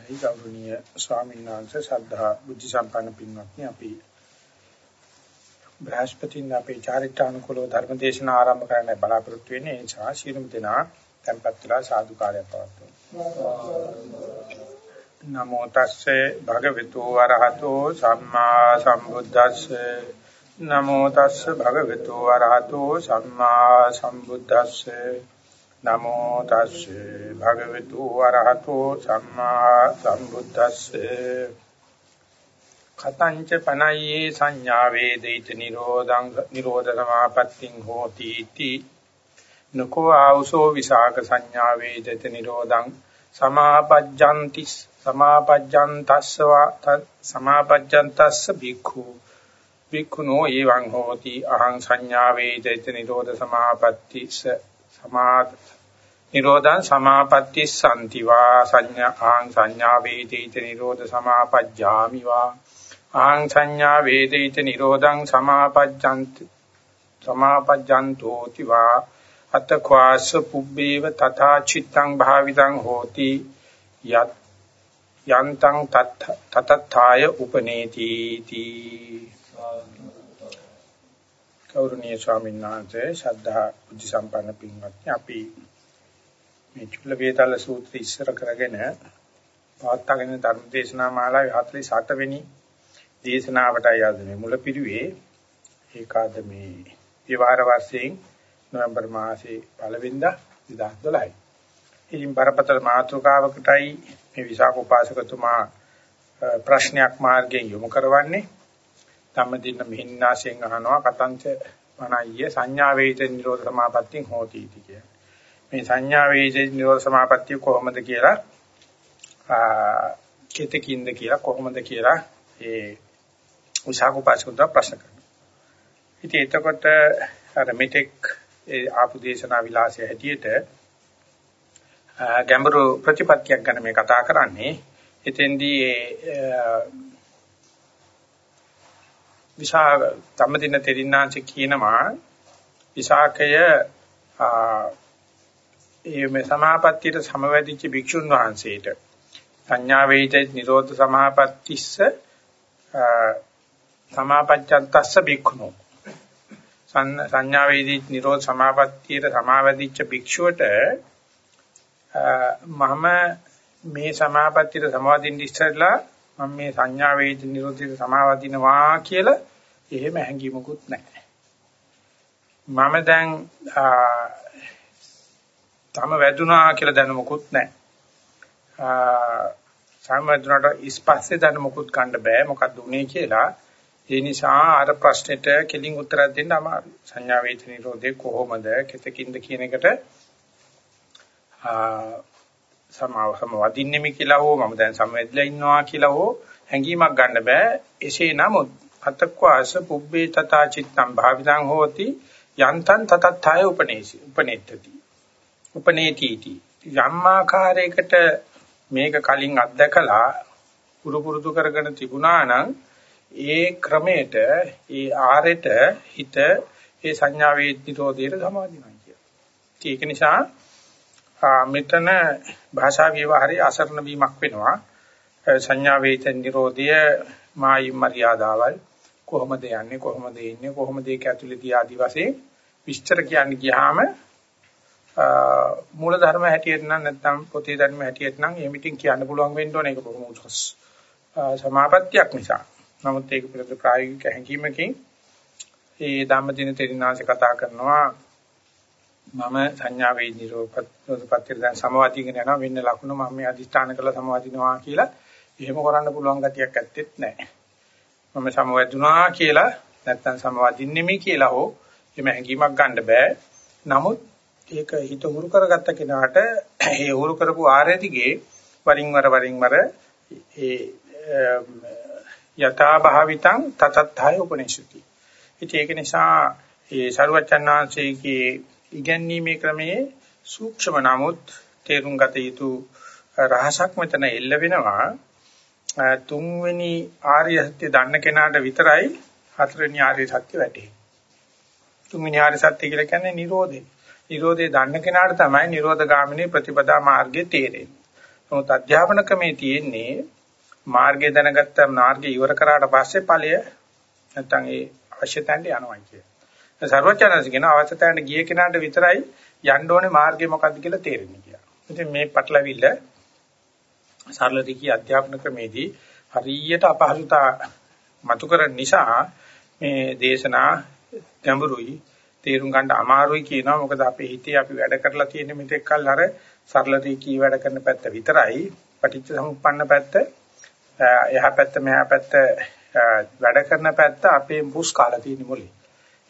ඒ ගෞරවනීය ස්වාමීන් වහන්සේ ශ්‍රද්ධා බුද්ධ සම්පන්න පින්වත්නි අපි බ්‍රහස්පතින් අපේ චාරිත්‍රානුකූලව ධර්ම දේශනා ආරම්භ කරන්න බලාපොරොත්තු වෙන්නේ. ඒ නිසා ශීලමු දෙනා tempත් වෙලා සාදු කාර්යයක් පවත්වමු. නමෝ තස්සේ භගවතු වරහතෝ සම්මා සම්බුද්දස්සේ. නමෝ තස්සේ භගවතු වරහතෝ සම්මා සම්බුද්දස්සේ. නමෝ තස්සේ භගවතු වරහතෝ සම්මා සම්බුද්දස්සේ. කතංච පනයේ සංඥා වේදිත නිරෝධං නිරෝධ සමාපත්තිං හෝති इति. නකෝ ආවසෝ විසාක සංඥා වේදිත නිරෝධං සමාපජ්ජಂತಿ සමාපජ්ජන්තස්සවා සමාපජ්ජන්තස්ස භික්ඛු. භික්ඛුනෝ එවං හෝති. අහං සංඥා වේදිත නිරෝධ සමාපත්තිස්ස. සමාද නිරෝධං සමාපatti සම්ති වා සංඥා ආං සංඥා වේදිත නිරෝධ සමාපජ්ජාමි වා ආං සංඥා වේදිත නිරෝධං සමාපජ්ජන්ත සමාපජ්ජන්තෝති වා අතක්වාස පුබ්බේව තථා චිත්තං භාවිතං හෝති. යත් යන්තං තතත්ථාය උපනේති තී ගෞරවනීය ස්වාමීන් වහන්සේ ශ්‍රද්ධා බුද්ධ සම්පන්න පින්වත්නි අපි මේ චුල්ල වේදාල සූත්‍රය ඉස්සර කරගෙන පවත්වාගෙන ධර්ම දේශනා මාලාවේ 48 වෙනි දේශනාවටයි ආද මේ මුලපිරිවේ ඒකාද මේ විවාර වර්ෂයෙන් නොවැම්බර් මාසයේ පළවෙනිදා 2012යි. ඉතින් බරපතල මාතෘකාවකටයි මේ විසාක උපාසකතුමා ප්‍රශ්නයක් මාර්ගයෙන් යොමු කරවන්නේ. ධම්මදින්න මෙහින්නාසයෙන් අහනවා කතංච පණයිය සංඥා වේද නිරෝධ සමාපත්තිය හෝති इति කියන්නේ. මේ සංඥා වේදේ නිරෝධ සමාපත්තිය කොහොමද කියලා කෙතකින්ද කියලා කොහොමද කියලා ඒ උසාකුපාසකුන්ට ප්‍රශ්න කරනවා. ඉතින් එතකොට අර මෙතෙක් ඒ ආපු දේශනා විලාසය හැටියට ගැඹුරු ප්‍රතිපත්තියක් ගැන මේ කතා කරන්නේ. එතෙන්දී ඒ විසා ධම්මදින තෙරින්නාංශ කියනවා. විසාකය ඒ මේ සමාපත්තියට සමවැදිච්ච භික්ෂුන් වහන්සේට. සංඥා වේිත නිරෝධ සමාපත්තිස්ස සමාපච්ඡන්තස්ස භික්ඛුනෝ. සංඥා වේදී නිරෝධ සමාපත්තියට සමාවැදිච්ච භික්ෂුවට මම මේ සමාපත්තියට සමාදින්න ඉස්සෙල්ලා මම මේ සංඥා වේදී නිරෝධයට සමාවදිනවා කියලා එහෙම හැඟීමකුත් නැහැ මම දැන් තම වැදුනා කියලා දැනුමකුත් නැහැ. සම්මෙදුනට ඉස්පස්සේ දැනුමකුත් ගන්න බෑ මොකක්ද උනේ කියලා. ඒ නිසා අර ප්‍රශ්නෙට කෙලින් උත්තරයක් දෙන්න අමාරුයි. සංඥා වේද නිරෝධේ කොහොමද කෙතකින්ද කියන එකට සමාව සමවදින්නෙමි කියලා හෝ මම දැන් සම්වැදලා ඉන්නවා කියලා හෝ හැඟීමක් ගන්න බෑ. එසේ නමුත් අතක්වාස පුබ්බේ තථා චිත්තං භාවිතං හෝති යන්තං තතත්ථය උපනේසි උපනෙත්තති උපනේතිටි යම් ආකාරයකට මේක කලින් අත්දකලා පුරු පුරුදු කරගෙන තිබුණා නම් ඒ ක්‍රමයට ඒ ආරෙට හිත ඒ සංඥා වේදිතෝදීර සමාදිනවා කියන. ඒක නිසා මෙතන භාෂා විවහාරයේ අසරණ වීමක් වෙනවා. සංඥා වේත නිරෝධය මායි මරියාදාවල් කොහොමද යන්නේ කොහොමද ඉන්නේ කොහොමද ඒක ඇතුළේ ආදි වශයෙන් විස්තර කියන්න ගියාම මූල ධර්ම හැටියට නම් නැත්නම් පොතේ ධර්ම හැටියට නම් එමිටින් කියන්න පුළුවන් වෙන්න ඕනේ ඒක බොහොම උසස් සමාපත්තියක් නිසා. නමුත් ඒක පිළිබඳ ප්‍රායෝගික හැඟීමකින් ඒ ධම්මදින තෙරිනාංශ කතා කරනවා මම සංඥා වේ නිරෝපත්‍ය දැන් සමවාදීගෙන යනවා වෙන්න ලකුණු මම මේ අදිස්ථාන කළ සමවාදිනවා කියලා එහෙම කරන්න පුළුවන් ගතියක් ඇත්තෙත් නැහැ. මම සමවැදුනා කියලා නැත්නම් සමවදින්නෙමි කියලා හෝ එහෙම හැඟීමක් ගන්න බෑ. නමුත් ඒක හිත හුරු කරගත්ත කෙනාට ඒ හුරු කරපු ආරය දිගේ වරින් වර වරින් වර ඒ යථා භාවිතං තතත්ථය උපනිෂති. ඉතින් ඒක නිසා ඒ ਸਰවචන්නාංශයේ ඉගැන්වීමේ ක්‍රමයේ සූක්ෂම නමුත් තේරුම් ගත යුතු රහසක් මෙතන එල්ල වෙනවා. තුන්වෙනි ආර්ය සත්‍ය දන්න කෙනාට විතරයි හතරවෙනි ආර්ය සත්‍ය වැටහෙන්නේ. තුන්වෙනි ආර්ය සත්‍ය කියලා කියන්නේ Nirodhe. Nirodhe දන්න කෙනාට තමයි Nirodha ගාමිනී ප්‍රතිපදා මාර්ගයේ තේරෙන්නේ. නමුත් අධ්‍යාපන ක්‍රමේ තියෙන්නේ මාර්ගය දැනගත්ත මාර්ගය ඉවර කරාට පස්සේ ඵලය නැත්තම් ඒ අවශ්‍ය තැනට යනවා කිය. සර්වචනස් කියන අවශ්‍ය තැනට ගිය කෙනාට විතරයි යන්න ඕනේ මාර්ගය මොකක්ද කියලා තේරෙන්නේ කියලා. ඉතින් මේ පටලවිල්ල සරල දිකී අධ්‍යාපන ක්‍රමේදී හරියට අපහසුතා මතු කරන නිසා මේ දේශනා ගැඹුරුයි තේරුම් ගන්න අමාරුයි කියනවා. මොකද අපේ හිතේ අපි වැඩ කරලා තියෙන මෙතෙක් කල් අර සරල රීකී වැඩ කරන පැත්ත විතරයි. පටිච්ච සමුප්පන්න පැත්ත එහා පැත්ත මෙහා පැත්ත වැඩ කරන පැත්ත අපේ බුස් කාලා තියෙන මොලේ.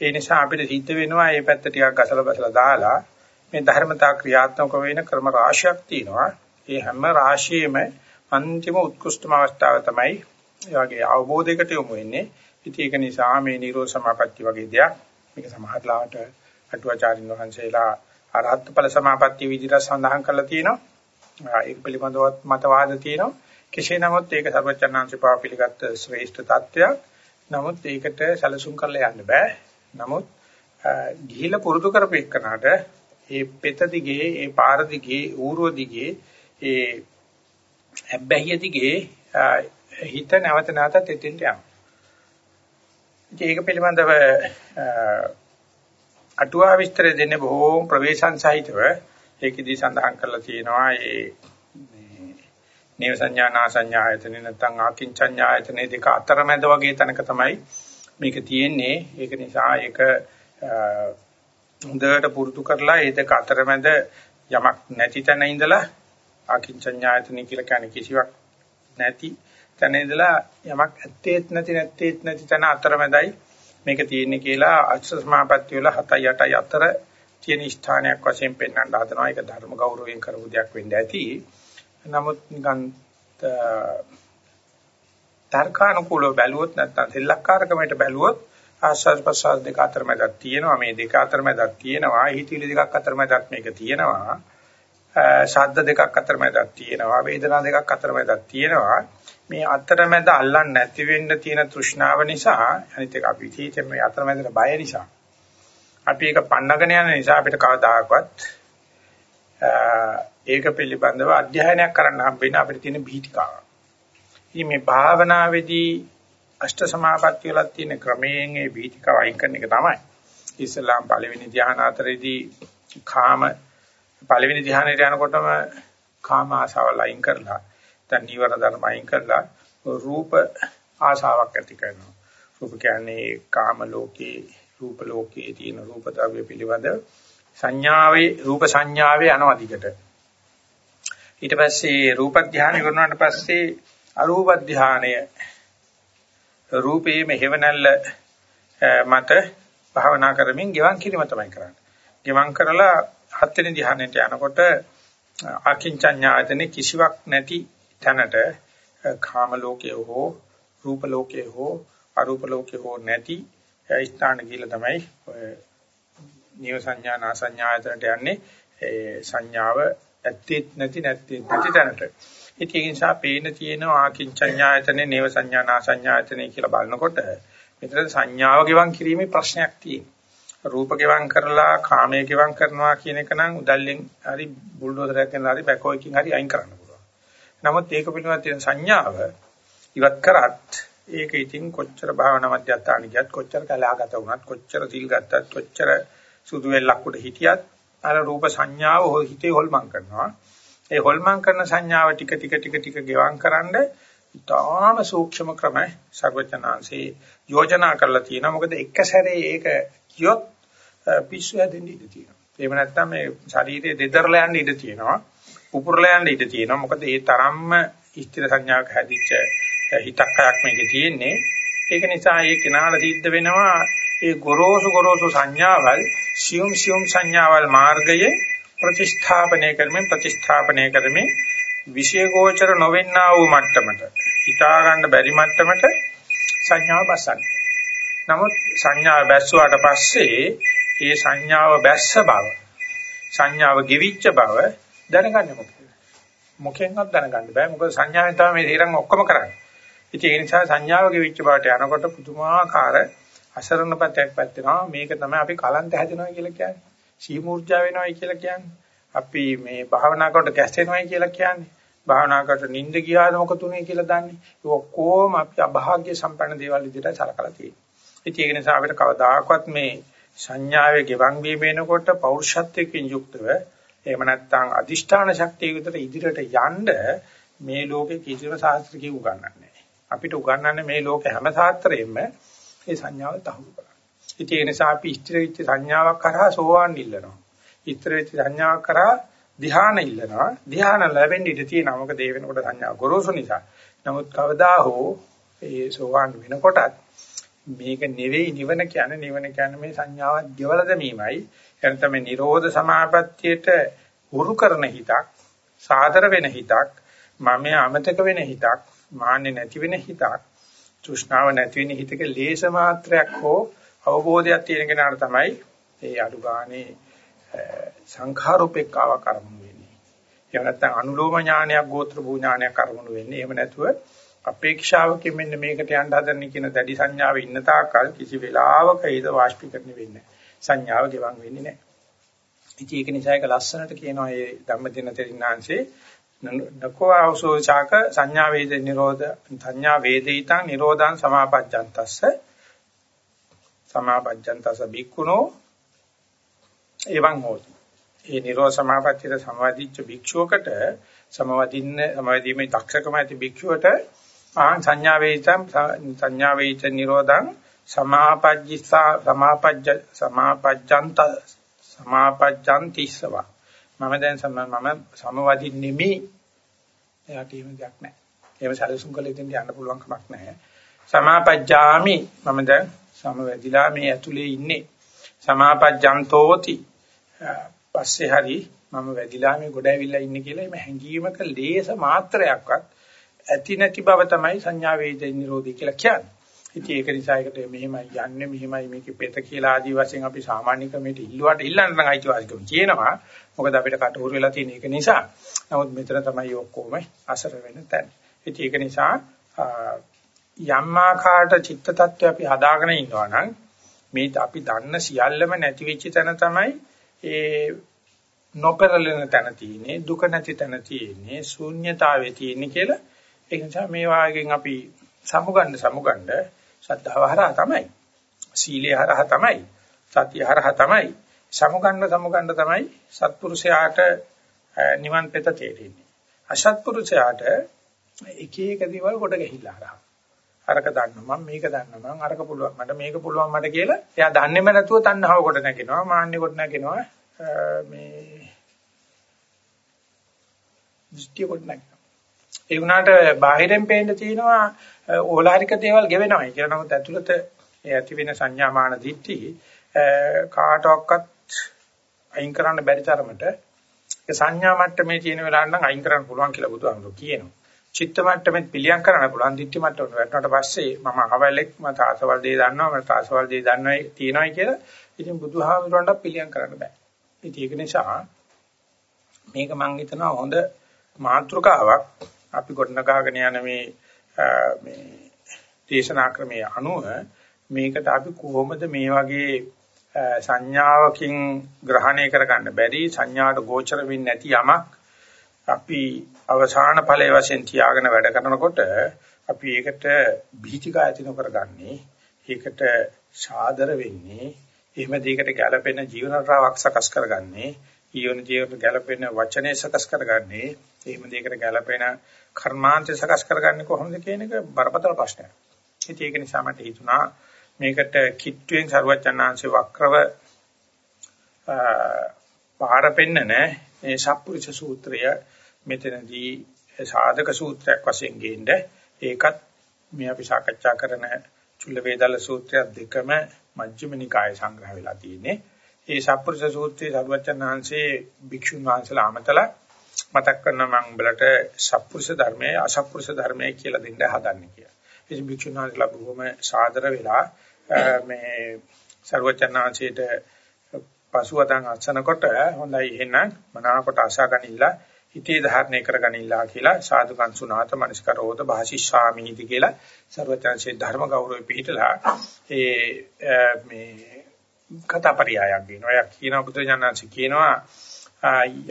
ඒ නිසා අපිට සිද්ධ වෙනවා මේ පැත්ත ටිකක් ගසලා බසලා දාලා මේ ධර්මතා ක්‍රියාත්මක වෙන ක්‍රම රාශියක් තියෙනවා ඒ හැම රාශියෙම අන්තිම උත්කෘෂ්ඨම අවස්ථාව තමයි ඒ වගේ අවබෝධයකට යොමු වෙන්නේ ඉතින් ඒක නිසා මේ නිරෝධ සමාපatti වගේ දෙයක් මේක සමහරලාට අටුවාචාරින් වහන්සේලා අරහත් ඵල සමාපatti විදිහට සඳහන් කරලා තියෙනවා. ඒක පිළිබඳව මතවාද තියෙනවා. කෙසේ නමුත් ඒක සර්වචන්නාංශ පාව පිළිගත් ශ්‍රේෂ්ඨ தත්වයක්. නමුත් ඒකට සැලසුම් කරලා යන්න බෑ. නමුත් ගිහිලා පුරුදු කරපෙන්නට ඒ පෙත දිගේ, ඒ පාර දිගේ, ඌරුව දිගේ, ඒ හැබ්බැහිය දිගේ හිත නැවත නැවතත් එතෙන්ට යනවා. ඒක පිළිබඳව අටුවා විස්තර දෙන්නේ බොහෝ ප්‍රවේශන් සහිතව ඒකෙදී සඳහන් කරලා තියෙනවා ඒ නේව සංඥා නා සංඥා ආයතන නැත්නම් ආකින්චඤ්ඤා ආයතන දෙක අතරමැද වගේ තැනක තමයි මේක තියෙන්නේ ඒක නිසා ඒක හොඳට පුරුදු කරලා ඒ දෙක අතරමැද යමක් නැති තැන ඉඳලා ආකින්චඤ්ඤා ආයතන කියලා කියන්නේ කිසිවක් නැති තැන ඉඳලා යමක් ඇත්තේත් නැති නැත්තේත් නැති තැන අතරමැදයි මේක තියෙන්නේ කියලා අක්ෂර සමාපatti වල 7 8 අතර තියෙන ස්ථානයක් වශයෙන් පෙන්වන්න හදනවා. ඒක ධර්ම ගෞරවයෙන් කරපු දෙයක් වෙන්න ඇති. නමුත් නිකන් තර්කානුකූලව බැලුවොත් නැත්නම් සෙල්ලක්කාරකමට බැලුවොත් ආස්වාද ප්‍රසආද දෙක අතර මැදක් තියෙනවා. මේ දෙක අතර මැදක් තියෙනවා. හිතවිලි දෙකක් අතර මැදක් මේක තියෙනවා. ශබ්ද දෙකක් අතර මැදක් තියෙනවා. වේදනා දෙකක් අතර මැදක් තියෙනවා. මේ අතරමැද අල්ලන්නේ නැති වෙන්න තියෙන තෘෂ්ණාව නිසා අනිත් එක අපි හිතේ මේ අතරමැදට බය නිසා. අපි ඒක පන්නගෙන යන නිසා අපිට කවදාකවත් ඒක පිළිබඳව අධ්‍යයනයක් කරන්න හම්බෙන්නේ අපිට තියෙන බීතිකාව. ඉතින් මේ භාවනාවේදී අෂ්ට සමාපatti වල තියෙන ක්‍රමයෙන් ඒ බීතිකාව අයින් කරන එක තමයි. ඉස්ලාම් පළවෙනි ධ්‍යාන අතරේදී කාම පළවෙනි ධ්‍යානෙට යනකොටම කාම ආසාවල් අයින් කරලා නැත්නම් නීවර ධර්ම අයින් කරලා රූප ආශාවක් ඇති කරනවා. රූප කියන්නේ කාම ලෝකේ රූප ලෝකයේ තියෙන රූප ද්‍රව්‍ය පිළිබඳ සංඥාවේ රූප සංඥාවේ අනවදිකට. ඊට පස්සේ රූප ධානය කරනාට පස්සේ අරූප ධානය රූපේ මෙහෙවණල්ල මත භාවනා කරමින් ගෙවන් කිරීම තමයි කරන්නේ. ගෙවන් කරලා හත් වෙනි ධානයට යනකොට අකින්චඤ්ඤායතනෙ කිසිවක් නැති තැනට කාම ලෝකයේ හෝ රූප ලෝකයේ හෝ අරූප ලෝකයේ හෝ නැති ස්ථාන කියලා තමයි නිය සංඥා නා සංඥායතනට යන්නේ ඒ සංඥාව ඇත්තෙත් නැති නැත්තේ නැති තැනට. ඉතින් ඒ නිසා පේන තියෙන ආකින්චඤ්ඤායතනේ නේව සංඥා නා සංඥායතනේ කියලා බලනකොට මෙතන සංඥාව ගෙවන් කිරීමේ ප්‍රශ්නයක් තියෙනවා. රූප ගෙවන් කරලා කාමයේ ගෙවන් කරනවා කියන එක නම් උදල්ලෙන් හරි බුල්ඩෝසරයක් කරනවා හරි බැකෝ එකකින් හරි අයින් කරන්න නමුත් ඒක පිළිබඳ තියෙන සංඥාව ඉවත් කරත් ඒක ඉතින් කොච්චර භාවනා මධ්‍යස්ථාන ගියත් කොච්චර කලාගත වුණත් කොච්චර සිල් ගත්තත් කොච්චර සුදු වෙල්ලක් උඩ හිටියත් අර රූප සංඥාව හිතේ හොල්මන් කරනවා. ඒ හොල්මන් කරන සංඥාව ටික ටික ටික ටික ගෙවම් කරන්න ඉතාම සූක්ෂම ක්‍රම සර්වචනාංශේ යෝජනා කරලා තියෙනවා. මොකද එක සැරේ ඒක කියොත් පිස්සු හැදෙන්න ඉඩ තියෙනවා. එහෙම නැත්නම් මේ ශරීරයේ දෙදරලා යන්න ඉඩ තියෙනවා. පුපුරලා යන්න ඉඩ තියෙනවා. මොකද ඒ තරම්ම ස්ථිර සංඥාවක් හැදිච්ච හිතක් හයක් මේකේ තියෙන්නේ. ඒක නිසා ඒ කෙනාට සිද්ධ වෙනවා ඒ ගොරෝසු ගොරෝසු සංඥාවල් සියුම් සියුම් සංඥාවල් මාර්ගයේ ප්‍රතිස්ථාපනය කරමින් ප්‍රතිස්ථාපනය කරමින් විශේෂෝචර නොවෙන්නා වූ මට්ටමට හිතා ගන්න බැරි මට්ටමට සංඥාව බසන්නේ. නමුත් සංඥාව බැස්සුවාට පස්සේ ඒ සංඥාව බැස්ස බව සංඥාව ගෙවිච්ච බව දැනගන්නේ මොකද? මොකෙන්වත් දැනගන්න බෑ. මොකද සංඥාවෙන් තමයි මේ තීරණ ඔක්කොම කරන්නේ. ඉතින් ඒ නිසා සංඥාව ගෙවිච්ච බවට යනකොට පුදුමාකාර අසරණ පැත්තක් පැත්තෙනවා. මේක තමයි අපි කලන්ත හැදෙනවා කියලා කියන්නේ. සීමූර්ජා වෙනවයි කියලා කියන්නේ. අපි මේ භාවනා කරනකොට කැස්සෙනවයි කියලා කියන්නේ. භාවනා කරට නිින්ද ගියාද මොකද උනේ කියලා දන්නේ. ඒ ඔක්කොම අපි අභාග්‍ය සම්පන්න දේවල් විදිහට සලකලා තියෙනවා. ඉතින් ඒක නිසා අපිට කවදාකවත් මේ සංඥාවේ ගෙවන් වීම වෙනකොට පෞරුෂත්වයෙන් යුක්තව එහෙම නැත්නම් අදිෂ්ඨාන ශක්තිය විතර ඉදිරියට යන්න මේ ලෝකේ කිසිම ශාස්ත්‍රිකයෙකු උගන්වන්නේ නැහැ. අපිට උගන්වන්නේ මේ ලෝකේ හැම ශාස්ත්‍රයෙන්ම මේ සංඥාව තහවුරු කරන්න. ඉතින් ඒ නිසා අපි ඉස්තර වෙච්ච සංඥාවක් කරා සෝවාන් ඉල්ලනවා. ඉස්තර වෙච්ච සංඥාවක් කරා ධ්‍යාන ඉල්ලනවා. ධ්‍යාන ලැබෙන්න ඉඩ තියෙනවා. මොකද ඒ වෙනකොට සංඥා ගොරෝසු නිසා. නමුත් කවදා හෝ ඒ සෝවාන් වෙනකොටත් මේක නෙවෙයි නිවන කියන්නේ නිවන කියන්නේ මේ සංඥාවක් ගෙවල දැමීමයි. එතන තමයි නිරෝධ සමාපත්තියට උරු කරන හිතක්, සාදර වෙන හිතක්, මම අමතක වෙන හිතක්, මාන්නේ නැති වෙන හිතක්, තෘෂ්ණාව නැති වෙන හිතක ලේස මාත්‍රයක් හෝ අවබෝධයක් තියෙන කෙනාට තමයි ඒ අඩු ගානේ සංඛාරෝපේක්ඛාව කරමුණු වෙන්නේ. එහෙම නැත්නම් අනුලෝම ඥානයක් ගෝත්‍ර භූ ඥානයක් කරමුණු වෙන්නේ. එහෙම නැතුව අපේක්ෂාවකින් මෙන්න මේකට යන්න හදන්නේ කියන දැඩි සංඥාවේ ඉන්න තාක්කල් කිසි වෙලාවක ඒද වාෂ්පීකරණය වෙන්නේ නැහැ. සංඥාව ගෙවන් වෙන්නේ නැහැ. ඉතින් ඒක නිසා ඒක ලස්සනට කියනවා මේ ධම්මදින තෙරින්නාංශේ නකෝ ආවසෝ චාක සංඥා වේද නිරෝධ සංඥා වේදිතං නිරෝධං සමාපජ්ජන්තස්ස සමාපජ්ජන්තස බික්කුණෝ එවං හෝති. ඒ නිරෝධ සමාපත්තියට සමවදිච්ච භික්ෂුවකට සමවදින්න සමවදීමේ දක්ෂකම ඇති භික්ෂුවට ආන් සංඥා වේිතං සංඥා වේිත නිරෝධං සමාපජ්ජිසා සමාපජ්ජ සමාපජ්ජන්ත සමාපජ්ජන්තිස්සව මම දැන් මම සමවදින්නෙමි එයාට එහෙම දෙයක් නැහැ. එහෙම සැලසුම් කළ ඉතින් යන්න පුළුවන් කමක් නැහැ. සමාපජ්ජාමි මම දැන් සමවැදිලා මේ ඇතුලේ ඉන්නේ. සමාපජ්ජන්තෝති පස්සේ හරි මම වැදිලා මේ ගොඩ ඇවිල්ලා ඉන්නේ කියලා එimhe හැංගීමක ලේස මාත්‍රයක්වත් ඇති නැති බව තමයි සංඥා වේද නිරෝධී කියලා කියන්නේ. ඉතින් ඒක නිසා ඒකට මෙහෙමයි යන්නේ මෙහෙමයි මේකේ පෙත කියලා ආදි වශයෙන් අපි සාමාන්‍ය ක්‍රමයට ඉල්ලුවාට ඉල්ලන්න නම් අයිතිවාසිකම් කියනවා. මොකද අපිට කටහුරු වෙලා තියෙන එක නිසා. නමුත් මෙතන තමයි ඔක්කොම අසර වෙන තැන. ඉතින් ඒක නිසා යම් ආකාරයට චිත්ත tattwa අපි හදාගෙන ඉන්නවා නම් මේ අපි දන්න සියල්ලම නැති වෙච්ච තැන තමයි ඒ නොපෙරළෙන තැන තියෙන්නේ දුක නැති තැන තියෙන්නේ ශූන්‍යතාවයේ තියෙන්නේ කියලා. ඒ නිසා මේ වාගෙන් අපි සමුගන්න සමුගන්න ශ්‍රද්ධාව හරහා තමයි සීලය හරහා තමයි සතිය හරහා තමයි සමුගන්න සමුගන්න තමයි සත්පුරුෂයාට නිවන් පෙත තේරෙන්නේ. අසත්පුරුෂයාට එක එක දේවල් කොට ගහිලා හරහා. අරක දන්නවා මම මේක දන්නවා මම අරක පුළුවන් මට මේක පුළුවන් මට කියලා එයා දන්නේම නැතුව තණ්හාව කොට නැගෙනවා මාන්නේ කොට නැගෙනවා මේ දෘෂ්ටි කොට නැගෙනවා. ඒ වුණාට බාහිරෙන් පේන්න තියෙනවා ඕලාරික දේවල් ගෙවෙනවා කියලා. නමුත් ඇතුළත ඒ ඇති වෙන සංඥාමාන දිට්ටි කාටවත් අයින් කරන්න බැරි තරමට ඒ සංඥා මට්ටමේ තියෙන වෙලාවට නම් අයින් කරන්න පුළුවන් කියලා බුදුහාමුදුරුවෝ කියනවා. චිත්ත මට්ටමෙත් පිළියම් කරන්න පුළුවන් දිට්ඨි මට්ටමට වැටුණාට පස්සේ මම අහවලෙක් මට ආසවල් දේ දන්නවා මට ආසවල් දේ දන්නවයි තියෙනවයි කියලා ඉතින් බුදුහාමුදුරන්ට පිළියම් කරන්න බෑ. ඉතින් ඒක නිසා මේක මම හිතනවා හොඳ මාතෘකාවක් අපි ගොඩනගාගෙන යන මේ මේ දේශනා ක්‍රමයේ අනුව මේකට අපි කොහොමද මේ වගේ සංඥාවකින් ග්‍රහණය කරගන්න බැරි සංඥාට ගෝචර වෙන්නේ නැති යමක් අපි අවසාන ඵලයේ වශයෙන් තියාගෙන වැඩ කරනකොට අපි ඒකට බීතිකා ඇති නොකරගන්නේ. ඒකට සාදර වෙන්නේ. එහෙම දෙයකට ගැළපෙන ජීවන රටාවක් සකස් කරගන්නේ. ජීවන ජීවිත ගැළපෙන වචනේ සකස් කරගන්නේ. එහෙම දෙයකට ගැළපෙන කර්මාන්ත සකස් කරගන්නේ කොහොමද කියන එක බරපතල ප්‍රශ්නයක්. ඉතින් ඒක නිසා මට හිතුණා මේකට කිට්ටුවෙන් ਸਰවචනාංශේ වක්‍රව පාර පෙන්නන මේ සප්පුරුෂ සූත්‍රය මෙතනදී සාධක සූත්‍රයක් වශයෙන් ගේන්න ඒකත් මේ අපි සාකච්ඡා කරන චුල්ල වේදල සූත්‍රය දෙකම මජ්ක්‍ධිම නිකායේ සංග්‍රහ වෙලා තියෙන්නේ. ඒ සප්පුරුෂ සූත්‍රයේ සර්වචන්හන්සේ භික්ෂුන් වහන්සේලා අමතලා මතක් කරන මම උඹලට සප්පුරුෂ ධර්මයේ අසප්පුරුෂ ධර්මයේ කියලා දෙන්න හදන්නේ කියලා. ඉතින් භික්ෂුන් වහන්සේලා බොහොම සාදර වෙලා මේ සර්වචන්හන්සේට පසුවතන් අසනකොට හොඳයි එහෙනම් මනාවකට අසාගනින්න හිතේ ධාරණය කරගනින්නලා කියලා සාදුකං සුනාත මනස්කරෝත භාෂිෂාමීති කියලා ਸਰවඥාන්සේ ධර්ම ගෞරවය පිළිතලා ඒ මේ කතාපරියායක් දිනවා. යා කියන බුදුජානන්සේ කියනවා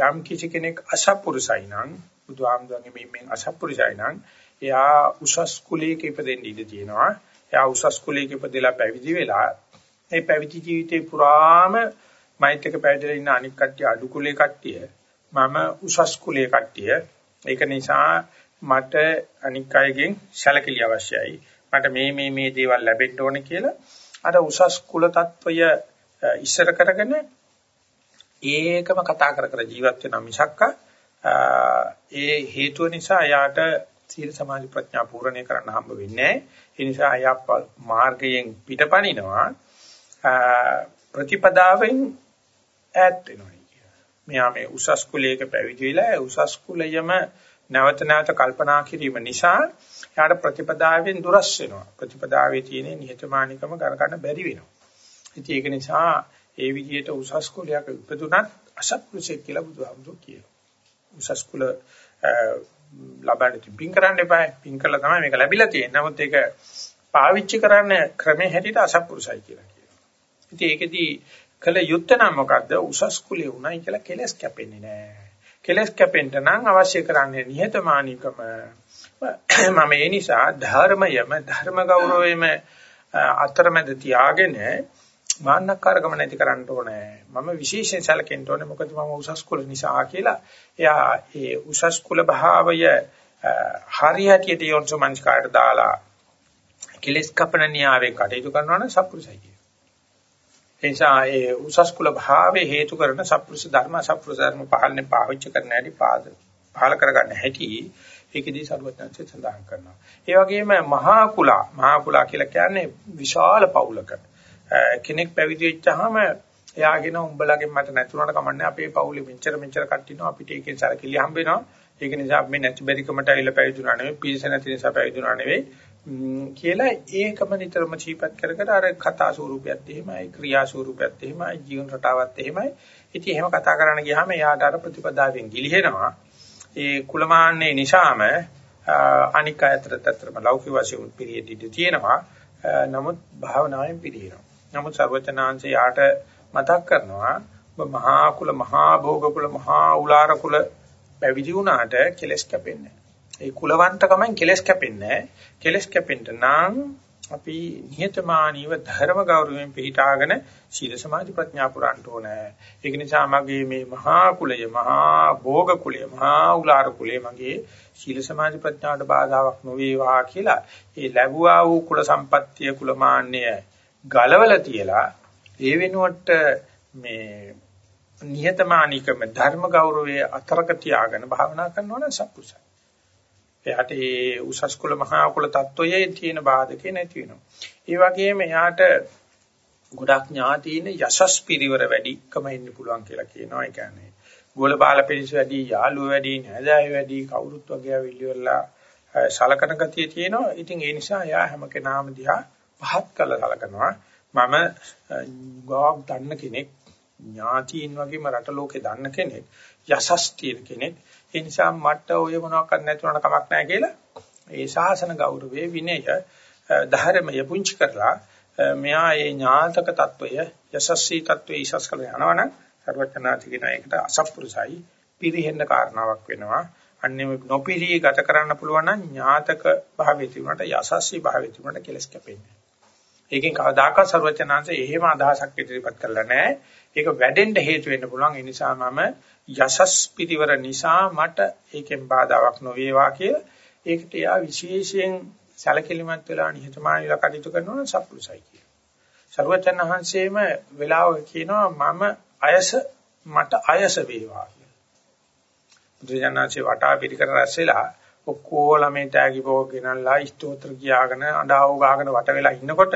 යම් කිසි කෙනෙක් අසපුරුසයි නම් බුදුහාමුදුරන්ගේ මේ මේ අසත්පුරුෂයි නම් එයා උසස් කුලයක ඉපදෙන්න ඉඩ තියෙනවා. එයා උසස් කුලයක ඉපදලා පැවිදි වෙලා ඒ පැවිදි ජීවිතේ පුරාම මයිත් එක පැවිදිලා ඉන්න අනික් කට්ටිය අඩු කුලේ කට්ටිය මම උසස් කුලේ කට්ටිය. ඒක නිසා මට අනික් අයගෙන් සැලකිලි අවශ්‍යයි. මට මේ මේ මේ දේවල් ලැබෙන්න ඕන කියලා අර උසස් කුල తত্ত্বය ඉස්සර කරගෙන ඒකම කතා කර කර ජීවත් වෙන මිසක්ක ඒ හේතුව නිසා යාට සීල සමාධි ප්‍රඥා පූර්ණේ කරන්න හම්බ වෙන්නේ ඒ නිසා අයප් මාර්ගයෙන් පිටපනිනවා ප්‍රතිපදාවෙන් ඈත් වෙනවා කියන. මෙයා මේ උසස් කුලයක පැවිදි වෙලා උසස් කුලයම නැවත නැවත කල්පනා කිරීම නිසා එයාට ප්‍රතිපදාවෙන් දුරස් වෙනවා. ප්‍රතිපදාවේ තියෙන නිහතමානීකම ගන්න බැරි වෙනවා. ඉතින් ඒක නිසා ඒ විදිහට උසස් කුලයක ඉපදුනත් අසත්පුරුෂයෙක් කියලා බුදුහාමුදුරුවෝ කියනවා. උසස් කුල ලබන්න පින් කරන්න එපා. පින් කළා තමයි මේක ලැබිලා තියෙන්නේ. නමුත් ඒක පාවිච්චි කරන්න ක්‍රමයේ හැටියට අසත්පුරුෂයි කියලා කියනවා. ඉතින් ඒකෙදි කළ යුත්තේ නම් මොකද්ද? උසස් කුලේ උණයි කියලා කෙලස් කැපෙන්නේ නැහැ. කෙලස් කැපෙන්න නම් අවශ්‍ය කරන්නේ නිහතමානීකම. මම ඒ නිසා ධර්මයම ධර්ම ගෞරවයම අතරමැද තියාගෙන මාන්නකාරකම නැති කරන්න ඕනේ. මම විශේෂයෙන් සැලකෙන්න ඕනේ මොකද මම උසස් කුල නිසා කියලා. එයා ඒ උසස් කුල භාවය හරියටියට යොන්සෝ මංස්කාරට දාලා කෙලස් කපන න්‍යායෙන් කටයුතු කරනවා නම් සත්පුරුෂයි කියන. ඒ නිසා ඒ උසස් කුල භාවයේ හේතු කරන සත්පුරුෂ ධර්ම සත්පුරුෂ ධර්ම පහල්නේ පාවිච්චි කරන්න හැටි පාද පහල කරගන්න හැටි ඒකෙදී සරුවත්ංශය සඳහන් කරනවා. ඒ වගේම මහා කුලා මහා කුලා කියලා කියන්නේ විශාල පවුලක කෙනෙක් පැවිදි වෙච්චාම එයාගෙන උඹලගෙන් මට නැතුණාට කමන්නේ අපේ පවුලේ මෙච්චර මෙච්චර කට්ටිනෝ අපිට ඒකෙන් සරකිලිය හම්බ වෙනවා. ඒක නිසා අපි නැති බැරිකමට ඇවිල්ලා පැවිදුණා නෙවෙයි, පිළිස නැති නිසා පැවිදුණා නෙවෙයි. කියලා ඒකම නිතරම චීපත් කර කර අර කතා ස්වරූපයත් එහෙමයි, ක්‍රියා ස්වරූපයත් එහෙමයි, ජීවන රටාවත් එහෙමයි. ඉතින් එහෙම කතා කරන්න ගියාම එයාට අර ප්‍රතිපදාවෙන් ගිලිහෙනවා. ඒ කුලමාන්නේ නිසාම අනික් අයතරත් අතරම ලෞකික වශයෙන් පිළියෙදිට තියෙනවා. නමුත් භාවනාවෙන් පිළිහෙනවා. නමුත් සර්වචනාංශය යාට මතක් කරනවා ඔබ මහා කුල මහා භෝග කුල මහා උලාර කුල පැවිදි වුණාට කෙලස් කැපෙන්නේ ඒ කුලවන්තකමෙන් කෙලස් කැපෙන්නේ කෙලස් කැපෙන්න නම් අපි නිහතමානීව ධර්ම ගෞරවයෙන් පිළිටාගෙන සීල සමාධි ප්‍රඥා පුරන්න ඕනේ. ඒක නිසා මගේ මේ මහා කුලය, මහා භෝග කුලය, මහා උලාර කුලය මගේ සීල සමාධි ප්‍රඥාවට බාධාවක් නොවේවා කියලා ඒ ලැබුවා වූ කුල සම්පත්තිය කුලමාන්‍ය ගලවලා තියලා ඒ වෙනුවට මේ නිහතමානීකම ධර්ම ගෞරවයේ අතරක තියාගෙන භාවනා කරනවා නම් සප්පුසයි. එයාට ඒ උසස් කුල මහා කුල තත්වයේ තියෙන බාධකේ නැති වෙනවා. ඒ වගේම එයාට ගොඩක් ඥාතීන යසස් පිරිවර වැඩිකම ඉන්න පුළුවන් කියලා කියනවා. ඒ කියන්නේ ගෝල බාල පිරිස වැඩි, යාළුවෝ වැඩි, නෑදෑයෝ වැඩි, කවුරුත් වගේ අවිල්ලිවලා සලකන ගතිය තියෙනවා. ඉතින් ඒ නිසා එයා හැම කෙනාම දිහා පහත් කළ සලකනවා. මම ගාක් දන්න කෙනෙක් ඥාතීන් වගේම රට ලෝකේ දන්න කෙනෙක් යසස් තියෙන කෙනෙක් ඒ නිසා මට ඔය මොනවාක්වත් නැති වුණාට කමක් නැහැ කියලා ඒ ශාසන ගෞරවයේ විනය ධර්මය පුංචි කරලා මෙයා ඒ ඥාතක తত্ত্বය යසස්සී తত্ত্বය ඉසස් කළ යනවනම් සර්වඥාතිකින ඒකට අසප්පුරුසයි පිරිහෙන්න කාරණාවක් වෙනවා. අන්නේ නොපිරී ගත කරන්න පුළුවන් නම් ඥාතක භාවයේ තිබුණාට යසස්සී භාවයේ තිබුණාට කෙලස් කැපෙන්නේ ඒකෙන් කවදාකවත් සර්වඥාන්සේ එහෙම අදහසක් ඉදිරිපත් කළා නැහැ. ඒක වැඩෙන්න හේතු වෙන්න පුළුවන්. ඒ නිසා මම යසස් පිටිවර නිසා මට ඒකෙන් බාධාවක් නොවේවා කියලා ඒකට යා විශේෂයෙන් සැලකිලිමත් වෙලා නිහතමානීලා කටයුතු කරනවා නම් සප්පුසයි කියලා. ਸਰවචනාංශයේම වෙලාවක කියනවා මම අයස මට අයස වේවා කියලා. බුදුජානනාංශේ වටා පිටිකර රැස්සෙලා ඔක්කොලම මේ තෑගි භෝග ගෙනල්ලා ස්තෝත්‍ර කියාගෙන අඬාව ගාගෙන වට වෙලා ඉන්නකොට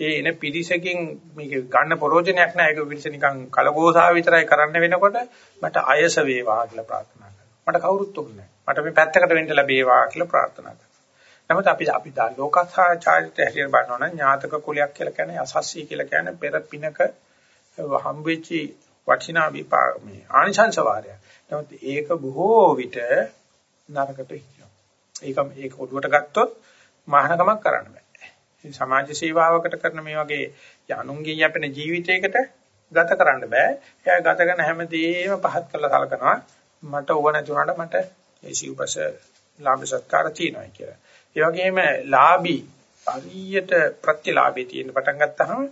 ඒ එන පිරිසකින් මේක ගන්න ප්‍රෝජනයක් නැහැ ඒක පිරිස නිකන් කලගෝසාව විතරයි කරන්න වෙනකොට මට අයස වේවා කියලා ප්‍රාර්ථනා කරනවා මට කවුරුත් උන්නේ මට මේ පැත්තකට වෙන්න ලැබේවා කියලා ප්‍රාර්ථනා කරනවා නමුත් අපි අපි දා ලෝකසාචාරිත හැටියට බලනවා නම් ඥාතක කුලයක් කියලා කියන්නේ අසස්සී කියලා කියන්නේ පෙර පිනක හම්බෙච්චි වටිනා විපාක මේ ආනිසංස වාරය. නමුත් ඒක බොහෝ විට නරකට හිටිනවා. ඒක ඒක ඔළුවට ගත්තොත් මහානකමක් කරන්න බෑ. සමාජ සේවාවකට කරන මේ වගේ යනුන්ගෙන් යැපෙන ජීවිතයකට ගත කරන්න බෑ. එයා ගත කරන හැමදේම පහත් කරලා සලකනවා. මට ඕව නැතුණාට මට ඒ සිව්පස ලාභ සත්කාර තියෙනවා කියලා. ඒ වගේම ලාභී හරියට ප්‍රතිලාභේ තියෙන පටන් ගත්තාම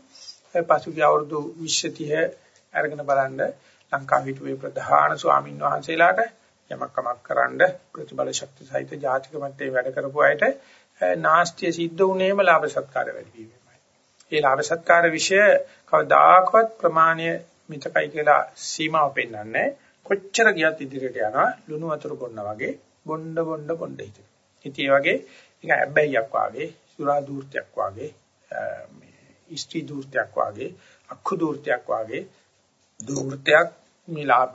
පසුගිය අවුරුදු 20 30 අරගෙන බලන්න ලංකාව හිටුවේ ප්‍රධාන ස්වාමින් වහන්සේලාට යමක් කමක් කරන්න ප්‍රතිබල ශක්ති සහිත ජාතික මට්ටමේ වැඩ කරපු අයට නාස්තිය සිද්ධ වුණේම ලාභ සත්කාර වැඩි වීමයි. ඒ ලාභ සත්කාර વિશે කවදාකවත් ප්‍රමාණය මිතකයි කියලා සීමාව පෙන්වන්නේ කොච්චර ගියත් ඉදිරියට යනවා ලුණු වතුර බොන්නා වගේ බොණ්ඩ බොණ්ඩ බොණ්ඩ හිටිනවා. ඉතින් ඒ වගේ නිකන් ඇබ්බැහියක් වාගේ සුරා දූර්තයක් වාගේ මේ ඉස්ත්‍රි දූර්තයක් වාගේ අක්ඛු දූර්තයක් වාගේ දූර්තයක් මිලාභ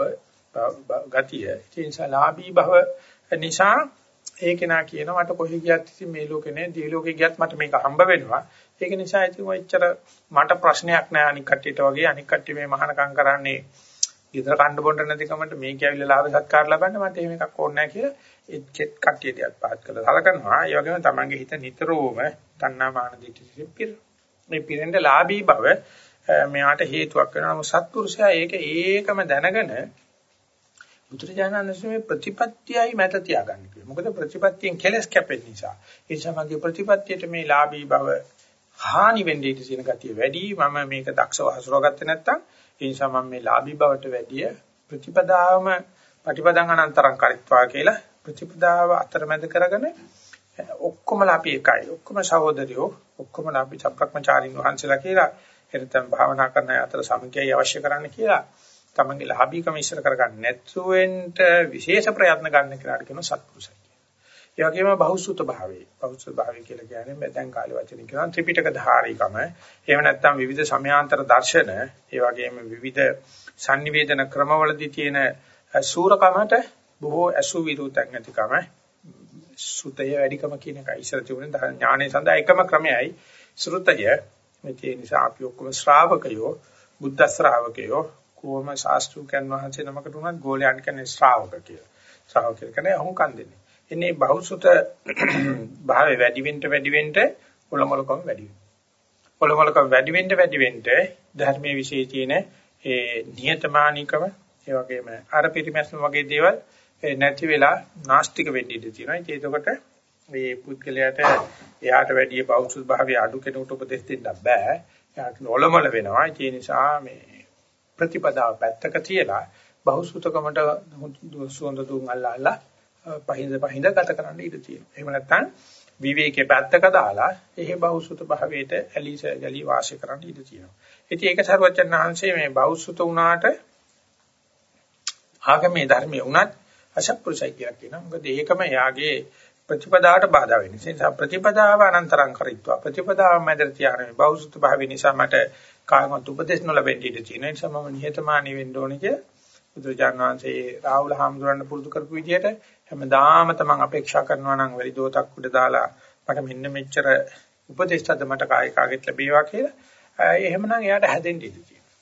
ගතිය. ඒ නිසා ලාභී භව නිසා ඒක නා කියන මට කොහේ ගියත් ඉතින් මේ ලෝකේ නේ දී ලෝකේ ගියත් මට මේක හම්බ වෙනවා. ඒක නිසා ඉතින් ඔච්චර මට ප්‍රශ්නයක් නෑ අනික් කට්ටියට වගේ අනික් කට්ටිය මේ මහානකම් කරන්නේ ගෙදර කන්න බොන්න නැතිකමට මේක ඇවිල්ලා ලාභ සත්කාර ලබන්න මට එහෙම එකක් ඕනේ නැහැ කියලා ඒත් කට්ටියට පහත් කළා සලකනවා. ඒ වගේම තමන්ගේ හිත නිතරම තණ්හා මාන දිටි පිර. මේ පිරෙන්න ලාභී බව මෙයාට හේතුවක් වෙනවා. නමුත් සත්පුරුෂයා ඒක ඒකම දැනගෙන බුදුරජාණන්සේ ප්‍රතිපත්තියයි මත තියාගන්න කිව්වා. මොකද ප්‍රතිපත්තියෙන් කෙලස් කැපෙන නිසා. ඒ නිසා මගේ ප්‍රතිපත්තියට මේ ලාභී බව හානි වෙන්නේ ඉඳී තියෙන ගතිය වැඩි. මම මේක දක්ෂව හසුරවගත්තේ නැත්නම් ඒ නිසා මම මේ ලාභී බවට වැඩිය ප්‍රතිපදාවම ප්‍රතිපදං අනන්තරං කරිත්වා කියලා ප්‍රතිපදාව අතරමැද කරගෙන ඔක්කොමලා අපි එකයි. ඔක්කොම සහෝදරයෝ, ඔක්කොමලා අපි සම්ප්‍රක්‍මචාරින් වහන්සේලා කියලා එතන භාවනා කරන අතර සමගියයි අවශ්‍ය කරන්න කියලා තමන්ගේ ලාභීකම ඉස්සර කරගන්න නැත්සුවෙන්ට විශේෂ ප්‍රයත්න ගන්න කෙනාට කියන සත්පුරුෂය. ඒ වගේම බහුසුත භාවයේ බහුසුත භාවය කියලා කියන්නේ දැන් කාලේ වචනින් කියනවා ත්‍රිපිටක ධාරීකම. එහෙම නැත්නම් විවිධ සමයාන්තර දර්ශන, ඒ වගේම විවිධ sannivedana ක්‍රමවලදී තියෙන සූරකමට බොහෝ අසු විරුතක් නැතිකම සුතය වැඩිකම කියන එක ඉස්සර තිබුණේ ඥානයේ සඳහා එකම ක්‍රමයයි ශ්‍රුතය. මේ නිසා අපි ඔක්කොම ශ්‍රාවකයෝ, බුද්ධ ශ්‍රාවකයෝ, කොහොම ශාස්ත්‍රුකයන් වහන්සේ නමකට උනත් ගෝලයන් කියන්නේ ශ්‍රාවක කියලා. ශ්‍රාවක කියන්නේ අහුම්කම් දෙන්නේ. එන්නේ බහුසුත භාවය වැඩි වෙන්න වැඩි වෙන්න ඔලොමලකම වැඩි වෙනවා. ඔලොමලකම වැඩි වෙන්න වැඩි වෙන්න ධර්මයේ විශේෂ තියෙන ඒ නියතමානිකම ඒ වගේම අර පිටිමැස්ම වගේ දේවල් නැති වෙලා නාස්තික වෙන්න ඉඩ තියෙනවා. ඒක එතකොට මේ පුද්ගලයාට එයාට වැඩි බෞද්ධ භාවය අඩු කෙනෙකුට උපදෙස් දෙන්න බෑ. එයාට ඔලොමල වෙනවා. ඒ නිසා මේ ප්‍රතිපදාව පැත්තක තියලා බහුසුතකමට සුවඳ දුම් අල්ලාලා පහින්ද පහින්ද ගත කරන්න ඉඩ තියෙනවා. එහෙම නැත්නම් විවේකයේ පැත්තක දාලා එහි බහුසුත භාවයට ඇලීස ගලී වාසය කරන්න ඉඩ තියෙනවා. ඉතින් ඒක සර්වචන් වහන්සේ මේ බහුසුත වුණාට ආගමේ ධර්මයේ වුණත් අසත්පුරුෂයි කියලා කියනවා. මොකද ඒකම යාගේ ප්‍රතිපදාවට බාධා වෙන නිසා ප්‍රතිපදාව අනන්තරං කරිත්වා ප්‍රතිපදාව මැදට තියාගෙන බෞසුත භාවය නිසා මට කායමත් උපදේශ නොලැබෙන්න ඉඩ තියෙන නිසා මම නිහතමානී වෙන්න ඕනේ කිය බුදුජාන විශ්වසේ රාහුල හාමුදුරන් පුරුදු කරපු විදිහට හැමදාම තමන් අපේක්ෂා කරනවා නම් වැඩි දෝතක් උඩ දාලා මට මෙන්න මෙච්චර උපදේශද මට කාය කාගෙත් ලැබේවා කියලා. එහෙමනම් එයාට හැදෙන්න ඉඩ තියෙනවා.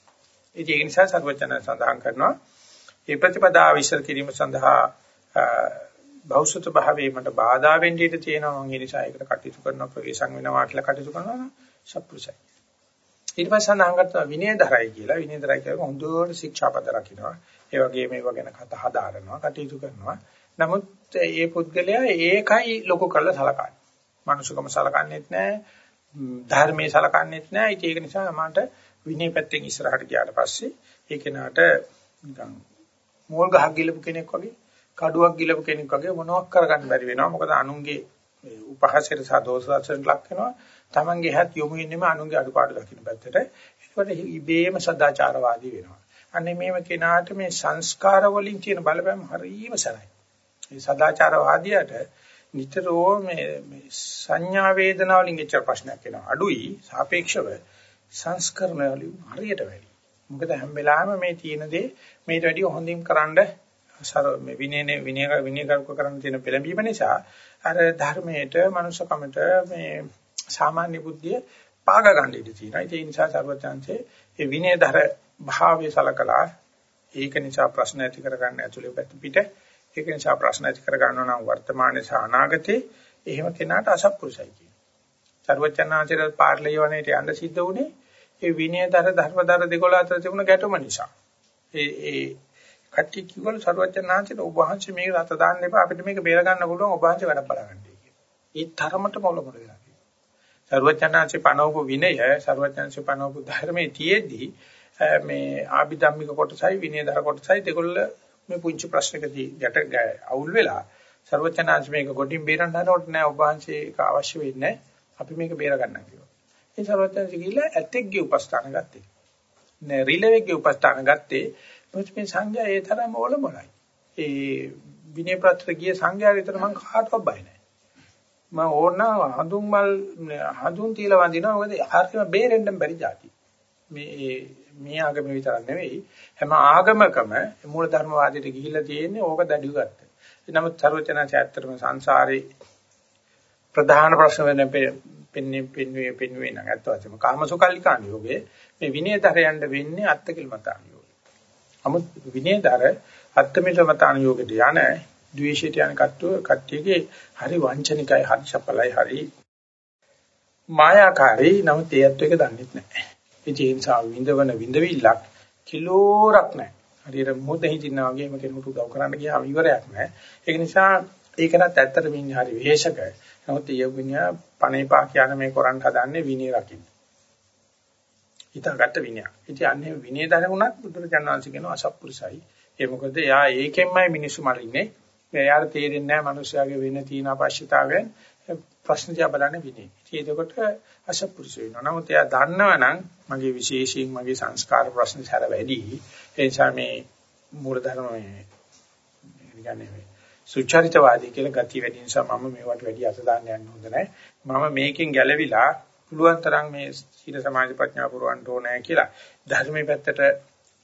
ඒ නිසා සර්වචන සඳහන් කරනවා මේ ප්‍රතිපදාව විශ්ල කිරීම සඳහා බෞසුත භාවයේ මට බාධා වෙන්න ඉඩ තියෙනවා? මම ඒ නිසා ඒකට කටයුතු කරනවා ප්‍රවේශම් වෙනවා කියලා කටයුතු කරනවා සත්පුරුෂයි ඊට පස්සේ සඳහන් කරනවා විනයදරයි කියලා. විනයදරයි කියලා හොඳට ශික්ෂාපද රකින්නවා. ඒ වගේම ඒව ගැන කතා හදාරනවා කටයුතු කරනවා. නමුත් මේ පුද්ගලයා ඒකයි ලොකු කරලා සලකන්නේ. මනුෂ්‍යකම සලකන්නේත් නැහැ ධර්මයේ සලකන්නේත් නැහැ ඒක නිසා මට විනය පැත්තෙන් ඉස්සරහට ගියාට පස්සේ ඒ කෙනාට නිකන් මෝල් ගහක් ගිලපු කෙනෙක් වගේ කඩුවක් ගිලපු කෙනෙක් වගේ මොනවක් කරගන්න බැරි වෙනවා. මොකද අනුන්ගේ උපහාසයට සහ දෝෂාචරණ ලක් වෙනවා. Tamange හැත් යොමු වෙන්නේම අනුන්ගේ අඩුපාඩු දකින්න පැත්තට. ඒකට ඉබේම සදාචාරවාදී වෙනවා. අනේ මේව කෙනාට මේ සංස්කාර වලින් කියන බලපෑම හරිම සරයි. මේ සදාචාරවාදියාට නිතරම මේ මේ සංඥා වේදනා වලින් එච්චර ප්‍රශ්නයක් එනවා. අඩුයි සාපේක්ෂව සංස්කරණ වලින් හරියට වැඩි. මොකද හැම වෙලාවෙම මේ තියෙන දේ මේට වැඩිය හොඳින් කරන්න මේ විනයනේ විනය විනය කරුක කරන්න තියෙන පෙළඹීම නිසා අර ධර්මයට මනුෂ්‍යකමට මේ සාමාන්‍ය බුද්ධිය පාග ගන්න ඉඩ තියෙනවා. ඒ නිසා සර්වඥාන්සේ ඒ විනයදර භාවයේ සලකලා ඒක නිසා ප්‍රශ්න ඇති කරගන්න ඇතුළේ පැත්ත පිට ඒක නිසා ප්‍රශ්න ඇති කරගන්නවා නම් වර්තමානයේ සහ අනාගතේ එහෙම කෙනාට අසත්පුරුෂයි කියනවා. සර්වඥාන්සේ පාර්ලිය වනයේට යන්න සිද්ධ වුණේ ඒ විනයදර ධර්මදර දෙකොළ අතර තිබුණ ගැටුම නිසා. ඒ ඒ කට්ටිය කිව්වලු සරුවචනාංශයට ඔබ වහන්සේ මේක රත දාන්න එපා අපිට මේක බේර ගන්න පුළුවන් ඔබ වහන්සේ වැඩ බලගන්න කියලා. ඒ තරමට මොළ මොළ වෙනවා. සරුවචනාංශේ පනවපු විනය සරුවචනාංශේ පනවපු ධර්මයේ තියේදී මේ ආභිධම්මික කොටසයි විනයදර කොටසයි දෙකොල්ල මේ පුංචි ප්‍රශ්නකදී යට අවුල් වෙලා සර්වචනාංශ මේක කොටින් බේරන්න හදනකොට නෑ ඔබ වහන්සේ ඒක අවශ්‍ය වෙන්නේ අපි මේක බේර ගන්න කිව්වා. ඒ සර්වචනාංශ ගිහිල්ලා ඇතෙක්ගේ උපස්ථාන ගත්තේ. නෑ රිලෙවෙක්ගේ උපස්ථාන ගත්තේ මොකද මේ සංඝයා ඒ තරම ඕල මොලයි. ඒ විනය පත්‍ර ගිය සංඝයා විතර මං කාටවත් බය නෑ. මම ඕන හඳුන් මල් හඳුන් තියලා වඳිනවා මොකද හරියම බේරෙන්න බැරි જાති මේ මේ ආගම විතරක් නෙවෙයි හැම ආගමකම මූල ධර්මවාදයට ගිහිල්ලා තියෙන්නේ ඕක දඩිය ගත්ත. නමුත් සර්වචනාච ඇත්තටම සංසාරේ ප්‍රධාන ප්‍රශ්න වෙන පින්නේ පින්නේ පින්නේ නම් අත්ත වශයෙන්ම කාමසුකල්ලිකාන යෝගේ මේ විනයතරයන්ට වෙන්නේ අත්තිකිලමතාන යෝගේ. නමුත් විනයතර අත්තිමිලමතාන යෝගේට යන්නේ ද්වේෂයට යන කට්ටුව කට්ටියගේ හරි වංචනිකයි හරි සපලයි හරි මායාකාරී නමුත් ඒත් එක දන්නේ නැහැ. ඒ නිසා විඳවන විඳවිල්ලක් කිලෝරක් නැහැ. හරියට මොහොතේ හිටිනා වගේම කෙනෙකුට උදව් කරන්න ගියාම ඉවරයක් නැහැ. ඒක නිසා ඒකනත් ඇත්තටම ඉන්නේ හරි විශේෂක. නමුත් යෙවිනියා පණේපා කියන මේ කරන් හදන්නේ විනය රකින්න. හිතාගත්ත විනය. ඉතින් අන්නේ විනය දරුණත් බුදුරජාණන්සේ කියන අසත්පුරුසයි. ඒ මොකද එයා ඒකෙන්මයි මිනිස්සු මරින්නේ. එයාට තේරෙන්නේ නැහැ මිනිස්යාගේ වෙන තියෙන අවශ්‍යතාවයන් ප්‍රශ්න දිහා බලන්නේ විනය. ඉතින් ඒකට අසත්පුරුෂ වෙනවා. නමුත් එයා දන්නවනම් මගේ විශේෂයෙන් මගේ සංස්කාර ප්‍රශ්න සැර වැඩි. ඒ නිසා මේ මූලධර්ම මේ කියන්නේ මේ සුචරිතවාදී කියලා ගති වැඩි නිසා මම මේවට වැඩි අත දාන්න යන්න හොඳ නැහැ. මම මේකෙන් ගැලවිලා පුළුවන් තරම් මේ සීල සමාධි ප්‍රඥා පුරවන්න ඕනේ කියලා ධර්මයේ පැත්තට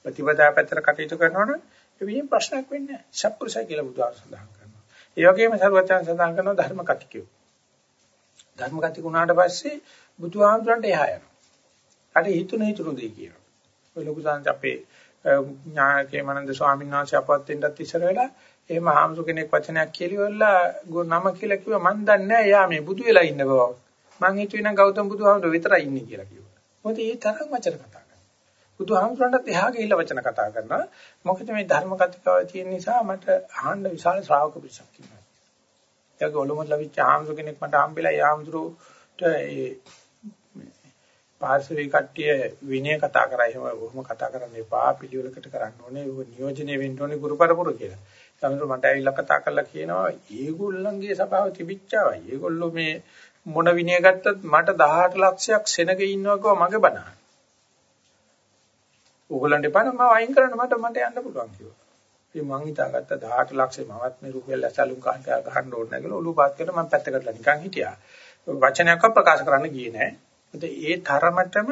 ප්‍රතිපදා පැත්තට කටයුතු කරනවනේ ඒ විදිහින් ප්‍රශ්නයක් වෙන්නේ නැහැ. සත්පුරුෂය කියලා බුදුහාම සඳහන් කරනවා. ඒ වගේම සරුවචන් සඳහන් කරනවා ධර්ම කතිකයෝ. ධර්ම කතික උනාට පස්සේ බුදුහාමුදුරන්ට එහා යනවා. අර හිතුන හිතුන දෙය කියනවා. ඔය ලොකු සංජ අපේ ඥානකේ මනන්ද ස්වාමීන් වහන්සේ අපවත් වෙන්නත් ඉස්සර වෙලා එහෙම හාමුදුර කෙනෙක් වචනයක් කියලිවලා නම කියලා කිව්වා මන් දන්නේ නැහැ යා මේ බුදු වෙලා ඉන්න බව. මං හිතුවේ නම් ගෞතම බුදුහාමුදුර විතරයි ඉන්නේ කියලා කිව්වා. මොකද ඒ තරම් වචන කතා කරනවා. බුදුහාමුදුරන්ට එහා ගිහිල්ලා වචන කතා කරනවා. මොකද මේ ධර්ම කතිකාව තියෙන නිසා මට අහන්න විශාල ශ්‍රාවක පිරිසක් ඉන්නවා. ඒක ඔලොමත් ලවිච්ච හාමුදුර කෙනෙක් මට හම්බෙලා ඒ හාමුදුරට ඒ පාර්ශවී කට්ටිය විනය කතා කරා එහෙම කොහොම කතා කරන්න එපා පිළිවෙලකට කරන්න ඕනේ ඒක නියෝජනය වෙන්න ඕනේ ගුරු පරපුර කියලා. සමහර මට ඇවිල්ලා කතා කරලා කියනවා ඒගොල්ලන්ගේ සභාව තිබිච්චාවයි. ඒගොල්ලෝ මේ මොන විනය ගත්තත් මට 18 ලක්ෂයක් සෙනග ඉන්නවා කිව්වා මගේ බණ. ඕගොල්ලන්ට එපා නම් මම වයින් කරන්න මට මට යන්න පුළුවන් කිව්වා. ඉතින් මං හිතාගත්ත 18 ලක්ෂේ මමත් මේ රුපියල් ඇසලුම් කාන්ට ගහන්න ඕනේ නැහැ කියලා ඔලුව පාත් කරලා මම පැත්තකට නිකන් හිටියා. වචනයක්වත් ප්‍රකාශ කරන්න ගියේ නැහැ. ඒ තරමටම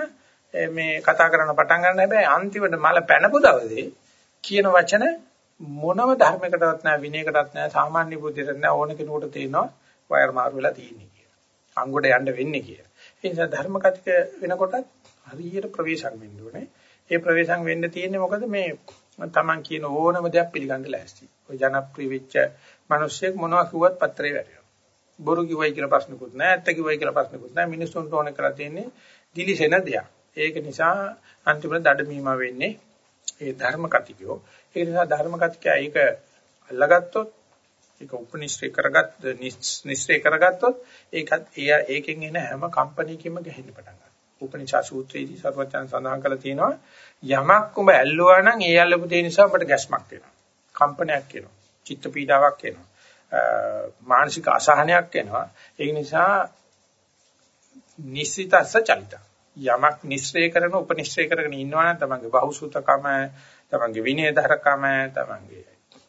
මේ කතා කරන්න පටන් ගන්න හැබැයි අන්තිමට මල පැනපු දවසේ කියන වචන මොනම ධර්මයකටවත් නැහැ විනයකටවත් නැහැ සාමාන්‍ය බුද්ධියට නැහැ ඕන කෙනෙකුට තේනවා වයර් මාරු වෙලා තියෙන්නේ කියලා. අංගොඩ යන්න වෙන්නේ කියලා. ඒ නිසා ධර්ම කතික වෙනකොටත් හරියට ප්‍රවේශම් වෙන්න ඕනේ. ඒ ප්‍රවේශම් වෙන්න තියෙන්නේ මොකද මේ තමන් කියන ඕනම දෙයක් පිළිගන්න ලෑස්ති. ඔය ජනප්‍රිය වෙච්ච මිනිස්සෙක් මොනවා කිව්වත් පත්‍රේ වැටෙනවා. බොරු කිව්වයි කියලා ප්‍රශ්නකුත් නැහැ, ඇත්ත කිව්වයි කියලා ප්‍රශ්නකුත් නැහැ. මිනිස්සුන්ට ඕනේ කරලා තියෙන්නේ දිලිසෙන දෙයක්. ඒක නිසා අන්තිමට දඩමීම වෙන්නේ ඒ ධර්ම කතිකයෝ. ඒ නිසා ධර්ම කතිකයා ඒක අල්ලගත්තොත් ඒක උපනිශ්‍රේ කරගත් නිශ්‍රේ කරගත්තොත් ඒකත් ඒකෙන් එන හැම කම්පැනිකෙම ගහින්න පටන් ගන්නවා. උපනිෂා සූත්‍රයේදී සර්වචන් සඳහන් කරලා තියෙනවා යමක් උඹ ඇල්ලුවා නම් ඒ ඇල්ලපු දේ නිසා උඹට ගැස්මක් එනවා. කම්පනයක් එනවා. චිත්ත පීඩාවක් එනවා. මානසික අසහනයක් එනවා. ඒ නිසා නිස්සිතස්ස චලිත. යමක් නිස්සය කරන උපනිශ්‍රය කරගෙන ඉන්නවා නම් තමන්ගේ බහුසුතකම, තමන්ගේ විනයධරකම, තමන්ගේ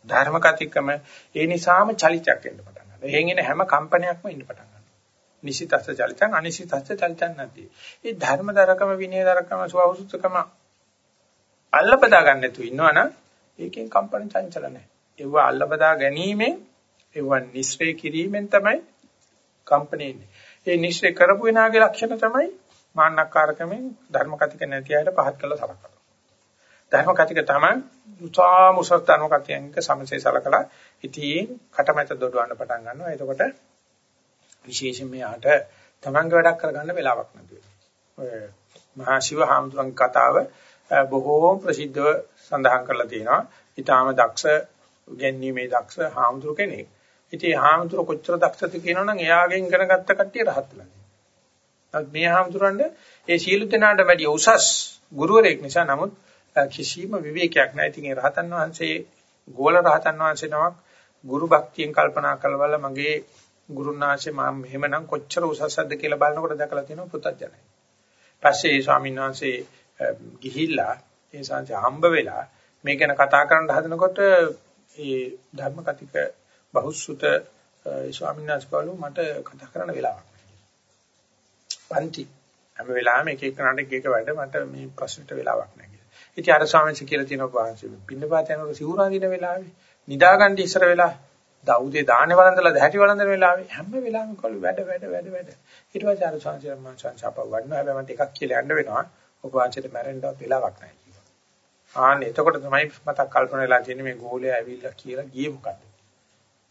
ධර්ම කතිකම ඒ නිසාම චලිතයක් එන්න පටන් ගන්නවා. එහෙන් එන හැම කම්පනයක්ම ඉන්න පටන් ගන්නවා. නිසිතස්ස චලිතං අනිසිතස්ස චලිතං නැති. ඒ ධර්මධරකම විනයධරකම සුවහුසුතකම අල්ලපදා ගන්න නැතුව ඉන්නවනම් ඒකෙන් කම්පන චංචල නැහැ. ඒව අල්ලපදා ගැනීමෙන් ඒව නිස්සය කිරීමෙන් තමයි කම්පණය ඉන්නේ. ඒ නිස්සය කරපු වෙනාගේ ලක්ෂණ තමයි මාන්නක්කාරකමෙන් ධර්ම කතික නැති අයට පහත් කළ සලකනවා. ධර්ම කතික තමයි උසා මුසත් ධර්ම කතියන්ක සමසේ සලකලා ඉතින් කටමැත දොඩවන්න පටන් ගන්නවා. එතකොට විශේෂයෙන් මෙයාට තමන්ගේ වැඩක් කරගන්න වෙලාවක් නැති වෙනවා. ඔය මහා ශිව හාමුදුරන්ගේ කතාව බොහෝම ප්‍රසිද්ධව සඳහන් කරලා තියෙනවා. ඊටාම දක්ෂ ගැන්වීමේ දක්ෂ හාමුදුරු කෙනෙක්. ඉතින් හාමුදුරු කොච්චර දක්ෂද කියනවනම් එයාගෙන් ඉගෙන ගත්ත කට්ටිය රහත් වෙනවා. මේ හාමුදුරන්ට ඒ සීල දෙනාට වැඩි උසස් ගුරුවරයෙක් නිසා නමුත් කිසිම විවේකයක් නැහැ. ඉතින් ඒ රහතන් වහන්සේ ගෝල රහතන් වහන්සේ නමක් ගුරු භක්තියෙන් කල්පනා කළවල මගේ ගුරුනාංශේ මම මෙහෙමනම් කොච්චර උසස්ද කියලා බලනකොට දැකලා තියෙනවා පුතත්ජනයි. පස්සේ ඒ ස්වාමීන් වහන්සේ ගිහිල්ලා ඒ සංසය හම්බ වෙලා මේ ගැන කතා කරන්න හදනකොට ඒ ධර්ම කතික බහුසුත ස්වාමීන් වහන්සේ කවලු මට කතා කරන්න වෙලාවක් පන්ති හැම වෙලාවෙම එක එක කනට එක එක වැඩ මට මේ ප්‍රශ්නෙට වෙලාවක් නැහැ කියලා. ඉතින් අර ස්වාමීන් වහන්සේ කියලා තියෙනවා වහන්සේ පින්නපාත යනකොට සිවුරා දින වෙලාවේ නිදාගන්න ඉස්සර වෙලා දවුදේ දාහනේ වළඳලා දැහැටි වළඳන වෙලාවේ හැම වෙලාවෙම කළු වැඩ වැඩ වැඩ වැඩ. ඊට පස්සේ අර සංසාර මං සංසාප වඩනවා. හැබැයි මට එකක් කියලා යන්න වෙනවා. ඔබ වහන්සේට මැරෙන්නවත් වෙලාවක් නැහැ කිව්වා ආන්න එතකොට තමයි මතක් කල්පනා වෙලා තියෙන්නේ මේ ගෝලයා ඇවිල්ලා කියලා ගියේ මොකද්ද?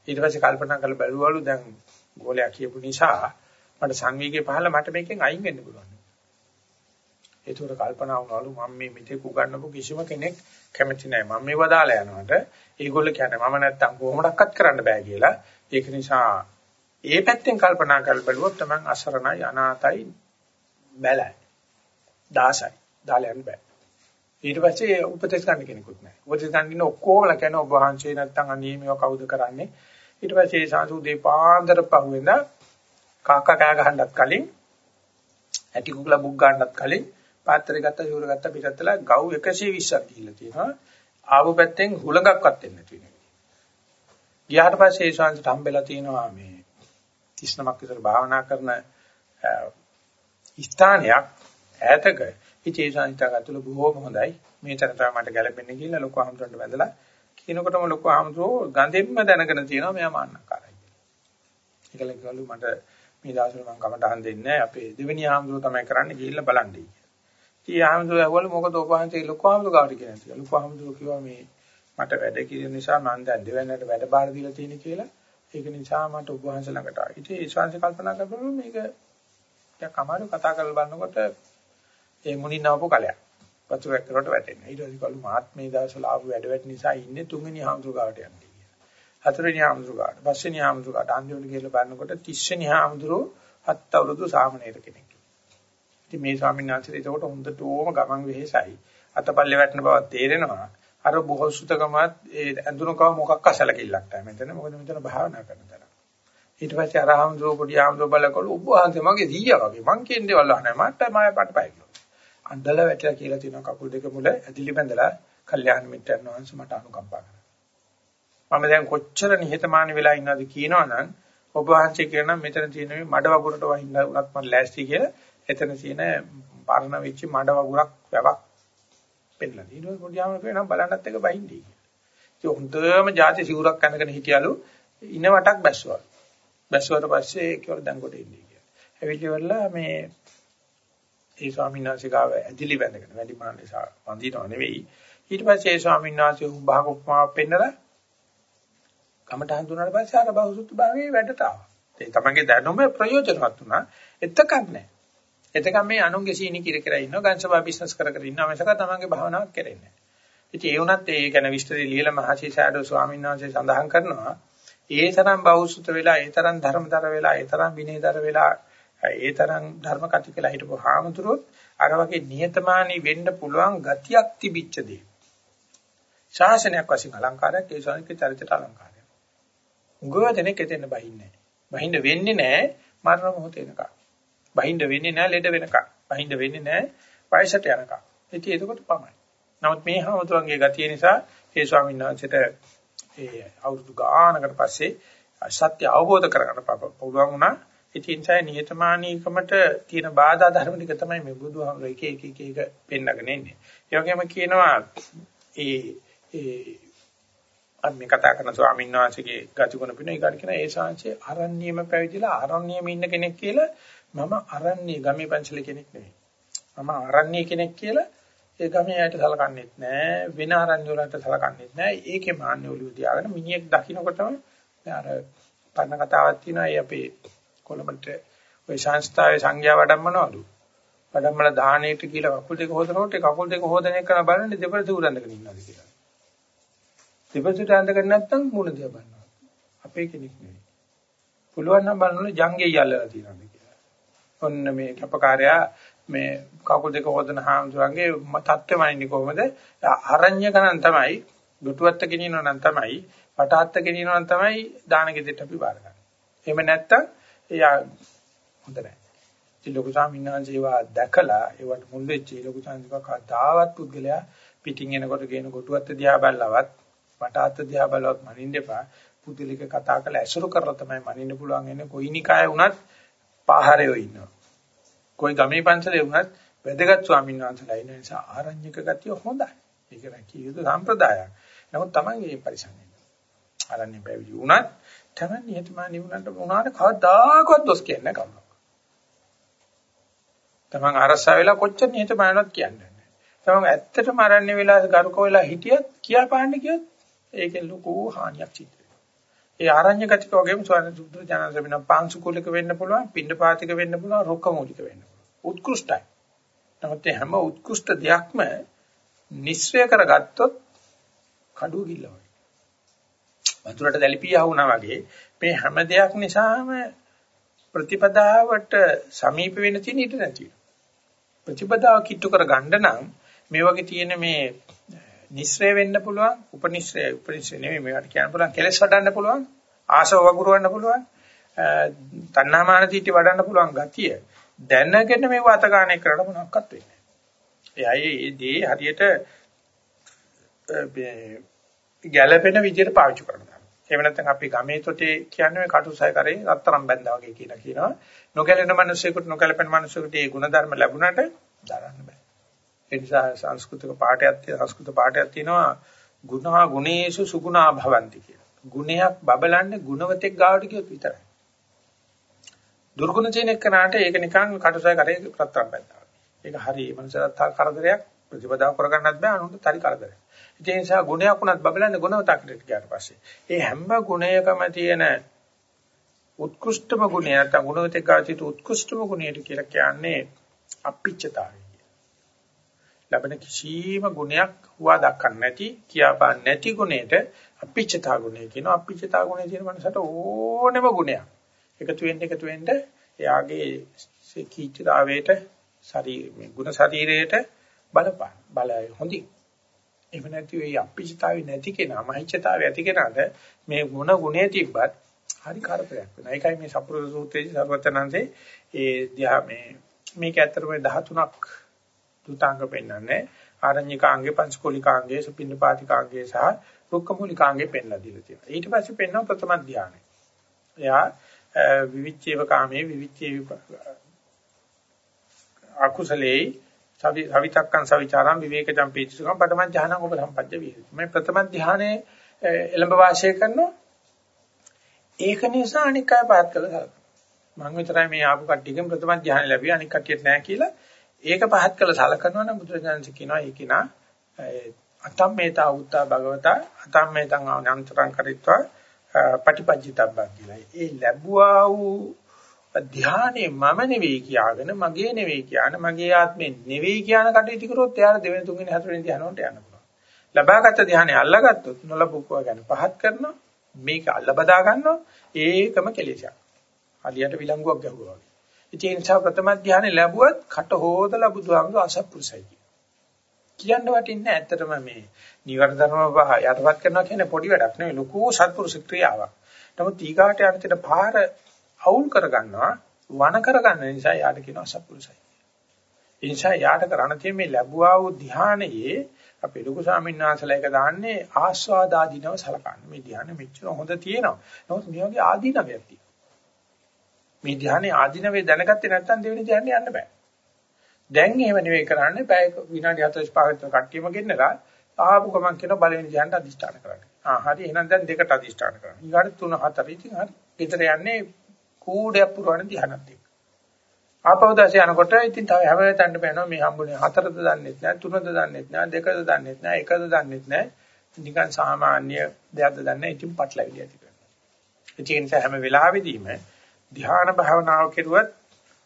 ඊට පස්සේ කල්පනා කරලා බැලුවලු දැන් ගෝලයා කියපු නිසා මට සංවේගය පහළ මට මේකෙන් අයින් වෙන්න පුළුවන්. ඒතකොට කල්පනා වුණාලු මම මේ මෙතෙක් උගන්නපු කිසිම කෙනෙක් කැමති නැහැ. මම මේව දාලා යනකොට ඒගොල්ලෝ කියන්නේ මම නැත්තම් කොහොමඩක්වත් කරන්න බෑ කියලා. ඒක නිසා ඒ පැත්තෙන් කල්පනා කරලා බලුවොත් තමයි අසරණයි අනාතයි බැලයි. දාසයි. දාලා යන්න බෑ. ඊට පස්සේ උපදේශ ගන්න කෙනෙකුත් නැහැ. උපදේශ ගන්න ඉන්න ඔක්කොමලා කියන ඔබ වහන්සේ නැත්තම් අනේ මේවා කවුද කරන්නේ? ඊට පස්සේ සාසු දීපාන්දර පහුවෙන්ද කාකා කෑ ගහන්නත් කලින් ඇටි කුකුලා බුක් ගන්නත් කලින් පාත්‍රය ගත්ත ශූර ගත්ත පිටත්තලා ගව් 120ක් ගිහිල්ලා තියෙනවා. ආපු පැත්තෙන් හුලඟක්වත් එන්නේ නැති වෙනවා. ගියාට පස්සේ ඒ ශාන්තිට හම්බෙලා තියෙනවා මේ 39ක් විතර භාවනා කරන ස්ථානයක් ඈතක ඉතේ ශාන්තිතගතුල බොහෝම හොඳයි. මේ තැන තමයි මට ගැලපෙන්නේ කියලා ලොකු ආමතුරන්ට වැඳලා කියනකොටම ලොකු ආමතුරෝ ගඳෙන්ම දැනගෙන තියෙනවා මෙයා මාන්නකාරයි කියලා. ඒකල කිව්වලු මට මේ දවස්වල මම කමටහන් දෙන්නේ නැහැ. අපේ දෙවෙනි ආමතුරෝ තමයි කරන්නේ ගිහිල්ලා බලන්නයි. ඉතින් ආමතුරු ඇහුවලු මොකද ඔබ වහන්සේ ලොකු ආමතුරු ගාවට කියන්නේ කියලා. ලොකු ආමතුරු කිව්වා මේ මට වැඩ කිරීම නිසා මම දැන් දෙවන්නට වැඩ බාර දීලා තියෙන කියලා. ඒක නිසා මට ඔබ වහන්සේ ළඟට ආවා. ඉතින් ඒ ශාන්ති කල්පනා කරපුවම මේක ටිකක් අමාරු කතා කරලා බලනකොට ඒ මුණින් ආපු කලයක්. වතුරක් කරවට වැටෙනවා. ඊට පස්සේ කළු මාත් මේ දවස්වල ආපු වැඩ වැට නිසා ඉන්නේ තුන්වෙනි ආමතුරු ගාවට යන්නේ කියලා. හතරවෙනි ආමතුරු ගාවට, පස්වෙනි ආමතුරු ගාවට අන්තිමට ගිහලා බලනකොට 30 වෙනි ආමතුරු හත් අවුරුදු සාමණේර කෙනෙක්. ඉතින් මේ ස්වාමීන් වහන්සේ ඒකට හොඳටම ගමන් වෙහෙසයි. අතපල්ලේ වැටෙන බව තේරෙනවා. අර බොහෝසුතකමත් ඒ ඇඳුනකව මොකක් අසලකිල්ලක් නැහැ මෙතන. මොකද මෙතන භාවනා කරන තැන. ඊට පස්සේ අරහම්සෝ පොඩි ආම්සෝ බලකවල ඔබ වහන්සේ මගේ දීයා වගේ. මං කියන්නේ වල්ලා නැහැ. මට මාය පටපයි කියලා. අඬල වැටිලා කියලා තියෙනවා කකුල් දෙක මුල ඇදිලි බැඳලා කල්යාණ මිත්‍රයන් වහන්සේ මට අනුකම්පා කරනවා. මම දැන් කොච්චර නිහතමානී වෙලා ඉන්නවද කියනවනම් ඔබ වහන්සේ කියන මෙතන තියෙන මේ මඩ වගුරට වහින්න උනත් මම ලෑස්ති කියලා එතන තියෙන පරණ වෙච්ච මඩ වගුරක් වැවක් පෙන්නලා තියෙනවා. පොඩියාම කියනවා බලන්නත් එක බහින්දී කියලා. ඒ හොඳම ಜಾති සිවුරක් අඳගෙන හිටියලු ඉන වටක් බැස්සුවා. බැස්සුවට පස්සේ ඒකවල දැන් කොට ඉන්නේ කියලා. ඇවිල්ලිවලා මේ ඒ ස්වාමීන් වහන්සේ ගාව ඇදිලි බැඳගෙන වැඩි මාන නිසා වඳිනව නෙවෙයි. ඊට පස්සේ ඒ ස්වාමීන් වහන්සේ උභාග උපමාව පෙන්නලා කමට හඳුනාට පස්සේ අර බහුසුත් භාවයේ වැඩට ආවා. ඒ තමන්ගේ දැනුම ප්‍රයෝජනවත් වුණා. එතකක් නැහැ. එතකම් මේ අනුන්ගේ සීනි කිර කර ඉන්නවා ගන්සබා බිස්නස් කර කර ඉන්නවා මිසක තමන්ගේ භාවනාවක් කරන්නේ නැහැ. ඉතින් ඒ වුණත් ඒ ගැන විස්තරي ලියලා මහසි සෑඩෝ ස්වාමීන් වහන්සේ සඳහන් කරනවා ඒ තරම් බෞසුත වෙලා ඒ තරම් ධර්මතර වෙලා ඒ තරම් විනයතර වෙලා ඒ තරම් ධර්ම කතිකලා හිටපු හාමුදුරුවෝ අර වගේ නියතමානී වෙන්න පුළුවන් ගතියක් තිබිච්ච දේ. ශාසනයක් වශයෙන් අලංකාරයක් ඒ ශාසනික චරිතයට අලංකාරයක්. උගව දෙනෙක් එතෙන්න බහින්නේ නැහැ. බහින්න වෙන්නේ නැහැ මරණ මොහොතේනකම්. බහිඳ වෙන්නේ නැහැ ලෙඩ වෙනකම්. බහිඳ වෙන්නේ නැහැ වයසට යනකම්. ඉතින් ඒකකොට පමණයි. නමුත් මේ හමුතුන්ගේ ගතිය නිසා ඒ ස්වාමීන් වහන්සේට ඒ අවුරුදු ගානකට පස්සේ සත්‍ය අවබෝධ කරගන්න පුළුවන් වුණා. ඉතින් ඒ නිහතමානීකමට තියෙන බාධා ධර්ම ටික තමයි මේ බුදුහාමුදුර එක එක එක එක පෙන්නගෙන ඉන්නේ. ඒ වගේම කියනවා ඒ ඒ අපි කතා කරන ස්වාමීන් වහන්සේගේ ගතිගුණ පින ඒකට කියන ඒ ශාංශයේ අරණ්‍යම පැවිදිලා අරණ්‍යම ඉන්න කෙනෙක් කියලා මම අරන්නේ ගමේ පන්සලේ කෙනෙක් නෙවෙයි. මම අරන්නේ කෙනෙක් කියලා ඒ ගමේ අයට සලකන්නේත් නෑ වෙන අරන්නේ වලට සලකන්නේත් නෑ. ඒකේ මාන්නේ ඔලිය තියාගෙන මිනිහෙක් දකින්නකොටම අර පන්න කතාවක් තියෙනවා. ඒ අපේ කොළඹට ওই සංස්ථාවේ සංඝයා වඩම්මනවලු. වඩම්මල දාහණයට කියලා කකුල් දෙක හොදනකොට කකුල් දෙක හොදන එක කරන බලන්නේ දෙපළ තුරන්දගෙන ඉන්නවාද කියලා. දෙපසට ඇඳගෙන නැත්තම් මුණ දිහා බලනවා. අපේ කෙනෙක් නෙවෙයි. පුළුවන් නම් බලන්න ජංගේ යල්ලලා තියෙනවා කියලා. ඔන්න මේ කපකාරයා මේ කකුල් දෙක හොදන හාමුදුරන්ගේ තත්ත්වමයින්නේ කොහොමද? අරඤ්‍ය ගණන් තමයි, දුටුවත්ත ගෙනියනවා නම් තමයි, පටහත්ත ගෙනියනවා නම් තමයි දාන ගෙදෙට අපි බාර ගන්න. එහෙම නැත්තම් එයා හොඳ නැහැ. ඉතින් ලොකු ස්වාමීන් වහන්සේ ඒවා දැකලා ඒවට මුල් වෙච්ච ලොකු සංස්කෘතික කතාවත් පුද්ගලයා පිටින් එනකොට ගේන කොටුවත් දිහා බැලලවත් වටාත් දිහා බලවත් මනින්න එපා. පුදුලික කතා කරලා ඇසුරු කරලා තමයි මනින්න පුළුවන් එන්නේ කොයි නිකායේ වුණත් පාහරයෝ ඉන්නවා. කොයි ගමේ පන්සලේ වුණත් වැදගත් ස්වාමීන් වහන්සේලා ඉන්න නිසා ආරණ්‍යක ගතිය හොඳයි. ඒක රැකිය යුතු සම්ප්‍රදායක්. නමුත් Taman මේ පරිසම් වෙන්න. ආරණ්‍ය පැවිදි වුණත් Taman නියතමානී වුණාට උනාට කවදාකවත් දොස් කියන්නේ නැහැ කවුරු. Taman අරසා වෙලා කොච්චර නියතමානීවත් කියන්නේ නැහැ. Taman ඇත්තටම ආරණ්‍ය වෙලා ගරුක වෙලා හිටියත් කියා පාන්න කියොත් ඒකෙන් ලොකු හානියක් සිද්ධ ඒ ආරණ්‍ය ගතික වගේම ස්වාමීන් සුද්ධ ඥානස වෙන පාංශුකූලික වෙන්න පුළුවන්, පින්නපාතික වෙන්න පුළුවන්, රොක්කමූලික වෙන්න පුළුවන්. උත්කෘෂ්ටයි. නමුත් හැම උත්කෘෂ්ඨ දෙයක්ම නිස්සය කරගත්තොත් කඩුව ගිල්ලවයි. වතුරට දැලිපියා වුණා වගේ මේ හැම දෙයක් නිසාම ප්‍රතිපදාවට සමීප වෙන්න තියෙන ඉඩ නැති ප්‍රතිපදාව කිට්ටු කර ගන්න නම් මේ වගේ තියෙන මේ නිස්සය වෙන්න පුළුවන් උපනිස්සය උපනිස්සය නෙමෙයි මේකට කියන්න පුළුවන් කෙලස් වඩන්න පුළුවන් ආශව වගුරවන්න පුළුවන් තණ්හාමාන තීටි වඩන්න පුළුවන් ගතිය දැනගෙන මේ වතගානේ කරලා මොනක්වත් වෙන්නේ නැහැ. එයයි මේ දේ හරියට ගැළපෙන විදිහට පාවිච්චි කරනවා. එහෙම නැත්නම් අපි ගමේ තොටේ කියන්නේ කටුසය කරේ රත්තරන් බැඳා වගේ කියලා කියනවා. නොගැලෙන මිනිස්සුෙකුට නොගැලපෙන මිනිස්සුෙකුට මේ ಗುಣධර්ම ලැබුණට දරන්න බෑ. ඒ නිසා සංස්කෘතික පාඩයක් සංස්කෘත පාඩයක් තියෙනවා ගුණා ගුණේසු සුගුණා භවಂತಿ කියලා. ගුණයක් බබලන්නේ ගුණවතෙක් ගාවට කියොත් විතරයි. දුර්ගුණ චේන එක්කනට ඒක නිකන් කටුසය කරේ ප්‍රත්‍තරම් බැලනවා. ඒක හරි මනසට කරදරයක් ප්‍රතිපදාව කරගන්නත් බෑ අනුන්ට තරි කරදරයක්. ඒ නිසා ගුණයක් උනත් බබලන්නේ ගුණවතකට ගියාට පස්සේ. ඒ හැම ගුණයකම තියෙන උත්කෘෂ්ඨම ගුණය නැත්නම් ගුණවතෙක් ගාවට උත්කෘෂ්ඨම ගුණයට කියලා කියන්නේ අපිච්චතාවය. ලැබෙන කිසිම ගුණයක් හුවා දක්වන්න නැති කියාපාන්න නැති ගුණයට අපිච්චතා ගුණය කියනවා. අපිච්චතා ගුණය තියෙන මනසට ඕනෙම ගුණයක්. එකතු වෙන්න එකතු වෙන්න එයාගේ කීචතාවයට ශරීර ගුණ ශරීරයට බලපාන බලය හොඳින්. එහෙම නැති වෙයි අපිච්චතාවේ නැති කෙනා මහිච්චතාවේ ඇති කෙනාට මේ ගුණ ගුණේ තිබ්බත් හරි කරදරයක් වෙනවා. ඒකයි මේ සපුරුෂ සූත්‍රයේ සර්වචනන්සේ ඒ දිහා මේ මේක ඇත්තටම 13ක් දුතාංග පෙන්වන්නේ ආරණ්‍යකාංගේ පංචකෝලිකාංගේ සුපින්නපාතිකාංගේ සහ රුක්කමූලිකාංගේ පෙන්ලා දීලා තියෙනවා. ඊට පස්සේ පෙන්වන ප්‍රථම ධානය. එයා විවිච්ඡේව කාමේ විවිච්ඡේව අකුසලේ සවිතක්කං සවිචාරම් විවේකජම් පීතිසුඛම් පඨම ධානං ඔබ සම්පජ්ජ විහෙති. මේ ප්‍රථම ධානයේ එළඹ වාසය කරනවා. ඒක නිසා අනික් අය පාත් කළා සලකනවා. මම විතරයි මේ ආපු කට්ටියගෙන් ප්‍රථම ධානය ලැබියා අනික් කට්ටියට නැහැ කියලා ඒක පහත් කළ සලකනවා නම් බුදුරජාණන් කියනවා ඒකිනා අතම්මේතා උත්තා භගවතා අතම්මේතං අනන්තරං කරිත්වා පටිපජ්ජිතබ්බක් කියලා. ඒ ලැබුවා වූ ධානයේ මම නෙවෙයි කියාගෙන මගේ නෙවෙයි කියන මගේ ආත්මේ නෙවෙයි කියන කටයුතු කරොත් එයාට දෙවෙනි තුන්වෙනි හතරවෙනි ධානයට යන්න පුළුවන්. ලබාගත් ධානය අල්ලගත්තොත් නොලබුකව ගැන පහත් කරනවා මේක අල්ල බදා ගන්නවා ඒකම කෙලෙසක්. හලියට විලංගුවක් ගැහුවා වගේ. ඒ නිසා ප්‍රථම ධානය ලැබුවත් කට හොදලා බුදුහාමුදුර අසත්පුරුසයි කියන්න වටින්නේ ඇත්තටම මේ නිවර්ණ ධර්ම පහ යටපත් කරනවා කියන්නේ පොඩි වැඩක් නෙවෙයි ලොකු සත්පුරුෂ ක්‍රියාවක්. නමුත් ඊගාට යන පාර අවුල් කරගන්නවා වණ කරගන්න නිසා යාට කියනවා අසත්පුරුසයි. ඒ නිසා යාට කරණ තියෙන මේ ලැබුවා වූ ධානයේ අපේ ලොකු ස්වාමීන් වහන්සේලා එක දාන්නේ ආස්වාදාදීනව සලකන්නේ. මේ ධානය මෙච්චර හොඳ තියෙනවා. නමුත් මේ වගේ ආදීනවයක් තියෙනවා. මේ ධ්‍යානයේ ආධිනවේ දැනගත්තේ නැත්නම් දෙවෙනි ධ්‍යානෙ යන්න බෑ. දැන් එහෙම නෙවෙයි කරන්නේ පැය විනාඩි 45 විතර කට්ටියම ගෙන්නලා ආපු ගමන් කියන බලවෙනි ධ්‍යානට අදිෂ්ඨාන කරන්න. ආ හරි එහෙනම් දැන් දෙකට අදිෂ්ඨාන කරන්න. ඊගාට 3 4 ඉතින් හරි. ඊතර යන්නේ කූඩයක් පුරවන ධ්‍යානත් එක්ක. ආපහු දැසේ යනකොට ඉතින් තව හැම වෙලෙතන්න බෑනවා මේ හම්බුනේ හතරද දන්නෙත් නෑ තුනද දන්නෙත් නෑ දෙකද දන්නෙත් නෑ එකද දන්නෙත් නෑ නිකන් සාමාන්‍ය දෙයක්ද දන්නේ ඉතින් පටලවිලි ඇති කරනවා. ඒ නිසා හැම වෙලාවෙදීම ධ්‍යාන භාවනාව කෙරුවත්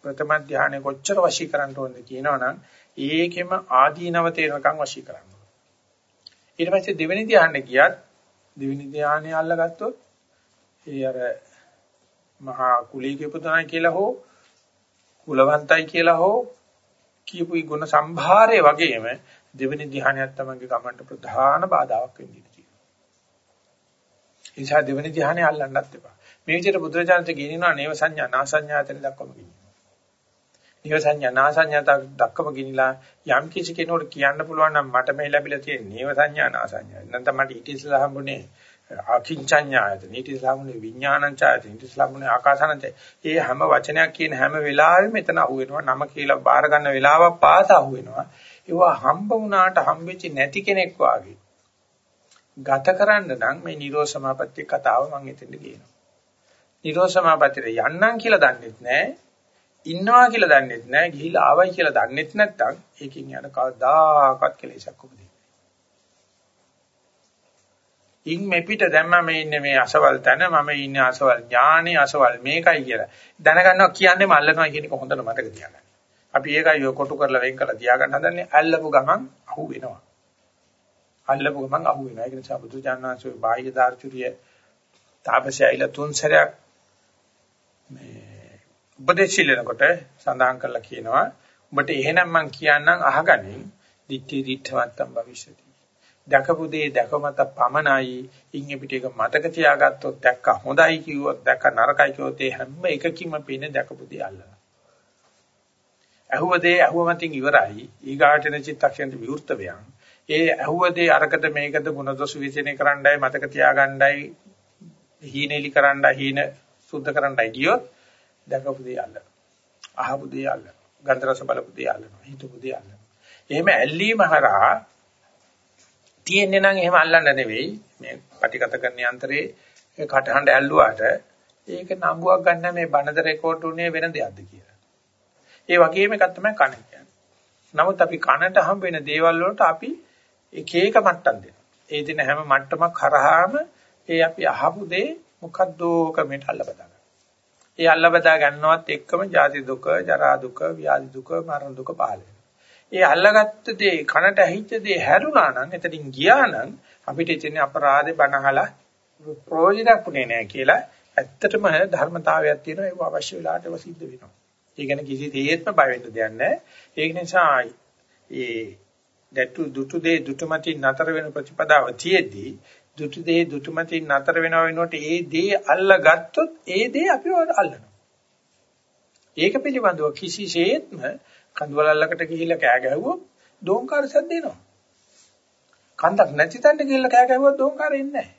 ප්‍රථම ධ්‍යානෙ කොච්චර වශී කරන්න ඕනද කියනවනම් ඒකෙම ආදීනව තේරනකම් වශී කරන්න ඊට පස්සේ දෙවෙනි ධ්‍යානෙ ගියත් දෙවෙනි ධානය අල්ලගත්තොත් ඒ අර මහා කුලීක පුතනයි කියලා හෝ කුලවන්තයි කියලා හෝ කියපු ගුණ සම්භාරය වගේම දෙවෙනි ධ්‍යානයත් තමයි ගමන්ට ප්‍රධාන බාධාවක් වෙන්නේ තියෙනවා. ඒ නිසා දෙවෙනි ධ්‍යානය අල්ලන්නත් එපා. මේ විදිහට බුදුරජාණන් කියනවා නේව සංඥා නාසඤ්ඤාතන දක්වම කියනවා. නේව සංඥා නාසඤ්ඤාත දක්වම කියනලා යම් කිසි කෙනෙකුට කියන්න පුළුවන් නම් මට මේ ලැබිලා තියෙන නේව සංඥා නාසඤ්ඤා. නැත්නම් මට ඊට ඉස්සලා හම්බුනේ අකින්චඤ්ඤායතන ඊට ඉස්ලාමුනේ විඥානංචායතන ඊට ඉස්ලාමුනේ ආකාසනංච ඒ හැම වචනයක් කියන හැම වෙලාවෙම මෙතන අහුවෙනවා නම කියලා බාර ගන්න වෙලාවක් පාස අහුවෙනවා ඒවා හම්බ වුණාට හම්බෙච්ච නැති කෙනෙක් වාගේ ගත කරන්න නම් මේ නිරෝධ සමාපatti කතාව මම එතෙන්ද කියනවා නිරෝධ සමාපත්තියට යන්නම් කියලා දන්නෙත් නැහැ ඉන්නවා කියලා දන්නෙත් නැහැ ගිහිලා ආවයි කියලා දන්නෙත් නැත්නම් ඒකෙන් යන කවදාකවත් කෙලෙසක් උපදින්නේ ඉන් මෙපිට දැන් මම ඉන්නේ මේ අසවල් තැන මම ඉන්නේ අසවල් ඥානෙ අසවල් මේකයි කියලා දැනගන්නවා කියන්නේ මල්ලනවා කියන එක හොඳට මතක තියාගන්න. අපි ඒකයි ඔය කොටු කරලා වෙන් කරලා තියාගන්න හදන්නේ අල්ලපු ගමන් අහු වෙනවා. අල්ලපු ගමන් අහු වෙනවා. ඒක නිසා බුදු ජානනාංශයේ බාහ්‍ය දාර්ශනිකය තාපසයයිලා තුන් සැරයක් මේ උපදේශිලනකොට සඳහන් කරලා කියනවා උඹට එහෙනම් මං කියන්නම් අහගනින් දිට්ඨි දිට්ඨවත්තම් භවිෂති දැකපු දේ දැකමත පමණයි ඉන් පිට එක මතක තියාගත්තොත් දැක්ක හොඳයි කිව්වොත් දැක්ක නරකයි කිව්වොත් ඒ හැම එකකින්ම පේන දැකපු දේ අල්ලනවා. අහුව දේ අහුව මතින් ඉවරයි. ඊගාටන චිත්තක්ෂණයට විවෘත වෙයන්. ඒ අහුව දේ අරකද මේකද ಗುಣදොස් විචිනේ කරන්නයි මතක තියාගන්නයි හීනෙලි කරන්නයි හීන සුද්ධ කරන්නයි ගියොත් දැකපු දේ අල්ලනවා. අහපු දේ අල්ලනවා. ගන්ධ රස බලපු දේ අල්ලනවා. හිතපු දේ අල්ලනවා. එහෙම ඇල්ලීම හරහා තියෙන්නේ නම් එහෙම අල්ලන්න නෙවෙයි මේ පටිගත කරන යන්ත්‍රයේ කටහඬ ඇල්ලුවාට ඒක නම්බුවක් ගන්න මේ බණද රෙකෝඩ් උනේ වෙන දෙයක්ද කියලා. ඒ වගේම එකක් තමයි කන කියන්නේ. නමුත් අපි කනට හම් වෙන දේවල් වලට අපි එක එක මට්ටම් දෙනවා. ඒ දින හැම මට්ටමක් කරාම ඒ අපි අහපු දේ මොකද්ද කමෙන්ට් අල්ලබදා ගන්න. ඒ අල්ලබදා ගන්නවත් එක්කම ජාති දුක, ජරා දුක, ව්‍යාධි දුක, මරණ දුක පහළ ඒ අල්ලගත්ත දේ කනට ඇහිච්ච දේ හැරුණා නම් එතනින් ගියා නම් අපිට ඉතින් අපරාධේ බනහලා ප්‍රයෝජනක් උනේ නැහැ කියලා ඇත්තටම ධර්මතාවයක් තියෙනවා ඒක අවශ්‍ය වෙලාවට ඒවා සිද්ධ වෙනවා. ඒ ගැන කිසි දෙයක්ම බය වෙන්න දෙයක් නැහැ. ඒක නිසා ඒ දතු දුතු දේ දුතුමති නතර වෙන ප්‍රතිපදාව තියේදී දුතු දේ දුතුමති නතර වෙනව වෙනකොට ඒ දේ අල්ලගත්තොත් ඒ දේ අපිව අල්ලනවා. ඒක පිළිබඳව කිසිසේත්ම කඳුවලල්ලකට ගිහිල්ලා කෑ ගැහුවොත් දෝංකාර සද්ද එනවා. කන්දක් නැති තැනට ගිහිල්ලා කෑ ගැහුවොත් දෝංකාර එන්නේ නැහැ.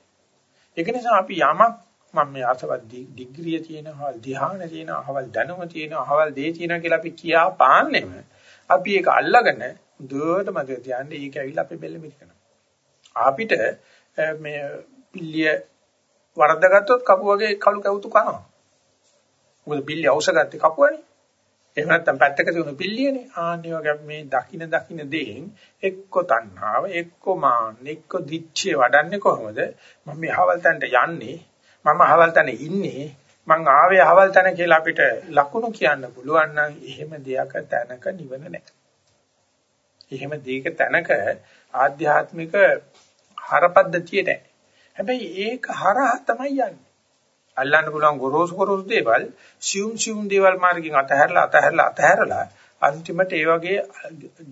ඒක නිසා අපි යමක් මම මේ අසවත් ඩිග්‍රිය තියෙනවා, ධ්‍යාන තියෙනවා, අහවල් දැනුම තියෙනවා, අහවල් දේ තියෙනවා කියලා අපි කියා පාන්නෙම අපි ඒක අල්ලගෙන දුවට මතක තියාන්නේ ඒක ඇවිල්ලා අපේ බෙල්ල මිරිකනවා. අපිට මේ පිල්ලිය වරද්දාගත්තොත් කපුවගේ කළු කවුතු කනවා. මොකද පිල්ලිය අවශ්‍යගත්තේ කපුවනේ. එහෙම නැත්නම් පැත්තක තියුණු පිල්ලියනේ. ආන්නේ වගේ මේ දකින දකින දේෙන් එක්ක තණ්හාව, එක්ක මාන්න, එක්ක දිච්චේ වඩන්නේ කොහොමද? මම මේ අහවල් තැනට යන්නේ, මම අහවල් තැන ඉන්නේ, මං ආවේ අහවල් තැන කියලා අපිට ලකුණු කියන්න පුළුවන් නම් එහෙම දෙයක තැනක නිවන නැහැ. එහෙම දෙයක තැනක ආධ්‍යාත්මික හරපද්ධතිය නැහැ. හැබැයි ඒක හරහා තමයි යන්නේ. අල්ලන්න පුළුවන් ගොරෝසු ගොරෝසු දේවල් සියුම් සියුම් දේවල් මාර්ගයෙන් අතහැරලා අතහැරලා අතහැරලා අන්තිමට ඒ වගේ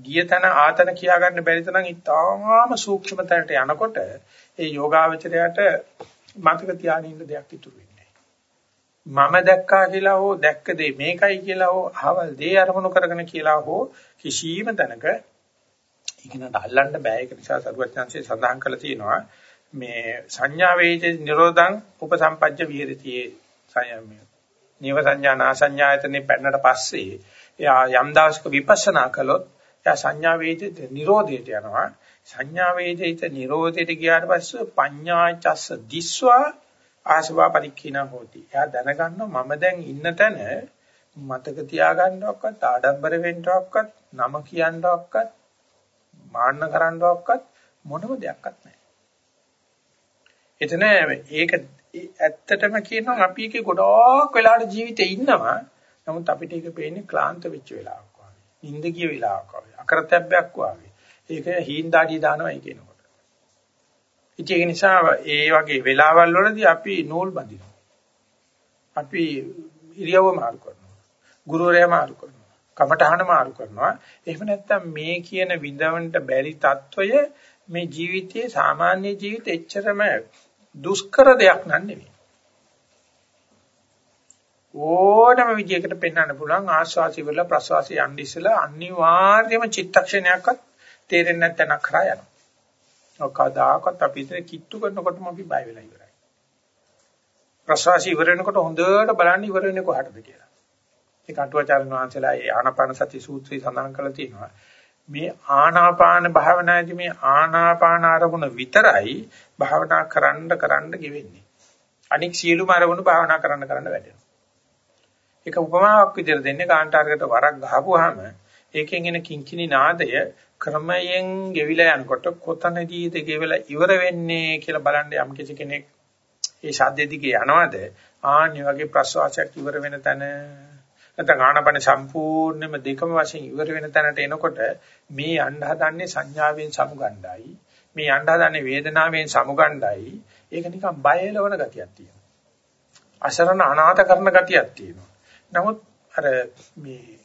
ගිය තන ආතන කියා ගන්න බැරි තරම් ඉතාම සූක්ෂම තැනට යනකොට ඒ යෝගාවචරයට මතක තියාගෙන ඉන්න දෙයක් ඉතුරු වෙන්නේ මම දැක්කා කියලා හෝ දැක්ක දේ මේකයි කියලා හෝ අහවල් දේ අරමුණු කරගෙන කියලා හෝ කිසියම් තැනක ඉගෙනට අල්ලන්න බෑ ඒක නිසා සරුවත් chance සඳහන් කරලා තියෙනවා මේ සංඥා වේජ නිරෝධං උපසම්පජ්ජ විහෙරති සංයමය. නීව සංඥා නාසඤ්ඤායතනේ පැන්නට පස්සේ එයා යම් දාශක විපස්සනා කළොත් එයා සංඥා වේජ නිරෝධයට යනවා. සංඥා වේජිත නිරෝධයට ගියාට පස්සේ පඤ්ඤාචස්ස දිස්වා ආශවා පරික්ඛිනා හෝති. එයා දැනගන්නවා මම දැන් ඉන්න තැන මතක තියාගන්නවක්වත් ආඩම්බර වෙන්නවක්වත් නම කියන්නවක්වත් මාන්න කරන්නවක්වත් මොනම දෙයක්වත් නැහැ. එතන ඒක ඇත්තටම කියනවා අපි එකේ ගොඩාක් වෙලාට ජීවිතේ ඉන්නවා. නමුත් අපිට ඒක පේන්නේ ක්ලාන්ත වෙච්ච වෙලාවක් වගේ. නිින්ද ගිය වෙලාවක් වගේ. අකරතැබ්බයක් වගේ. ඒක හීන් දාඩිය දානවායි කියනකොට. ඉතින් ඒ නිසා ඒ වගේ වෙලාවල් වලදී අපි නූල් බඳිනවා. අපි ඉරියව්ව මාරු කරනවා. ගුරුවරයා මාරු කරනවා. කමටහන මාරු කරනවා. එහෙම නැත්නම් මේ කියන විඳවන්ට බැරි తত্ত্বය මේ ජීවිතයේ සාමාන්‍ය ජීවිත එච්චරම දුෂ්කර දෙයක් නන් නෙවෙයි. ඕනම විදියකට පෙන්වන්න පුළුවන් ආශ්වාසය වල ප්‍රශ්වාසය යන්න ඉස්සලා අනිවාර්යයෙන්ම චිත්තක්ෂණයක්වත් තේරෙන්නේ නැත්නම් කරා යනවා. කවදාකවත් අපි ඉතින් කිට්ටු කරනකොටම අපි බය වෙලා ඉවරයි. ප්‍රසවාසී ඉවර වෙනකොට හොඳට බලන්න ඉවර වෙන්නේ කොහටද කියලා. ඒක අටුවාචාර්ය වහන්සේලා ඒ ආනාපාන සති සූත්‍රය සඳහන් කරලා තියෙනවා. මේ ආනාපාන භාවනාදී මේ ආනාපාන අරමුණ විතරයි භාවනා කරන්න කරන්න ගෙවෙන්නේ. අනික් සියලුම අරමුණු භාවනා කරන්න කරන්න වැඩෙනවා. ඒක උපමාවක් විදිහට දෙන්නේ කාන්ටාරයකට වරක් ගහපුවාම ඒකෙන් එන කිංකිණි නාදය ක්‍රමයෙන් ගෙවිලා යනකොට කොතනදීද ගෙවිලා ඉවර වෙන්නේ කියලා බලන්න යම් කිසි කෙනෙක් ඒ ශබ්දෙ දිගේ යනවාද ආනි වගේ ප්‍රසවාසයක් ඉවර වෙන තැන නැත්නම් ආනපන සම්පූර්ණයෙන්ම දෙකම වශයෙන් ඉවර වෙන තැනට එනකොට මේ යන්න හදන්නේ සංඥාවෙන් සමුගණ්ඩායි. මේ යන්න හදන්නේ වේදනාවෙන් සමුගණ්ඩායි. ඒක නිකන් බය එලවන ගතියක් තියෙනවා. අසරණ අනාථ කරන ගතියක් තියෙනවා. නමුත් අර මේ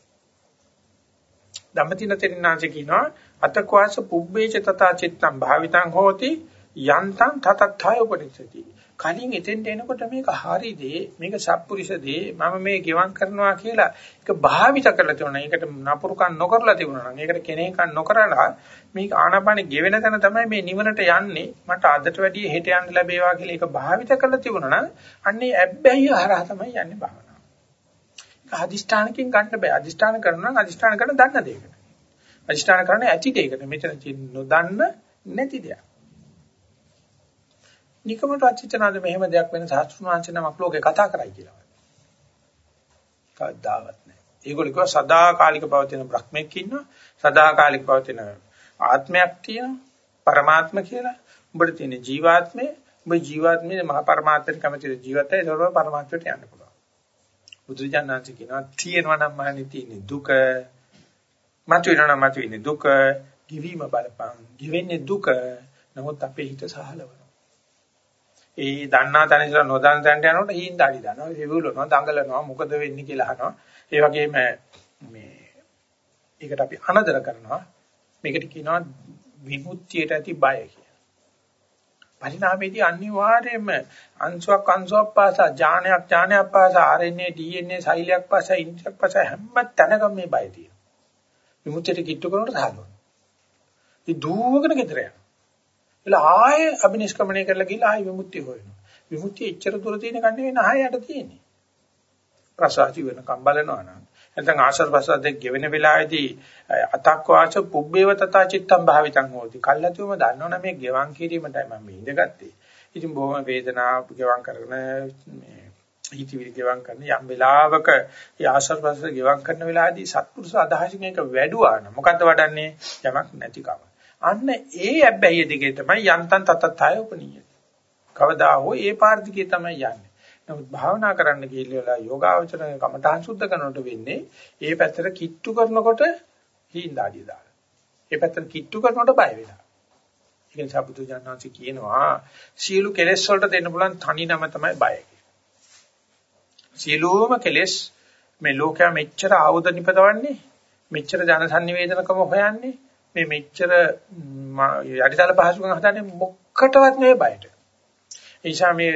ධම්මතින තෙරණාංශ කියනවා අතක්වාස පුබ්බේච තථා චිත්තං භාවිතං හෝති යන්තං තතත්ථය උපනිෂති. කලින් එතෙන්ට එනකොට මේක හරිදී මේක සත්පුරුෂදී මම මේ ගෙවම් කරනවා කියලා ඒක භාවිත කරලා තිබුණා. ඒකට නපුරුකම් නොකරලා තිබුණා නම් ඒකට කෙනෙක්කම් නොකරලා මේක ආනාපානෙ ගෙවෙන තැන තමයි මේ නිවනට යන්නේ. මට අදට වැඩිය හෙට යන්න ලැබේවා කියලා ඒක භාවිත කරලා තිබුණා නම් අන්නේ ඇබ්බැහිය හරහා තමයි යන්නේ භාවනාව. අදිෂ්ඨානකින් ගන්න බෑ. අදිෂ්ඨාන කරනවා නම් අදිෂ්ඨාන කරන දන්න දෙයකට. අදිෂ්ඨාන කරන්නේ ඇති දෙයකට. මෙතන නොදන්න නැති දෙයක්. නිකමට අචිතනාද මෙහෙම දෙයක් වෙන සාස්ත්‍රුණාංශ නමක් ලෝකේ කතා කරයි කියලා. කවදාවත් නැහැ. ඒගොල්ලෝ කිව්වා සදාකාලික පවතින බ්‍රහ්මෙක් ඉන්නවා. සදාකාලික පවතින ආත්මයක් තියෙනවා. පරමාත්ම කියලා. උඹට තියෙන ජීවාත්මය. උඹ ජීවාත්මයේ මහා පරමාත්මයට කැමති ජීවිතය ඒතකොට පරමාත්මයට යන්න පුළුවන්. බුදුජානනාංශ කියනවා තියෙනවා නම් මහණෙනි තියෙන්නේ දුක. මතු වෙනවා නම් මතු වෙන්නේ දුක. කිවිම බලපං. කිවෙන්නේ දුක. නමුත් අපේ හිත සහලවනවා. ඒ දන්නා තැන ඉඳලා නොදන්න තැනට යනකොට හීන් දාඩි දානවා. සිවුලනවා, දඟලනවා, මොකද වෙන්නේ කියලා අහනවා. ඒ වගේම මේ ඒකට අපි අනදර කරනවා. මේකට කියනවා විමුක්තියට ඇති බය කියලා. පරිණාමයේදී අනිවාර්යයෙන්ම අංශුවක් අංශුවක් පාසා ඥානයක් ඥානයක් පාසා RNA DNA සෛලයක් පාසා ඉන්ද්‍රියක් පාසා හැම තැනකම මේ බය තියෙනවා. විමුක්තියට කිට්ටු කරනකොට සාහලුවා. ඒ දුවගෙන ගෙදර යනවා. එලා ආයෙ අබිනිෂ්ක්‍මණය කරලා ගිහලා ආයෙ විමුක්තිය හොයනවා. විමුක්තිය එච්චර දුර තියෙන කන්නේ වෙන ආයෙ යට තියෙන්නේ. ප්‍රසාචි වෙනකම් බලනවා නම් නැත්නම් ආශ්‍රව ප්‍රසාද දෙක ගෙවෙන වෙලාවේදී අතක් වාච පුබ්බේව තථා චිත්තම් භාවිතං හෝති. කල්ලාතුම දන්නවනේ මේ ගෙවන් කිරීමටයි මම මේ ඉඳගත්තේ. ඉතින් බොහොම වේදනාව ගෙවන් කරන මේ හිතවිලි ගෙවන් කරන යම් වෙලාවක ඒ ආශ්‍රව ප්‍රසාද ගෙවන් කරන වෙලාවේදී සත්පුරුෂ අදහසින් එක වැඩුවා නම් මොකද්ද වඩන්නේ? යමක් නැතිකම. අන්න ඒ අබ්බැහිය දිගේ තමයි යන්තම් තතත්ය උපනීය. කවදා හෝ ඒ පාර්ධිකේ තමයි යන්නේ. නමුත් භාවනා කරන්න ගිහිල්ලා යෝගාවචර කමඨාන් සුද්ධ කරනකොට වෙන්නේ ඒ පැත්තට කිට්ටු කරනකොට හීන්දාඩිය දාලා. ඒ පැත්තට කිට්ටු කරනකොට බය වෙනවා. ඒක නිසා බුදු ජානනාංශ කියනවා සීලු කෙලෙස් වලට දෙන්න පුළුවන් තනි නම තමයි බය සීලෝම කෙලෙස් මේ ලෝකයා මෙච්චර ආයුධ නිපදවන්නේ මෙච්චර ජනසන්නිවේදනකම හොයන්නේ මේ මෙච්චර යටිතල පහසුකම් හදන්නේ මොකටවත් නෙවෙයි බයට. ඒ නිසා මේ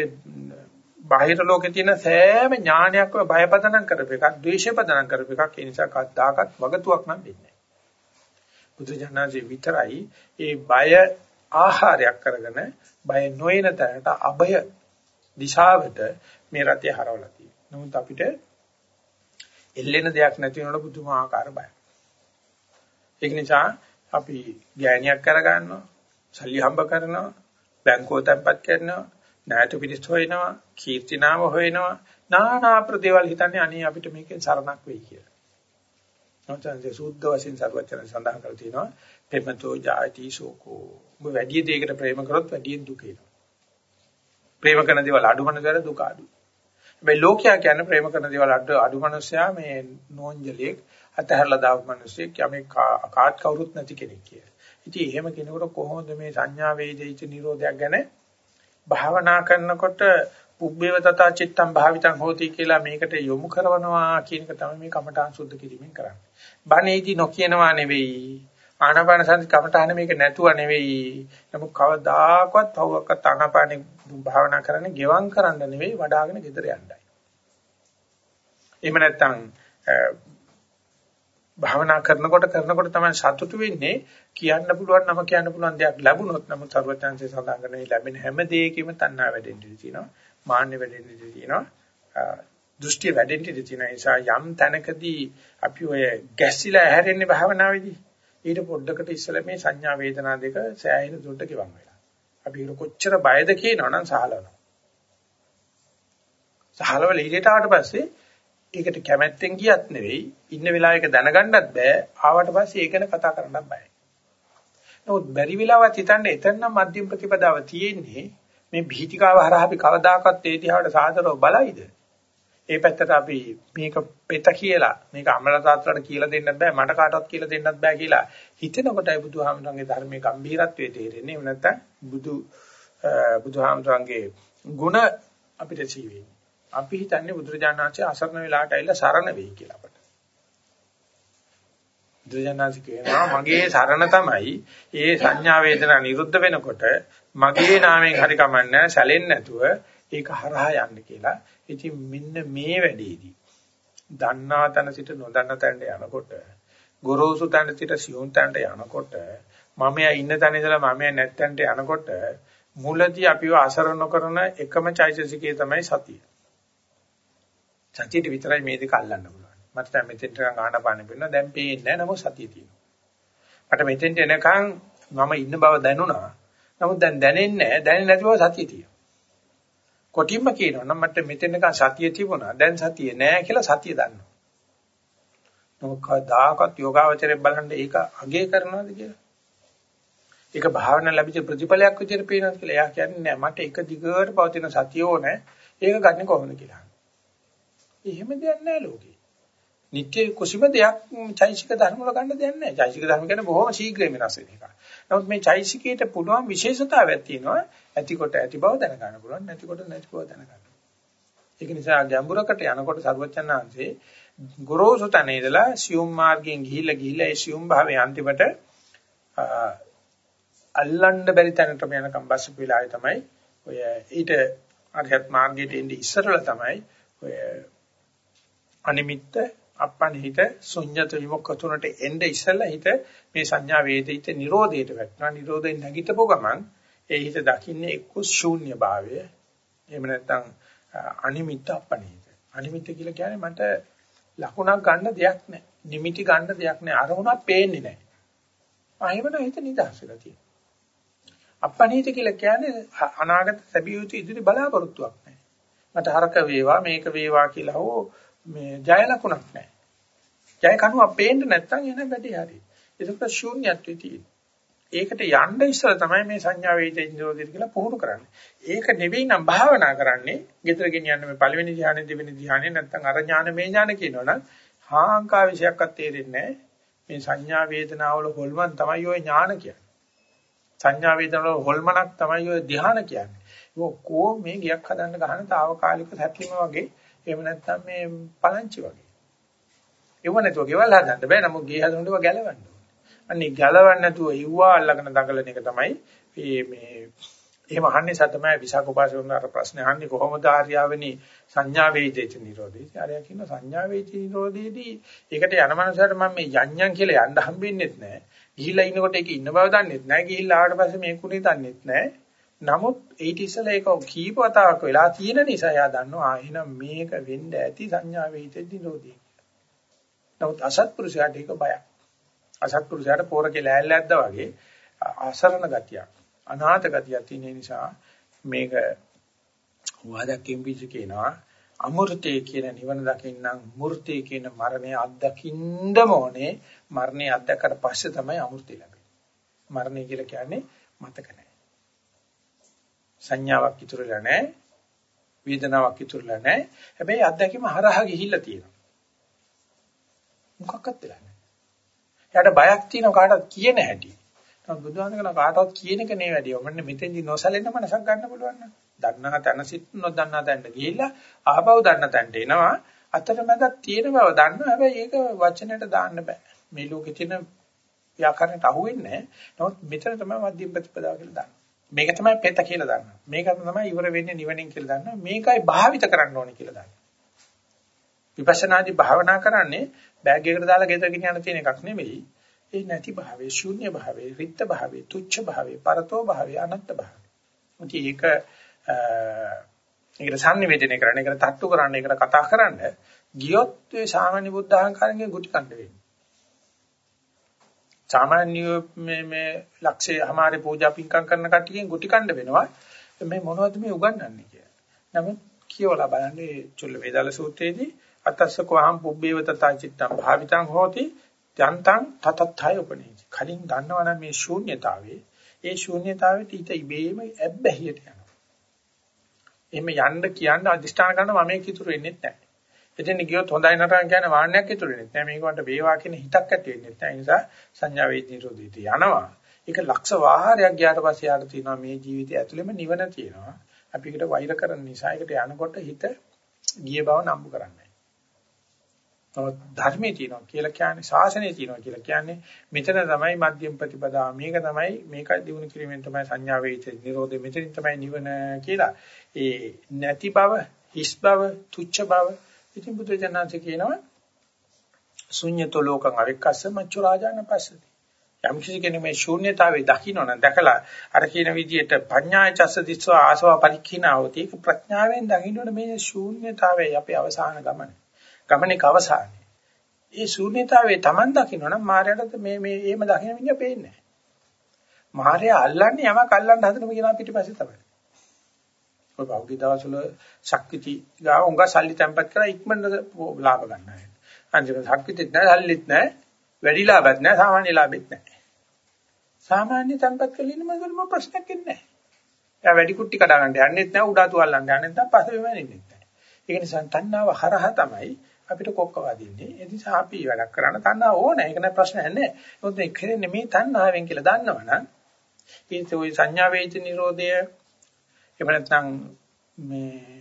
බාහිර ලෝකේ තියෙන සෑම ඥානයක්ම බයපදනම් කරපු එකක්, ද්වේෂපදනම් කරපු එකක්. ඒ නිසා කද්දාකත් වගතුවක් නම් වෙන්නේ නැහැ. බුදුජානනාංශේ විතරයි ඒ බය ආහාරයක් කරගෙන බය නොයන තැනට අභය දිශාවට මේ රතේ හරවලා තියෙනවා. නමුත් අපිට එල්ලෙන දෙයක් නැති වෙනකොට පුදුමාකාර බයක්. ඒක නිසා අපි ගෑණියක් කරගන්නවා, සල්ලි හම්බ කරනවා, බැංකුව තැන්පත් කරනවා, ණයට පිටිස් හොයනවා, කීර්ති නාම හොයනවා, নানা ප්‍රදේවල් හිතන්නේ අනේ අපිට මේකෙන් සරණක් වෙයි කියලා. නැත්නම් සූද්ධ වශයෙන් සර්වචන සඳහන් කරලා තියෙනවා, පෙමතෝ ජාති සෝකෝ. ඔබ වැඩි දෙයකට ප්‍රේම කරොත් වැඩි දුක එනවා. ප්‍රේම කරන දේවල් අඩු මනසට දුක අඩු. හැබැයි ලෝකයා කියන්නේ ප්‍රේම කරන දේවල් අඩු අඩු මනුස්සයා මේ නෝන්ජලෙක් අතහැරලා දාපු මිනිස්සෙක් යමේ කාත් කවුරුත් නැති කෙනෙක් කියලා. ඉතින් එහෙම කෙනෙකුට කොහොමද මේ සංඥා වේදිත නිරෝධයක් ගැන භාවනා කරනකොට පුබ්බේව තථා චිත්තං භාවිතං හෝති කියලා මේකට යොමු කරනවා කියන එක තමයි මේ කමඨාන් සුද්ධ කිරීමෙන් කරන්නේ. බණේදී නොකියනවා නෙවෙයි. ආනාපාන සති කමඨාන මේක නැතුව නෙවෙයි. නමුත් කවදාකවත් තවක්වත් ආනාපානෙ භාවනා කරන්නේ ගෙවම් කරන්න නෙවෙයි වඩාගෙන ගෙදර යන්නයි. එහෙම නැත්නම් භාවනා කරනකොට කරනකොට තමයි සතුටු වෙන්නේ. කියන්න පුළුවන් නම කියන්න පුළුවන් දෙයක් ලැබුණොත් නමුත් සර්වඥාන්සේ සඳහන් කරන මේ ලැබෙන හැම දෙයකම තණ්හා වැඩෙන්න ඉඩ තියෙනවා. මාන්න වැඩෙන්න ඉඩ තියෙනවා. දෘෂ්ටි වැඩෙන්න ඉඩ තියෙන නිසා යම් තැනකදී අපි ඔය ගැස්සිලා හැරෙන්නේ භාවනාවේදී ඊට පොඩ්ඩකට ඉස්සෙල්ලා මේ සංඥා වේදනා දෙක සෑහෙන දුරට ගෙවන් වෙලා. අපි ඒක කොච්චර බයද කියනවනම් සහලනවා. සහලවල ඊට ආවට පස්සේ ඒකට කැමැත්තෙන් ගියත් නෙවෙයි ඉන්න වෙලාවයක දැනගන්නත් බෑ ආවට පස්සේ ඒක ගැන කතා කරන්නත් බයයි. නමුත් බැරි වෙලාවත් හිතන්න එතන නම් මධ්‍යම ප්‍රතිපදාව තියෙන්නේ මේ භීතිකාව හරහා අපි කවදාකවත් ඒ දිහාට සාදරව බලයිද? ඒ පැත්තට අපි මේක පෙත කියලා මේක අමල තාත්‍රාට කියලා දෙන්නත් බෑ මට කාටවත් කියලා දෙන්නත් බෑ කියලා හිතෙනකොටයි බුදුහාමුදුරන්ගේ ධර්මයේ ගැඹීරත්වයේ තේරෙන්නේ. එහෙම නැත්නම් බුදු බුදුහාමුදුරන්ගේ ගුණ අපිට සීවේ. අපි හිතන්නේ බුදුරජාණන් වහන්සේ අසරණ වෙලාට ඇවිල්ලා සරණ වෙයි කියලා අපට. බුදුරජාණන් කියනවා මගේ සරණ තමයි ඒ සංඥා වේදනා නිරුද්ධ වෙනකොට මගේ නාමයෙන් හරි කමන්නේ සැලෙන්නේ නැතුව ඒක හරහා යන්න කියලා. ඉතින් මෙන්න මේ වැඩේදී දන්නා තැන සිට නොදන්නා තැනට යනකොට ගොරෝසු තැන සිට සියුම් තැනට යනකොට මමයා ඉන්න තැන ඉඳලා මමයා නැත්තැනට යනකොට මුලදී අපිව අසරණ කරන එකම චෛතසිකය තමයි සතිය. සතියට විතරයි මේ දෙක අල්ලන්න පුළුවන්. මට දැන් මෙතෙන්ට ගාන පාන පෙන්න දැන් පේන්නේ නැහැ නමුත් සතිය තියෙනවා. මට මෙතෙන්ට එනකන් මම ඉන්න බව දැනුණා. නමුත් දැන් දැනෙන්නේ නැහැ. දැනෙන්නේ නැති බව සතිය තියෙනවා. කොටින්ම කියනවා නම් මට මෙතෙන්කන් සතිය තිබුණා. දැන් සතිය නැහැ කියලා සතිය දන්නවා. නමුත් කවදාකවත් යෝගාවචරයෙන් බලන්න ඒක අගේ කරනවද කියලා? ඒක භාවනා ලැබිච්ච ප්‍රතිඵලයක් විදිහට පේනවාද කියලා. එයා කියන්නේ නෑ මට එක දිගට පවතින සතිය ඕනේ. ඒක ගන්න කොහොමද කියලා. එහෙම දෙයක් නැහැ ලෝකේ. නිත්‍ය කුසිම දෙයක් චෛසික ධර්ම වල ගන්න දෙයක් නැහැ. චෛසික ධර්ම කියන්නේ බොහොම ශීඝ්‍රයෙන් වෙනස් වෙන එක. නමුත් මේ චෛසිකයට පුළුවන් විශේෂතාවයක් තියෙනවා. ඇතිකොට ඇති බව දැන ගන්න පුළුවන්, නැතිකොට නැති බව දැන ගන්න. ඒක නිසා ගැඹුරකට යනකොට සර්වචන්නාංශේ ගොරෝසු තැන ඉඳලා සියුම් මාර්ගයෙන් ගිහිල්ලා ගිහිල්ලා ඒ සියුම් භාවයේ අන්තිමට අල්ලන්න බැරි තැනටම යනකම් බස්සපු වෙලාවේ තමයි ඔය ඊට අරහත් මාර්ගයට එන්නේ ඉස්සරලා තමයි ඔය අනිමිත්ත අපනිහිත ශුන්්‍යත විමුක්ඛතුනට එnde ඉස්සෙල්ලා හිත මේ සංඥා වේදිත නිරෝධයට වැටෙනවා. නිරෝධයෙන් නැගිටපො ගමන් ඒ හිත දකින්නේ එක්ක ශූන්‍ය භාවය එහෙම නැත්නම් අනිමිත්ත අපනිහිත. අනිමිත්ත කියලා කියන්නේ මට ලකුණක් ගන්න දෙයක් නැහැ නිමිටි ගන්න දෙයක් නැහැ අරමුණක් පේන්නේ නැහැ ආයෙම හිත නිදහස් වෙලා තියෙනවා. අපනිහිත කියලා කියන්නේ අනාගත සැබිය යුතු ඉදිරි බලාපොරොත්තුවක් නැහැ මට හරක වේවා මේක වේවා කියලා හෝ මේ ජය ලකුණක් නැහැ. ජය කණුවක් පේන්න නැත්නම් එන වැඩේ හරි. ඒක ශූන්‍යත්වයේ තියෙන. ඒකට යන්න ඉස්සර තමයි මේ සංඥා වේදෙන්දෝදිර කියලා පුහුණු කරන්නේ. ඒක නෙවෙයි නම් භාවනා කරන්නේ. ගෙදර ගෙනියන්න මේ පළවෙනි ධ්‍යානෙ දෙවෙනි ධ්‍යානෙ නැත්නම් අර ඥාන මේ ඥාන කියනවනම් හාංකා විශයක්වත් තේරෙන්නේ නැහැ. මේ සංඥා වේදනාවල හොල්මන් තමයි ওই ඥාන කියන්නේ. සංඥා වේදනාවල හොල්මනක් තමයි ওই ධ්‍යාන කියන්නේ. ඒක කො මේ ගියක් හදන්න ගහන తాවකාලික සැපීම වගේ එහෙම නැත්නම් මේ පලංචි වගේ. ඒව නැතුව ගෙවල් හදන්න බෑ. නමුත් ගේ හදනකොට ඒවා ගැලවන්න ඕනේ. අන්නේ ගැලවන්න නැතුව ඉව්වා අල්ලගෙන දඟලන එක තමයි මේ මේ එහෙම අහන්නේ සතමයි විසාකෝපාසෝන අර ප්‍රශ්නේ අහන්නේ කොහොමද ආර්යාවෙනි සංඥා වේදිත නිරෝධේ. ආර්යා කියන සංඥා වේදිත නිරෝධේදී ඒකට යන මනසට මම මේ යඤ්ඤං කියලා යන්න හම්බෙන්නේ නැහැ. ගිහිල්ලා ඉන්නකොට ඒක ඉන්න බව දන්නෙත් නැහැ. ගිහිල්ලා ආවට පස්සේ මේකුනේ දන්නෙත් නැහැ. නමුත් ඊට ඉස්සෙල්ලා ඒක කීප වතාවක් වෙලා තියෙන නිසා එයා දන්නවා ආ එහෙනම් මේක වෙන්න ඇති සංඥා වේිතෙද්දි නෝදී. නමුත් අසත්පුරුෂයාට ඒක බයක්. අසත්පුරුෂයාට පෝර කියලා ඇල්ලැද්දා වගේ අසරණ ගතියක්, අනාථ ගතියක් තියෙන නිසා මේක වාදකින් පිටු කියනවා අමෘතේ කියන නිවන දකින්නම් මූර්තේ කියන මරණය අත්දකින්නම ඕනේ මරණය අත්දැකලා පස්සේ තමයි අමෘතය ලැබෙන්නේ. මරණය කියලා කියන්නේ මතක නැහැ. සංඥාවක් ඉතුරුලා නැහැ. වේදනාවක් ඉතුරුලා නැහැ. හැබැයි අත්දැකීම හරහා ගිහිල්ලා තියෙනවා. මොකක්වත් වෙලා නැහැ. එයාට බයක් තියෙනවා කාටවත් කියන හැටි. නමුත් බුදුහාමකන කාටවත් කියන එක නේ වැඩි. ඔන්න මෙතෙන්දි නොසලෙන්න මනසක් ගන්න පුළුවන් නම්. දන්නා තැන සිට නොදන්නා තැනට ගිහිල්ලා ආපහු දන්න තැනට එනවා. අතරමැදක් තියෙන බව දන්නවා. හැබැයි ඒක වචනයට දාන්න බෑ. මේ ලෝකේ තියෙන ව්‍යාකරණයට අහුවෙන්නේ නැහැ. නමුත් මෙතන තමයි මධ්‍යම ප්‍රතිපදාව කියලා දාන්නේ. මේක තමයි පෙත කියලා දන්නවා. මේක තමයි ඉවර වෙන්නේ නිවනින් කියලා දන්නවා. මේකයි භාවිත කරන්න ඕනේ කියලා දන්නවා. විපස්සනාදී භාවනා කරන්නේ බෑග් එකකට දාලා ගෙදර ගෙනියන්න තියෙන එකක් නෙවෙයි. ඒ නැති භාවයේ ශූන්‍ය භාවයේ රිත්ත භාවයේ තුච්ඡ භාවයේ පරතෝ භාවයේ අනත්ත භාවයේ. මුටි ඒක ඒකට sannivedana කරන්න, ඒකට තට්ටු කරන්න, ඒකට කතා කරන්න ගියොත් ඒ සාමාන්‍ය බුද්ධ අහංකාරයෙන් ගුටි කන්න වෙන්නේ. සාමාන්‍ය මේ මේ ලක්ෂේ හමාරේ පූජා පින්කම් කරන කට්ටියන් ගුටි කන්න වෙනවා. මේ මොනවද මේ උගන්වන්නේ කියලා. නමුත් කියවලා බලන්නේ චුල්ල වේදාල සූත්‍රයේදී අතස්සකෝ අහම් පුබ්බේව තථා චිත්තං භාවිතං හෝති යන්තං තතත්ථය උපනීති. කලින් දන්නවනම් මේ ශූන්‍යතාවේ ඒ ශූන්‍යතාවෙට ඊට ඉබේම ඇබ්බැහියට යනවා. එහෙම යන්න කියන්න අදිෂ්ඨාන කරන මම මේක ඉතුරු වෙන්නේ නැහැ. එතෙන් ගියොත් හොඳයි නරක කියන වාණයක් ඉතුරු වෙන්නේ නැහැ. මේක වන්ට වේවා කියන හිතක් ඇති වෙන්නේ නැහැ. ඒ නිසා සංඥා වේදින රෝධිත යනවා. ඒක ලක්ෂ වාහාරයක් ගියාට පස්සේ යාට තියෙනවා මේ ජීවිතය ඇතුළෙම නිවන තියෙනවා. අපි ඒකට වෛර කරන නිසා ඒකට යනකොට හිත ගිය බව නම්බු කරන්නේ. නමුත් ධර්මයේ තියෙනවා කියලා කියන්නේ ශාසනයේ තියෙනවා කියලා කියන්නේ මෙතන තමයි මධ්‍යම ප්‍රතිපදාව. මේක තමයි මේක දිනු කිරීමෙන් තමයි සංඥා වේච නිරෝධය මෙතනින් තමයි නිවන කියලා. ඒ නැති බව, හිස් බව, තුච්ච බව ඉතින් බුදුජානනාංශ කියනවා ශුන්‍යතෝ ලෝකං අවික්කස්ස මච්චු රාජාන පස්සති. යම් කිසි කෙනෙක් මේ ශූන්‍යතාවේ දකින්නන දැකලා අර කියන විදිහට පඤ්ඤාය චස්ස දිස්ව ආසව පරික්ඛිනාවති ඒක ප්‍රඥාවෙන් දකින්නොත් මේ ශූන්‍යතාවේ අපේ අවසාන ගමන. ගමනේ අවසානයි. ඒ ශූන්‍යතාවේ Taman දකින්නනම් මායයට මේ මේ එහෙම දකින්න මිනිහ පේන්නේ නැහැ. මායя අල්ලන්නේ යමක් අල්ලන්න හදනම කියන පිටිපස්සේ තමයි. ඔය පෞද්ගලික දවස්වල ශක්තිති ගාව උංග සල්ලි තැම්පත් කරලා ඉක්මනට ලාභ ගන්නවා. අන්තිම ශක්තිතිත් නැහැ සල්ලිත් නැහැ වැඩි ලාභත් නැහැ සාමාන්‍ය ලාභෙත් නැහැ. සාමාන්‍ය තැම්පත් කරලා ඉන්න මගුලම ප්‍රශ්නයක් නැහැ. එයා වැඩි කුට්ටි කඩා ගන්න යන්නෙත් නැහැ උඩාතු අල්ලන්න යන්නෙත් නැහැ පස්සේ වෙන්නේ නැහැ. ඒක නිසා තණ්හාව හරහා තමයි අපිට කොක්ක වදින්නේ. ඒ නිසා අපි වැඩක් කරන්න තණ්හාව ඕනේ. ඒක නෑ ප්‍රශ්නයක් නෑ. මොකද ඒ කියන්නේ මේ තණ්හාවෙන් කියලා දන්නවනම් ඊට ওই සංඥා වේච නිරෝධය එහෙම නැත්නම් මේ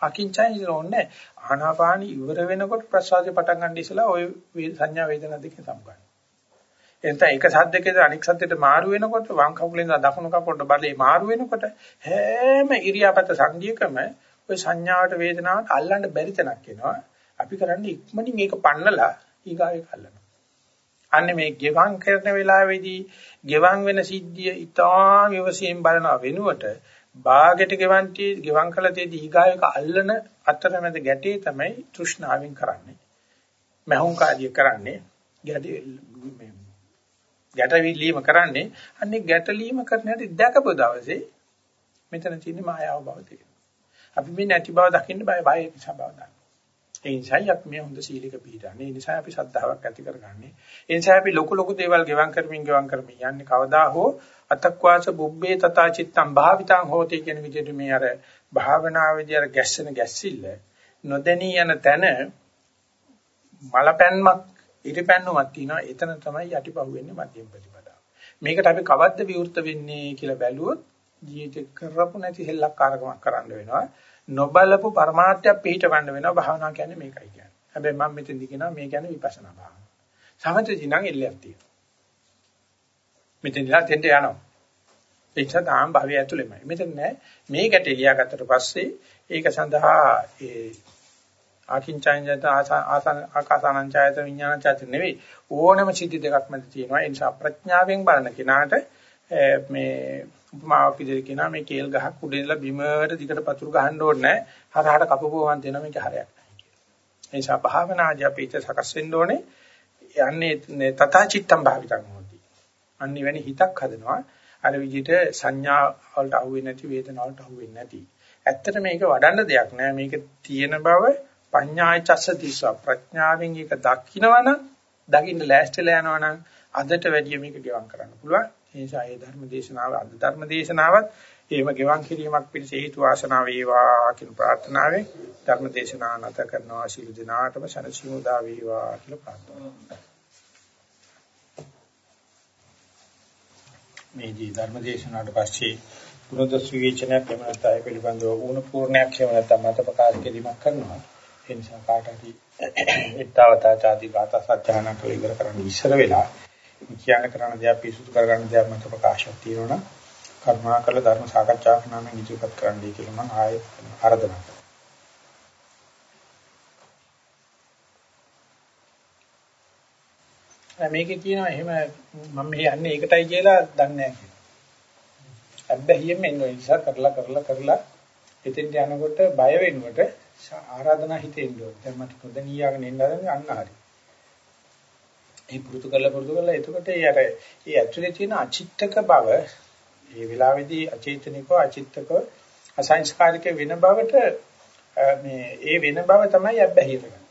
අකින්චයි ඉරෝන්නේ ආනාපානි ඉවර වෙනකොට ප්‍රසවාසය පටන් ගන්න ඉස්සලා ওই සංඥා වේදනා දෙකෙන් සම්බන්ධයි. එතන එක සද්දකේද අනික් සද්දයට මාරු වෙනකොට වම් කකුලෙන් දකුණු කකුලට බලේ මාරු වෙනකොට හැම ඉරියාපත සංධියකම ওই සංඥාවට වේදනාවට අල්ලන්න බැරි තැනක් එනවා. අපි කරන්නේ ඉක්මනින් ඒක පන්නලා ඊගාවේ කල්ලනවා. අන්නේ මේ ගෙවම් කරන වෙලාවේදී ගෙවම් වෙන සිද්ධිය ඉතාම විවසයෙන් බලනවා වෙනුවට බාගෙට ගෙවන්ටි ගෙවම් කළ තේදී ඊගායක අල්ලන අතරමැද ගැටේ තමයි තෘෂ්ණාවෙන් කරන්නේ. මහුම් කාර්ය කරන්නේ ගැටේ ගැටවිලීම කරන්නේ අන්නේ ගැටලීම කරන හැටි දැකපු දවසේ මෙතන තියෙන මායාව බව තේරෙනවා. අපි මේ නැති බව දකින්න බය බය නිසා බව දන්නවා. ඒ නිසායි අපි මේ හොඳ සීලයක පිළිටන්නේ. ඒ නිසා අපි ශ්‍රද්ධාවක් ඇති කරගන්නේ. ඒ නිසා අපි ලොකු ලොකු දේවල් ගෙවම් කරමින් ගෙවම් කරමින් යන්නේ කවදා හෝ අතක්වාස බුබ්බේ තථා චිත්තං භාවිතං හෝති කියන විදිහට මේ අර භාවනාවේදී අර ගැස්සෙන ගැස්සිල්ල නොදැනී යන තැන මලපැන්මක් ඉරිපැන්නුමක් තියෙනවා. එතන තමයි යටිපහුවෙන්නේ මධ්‍යම ප්‍රතිපදාව. මේකට අපි කවද්ද විවෘත වෙන්නේ කියලා බැලුවොත් ජීවිත කරපු නැති හෙල්ලක්කාරකමක් කරන්න වෙනවා. නොබලපු પરමාර්ථයක් පිළිටවන්න වෙනවා භාවනා කියන්නේ මේකයි කියන්නේ. හැබැයි මම මෙතෙන්දි කියනවා මේ කියන්නේ විපස්සනා භාවනාව. සමථදී නම් එල්ලයක් තියෙනවා. මෙතෙන්දලා තෙන්ට යනවා. ඒක තමයි භාවය ඇතුළෙමයි. මෙතන නෑ මේ ගැටේ ලියාගත්තට පස්සේ ඒක සඳහා ඒ ආකින්චයන්ජත ආසන ආකාසානංචයත විඥානචයත නෙවෙයි ඕනම සිද්ධි දෙකක් මැද තියෙනවා. ඒ නිසා ප්‍රඥාවෙන් බලන කෙනාට මේ උපමාවක් විදිහට කියනවා මේ කේල් ගහක් උඩ ඉඳලා බිමට දිගට පතුරු ගහන්න ඕනේ නැහැ. හරහට කපපුවම දෙනවා මේක හරයක් නැහැ කියලා. ඒ නිසා භාවනාදී අපි ඉත සකස් වෙන්න ඕනේ. යන්නේ තථා චිත්තම් භාවිතං හොති. අනිත් වෙනි හිතක් හදනවා. අර විදිහට සංඥා වලට අහුවෙන්නේ නැති වේදනාව වලට අහුවෙන්නේ නැති. ඇත්තට මේක වඩන්න දෙයක් නෑ. මේක තියෙන බව පඤ්ඤාය චස්ස දිස්වා ප්‍රඥාවෙන් ඒක දකින්නවනම් දකින්න ලෑස්තිලා යනවනම් අදට වැඩිය මේක ගෙවම් කරන්න පුළුවන්. ඒ නිසා මේ ධර්ම දේශනාව අද ධර්ම දේශනාවත් එහෙම ගෙවන් කිරීමක් පිණිස හේතු වාසනා වේවා කියන ප්‍රාර්ථනාවෙන් ධර්ම දේශනාව නැත කරනවා ශිළු දිනාටම සනසිමුදා වේවා කියලා ප්‍රාර්ථනා කරනවා මේදී ධර්මදේශනාවට පස්සේ පුනදස් විවේචනයක් එහෙම නැත්නම් ඒ පිළිබඳව වුණ පූර්ණයක් එහෙම නැත්නම් මත ප්‍රකාශ කිරීමක් කරනවා. ඒ නිසා කාට හරි ඊතාවතා ආදී ගාථා සත්‍යයන් කළ ඉවර කරන්න ඉස්සර වෙලා කියන්න කරන්න දෙයක් පිසුදු කරගන්න දෙයක් මත ප්‍රකාශයක් තියෙනවා නම් කරුණාකර ධර්ම සාකච්ඡාවක් නම් ඉදිරිපත් කරන්නයි කියලා මම ආයෙත් ආරාධනා කරනවා. මේකේ තියෙනවා එහෙම මම මෙහි යන්නේ ඒකටයි කියලා දන්නේ නැහැ කියලා. අබ්බැහියෙම එන්න නිසා කරලා කරලා කරලා එතෙන්ට යනකොට බය වෙනකොට ආරාධනා හිතෙන්න ඕනේ. දැන් මට නොදැනියාගෙන එන්න හදන්නේ අන්න හරි. ඒ පුරුදු කරලා පුරුදු කරලා එතකොට ඒ අර ඒ ඇක්චුලි තියෙන අචිත්තක බව ඒ වෙලාවේදී අචේතනිකව අචිත්තකව අසංස්කාරික වෙන බවට මේ ඒ වෙන බව තමයි අබ්බැහිය කරන්නේ.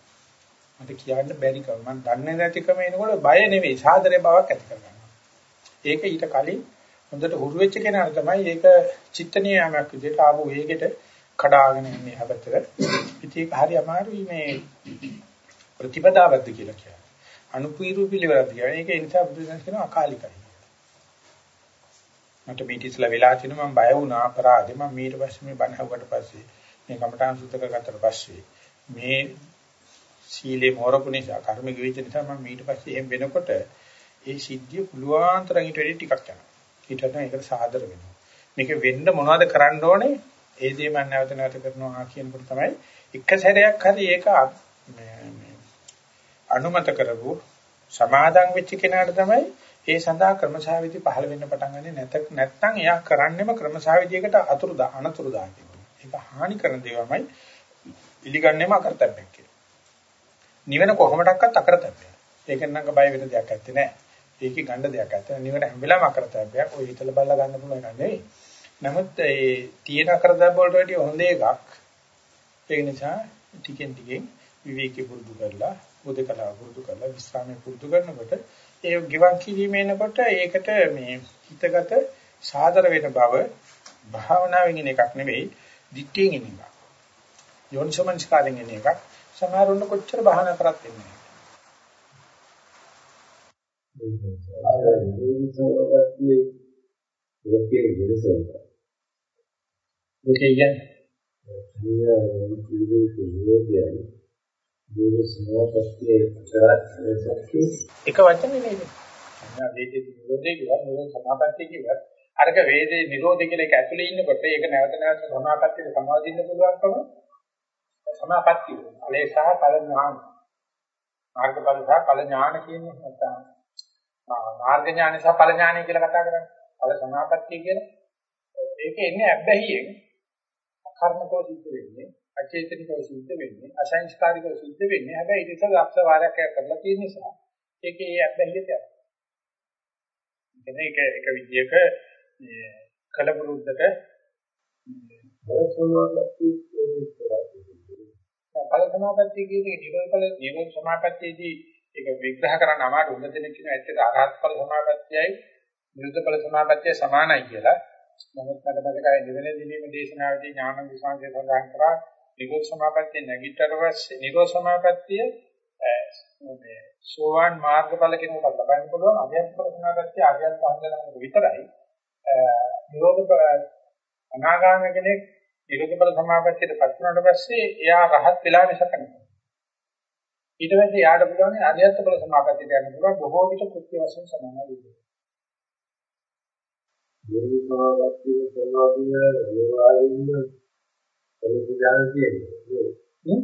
මට කියන්න බැරි කම මම දන්නේ නැතිකම එනකොට බය නෙවෙයි සාදරේ බවක් ඇති කරගන්නවා. ඒක ඊට කලින් හොඳට හුරු වෙච්ච කෙනාට තමයි ඒක චිත්ත නියාමයක් විදිහට ආපු වේගෙට කඩාගෙන ඉන්නේ හැබතර. ඉතින් ඒක හරි අමාරුයි මේ ප්‍රතිපදාවද්ද කියලා කියන්නේ. අනුපීරු පිළිවෙලක් කියන්නේ. ඒක ඒ නිසා බුදුසසුන කියන අකාලිකයි. මට මේක ඉස්සලා වෙලා තිනු මම බය වුණා අපරාධේ මම ඊට පස්සේ මේ බණ හවුවට පස්සේ මේ කමඨාන් සුද්ධ කරගත්තට පස්සේ මේ සීලේ මෝරපු නිසා කර්ම ගෙවිච්ච නිසා මම ඊට පස්සේ එහෙම වෙනකොට ඒ සිද්ධිය පුළුවන් තරම් ඊට වැඩි ටිකක් යනවා. ඊට වඩා ඒකට සාදර වෙනවා. මේක වෙන්න මොනවද කරන්න ඕනේ? ඒ දේ මම නැවත නැවත කරනවා කියනකොට තමයි එක සැරයක් හරි ඒක අනුමත කරපු සමාදන් වෙච්ච කෙනාට තමයි ඒ සඳහා ක්‍රමශාවිදි පහළ වෙන්න පටන් ගන්නේ නැත නැත්නම් එයා කරන්නේම ක්‍රමශාවිදියකට අතුරු දා අනතුරු දාන්නේ. ඒක හානි කරන දේවමයි පිළිගන්නේම අකරතැබ්බයක් කියලා. නිවන කොහොමඩක්වත් අකරතැබ්බයක්. ඒක නම් බය වෙන දෙයක් ඇත්තේ නැහැ. ඒකේ ගන්න දෙයක් ඇත්තේ නැහැ. නිවන හැම වෙලාවෙම අකරතැබ්බයක්. ඔය හිතලා බලලා ගන්න පුළුවන් එක නෙවෙයි. නමුත් ඒ තියෙන අකරතැබ්බ වලට වැඩිය හොඳ එකක්. ඒ නිසා ටිකෙන් ටිකෙන් විවේකී පුරුදු කරලා උදකලා පුරුදු කරලා විස්රාමයේ පුරුදු කරනකොට ඒ ගිවන් කිරීම එනකොට ඒකට මේ හිතගත සාදර වෙන බව භාවනාවෙන් එන එකක් නෙවෙයි දික්කෙන් එන එකක්. යෝනිසමංස්කාරයෙන් එන එකක්. සමහරුන්න කොච්චර භාවනා කරත් කියන්නේ එක වචනේ නේද? අන්න වේදේ නිරෝධය කියලා නිරෝධ සමාපත්තිය කියලා. අරක වේදේ නිරෝධය කියලා එක ඇතුලේ ඉන්නකොට ඒක නැවත නැවත සමාපත්තියට සමාදින්න පුළුවන්කම සමාපත්තිය. ඵලයේ සහ ඵල ඥාන. මාර්ගඵල සහ ඵල ඥාන කියන්නේ නැත්නම් මාර්ග ඥාන සහ ඵල ඥානය කියලා කතා කරන්නේ. ඵල සමාපත්තිය කියන්නේ ඒක එන්නේ අබ්බැහියෙන් කර්මකෝ සිද්ධ වෙන්නේ අචේතනිකව සිද්ධ වෙන්නේ අසංස්කාරිකව සිද්ධ වෙන්නේ හැබැයි ඒක ලක්ෂ වාරයක් කරලා තියෙන නිසා ඒකේ ඒ අබ්බැහියට යනවා ඒක එක විදියක කලබුරුද්දට බල සමාපත්තිය කියන්නේ නිරෝධ නිරෝධ සමාපත්තියේදී ඒක විග්‍රහ කරන්න අමාරු උන්ද දෙනෙක් කියන ඇත්තට අරහත් ඵල සමාපත්තියයි නිරුද්ධ ඵල සමාපත්තිය සමානයි කියලා. නමුත් මට මතකයි දෙවෙනි දිනේම දේශනාවේදී ඥාන විසංශය සඳහන් කරා නිරෝධ සමාපත්තිය නැගිටතර පස්සේ නිරෝධ සමාපත්තිය මේ සෝවාන් මාර්ගඵල කෙනෙකුට ලබන්න පුළුවන් අධ්‍යාත්ම ප්‍රශ්නාපත්තිය අධ්‍යාත්ම සංගණනක විතරයි. නිරෝධ අනාගාමී කෙනෙක් නිරෝධ ඵල සමාපත්තියට පත් වුණාට පස්සේ එයා රහත් වෙලා මිසක නෙවෙයි. ඊට පස්සේ යාට පුළුවන් අධ්‍යාත්ම ඵල සමාපත්තියට යන්න පුළුවන් බොහෝ විට කෘත්‍ය වශයෙන් සමානයි වෙන්නේ. කියන කියන්නේ.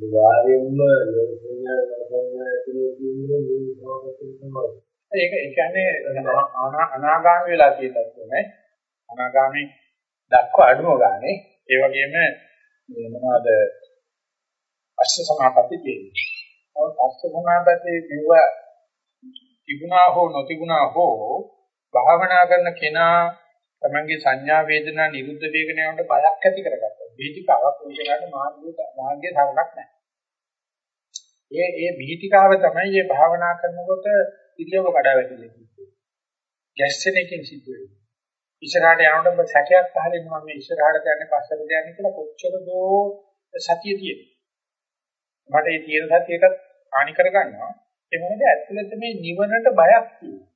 ඒවායින්ම ලෝකඥාන වශයෙන් කියන්නේ නිර්විකාරත්වය තමයි. ඒක ඒ කියන්නේ අනාගාමී වෙලා තියෙන තත්ත්වෙ අනාගාමී දක්වා අඩුව ගානේ ඒ වගේම මොනවාද අෂ්ට සමාපatti තියෙනවා. නමුත් අෂ්ට සමාපatti විව තිබුණා හෝ නොතිබුණා හෝ භාවනා කරන කෙනා තමන්ගේ සංඥා වේදනා නිරුද්ධ වේගන යනකොට බයක් ඇති කරගත්තා. බීතිකාවක් උන්දලට මාර්ගය මාර්ගයේ තරණක් නැහැ. ඒ ඒ බීතිකාව තමයි මේ භාවනා කරනකොට ඉරියව කඩා වැටෙන්නේ. ගැස්සෙන එකෙන් සිද්ධ වෙන්නේ. ඉස්සරහට යනකොට සැකයක් පහල වෙනවා මේ ඉස්සරහට යන්නේ පස්සට යන්නේ කියලා කොච්චර දෝ සතිය තියෙනවා. මට මේ තියෙන සතියකට හානි කරගන්නවා. ඒ මොකද ඇත්තට මේ නිවනට බයක් තියෙනවා.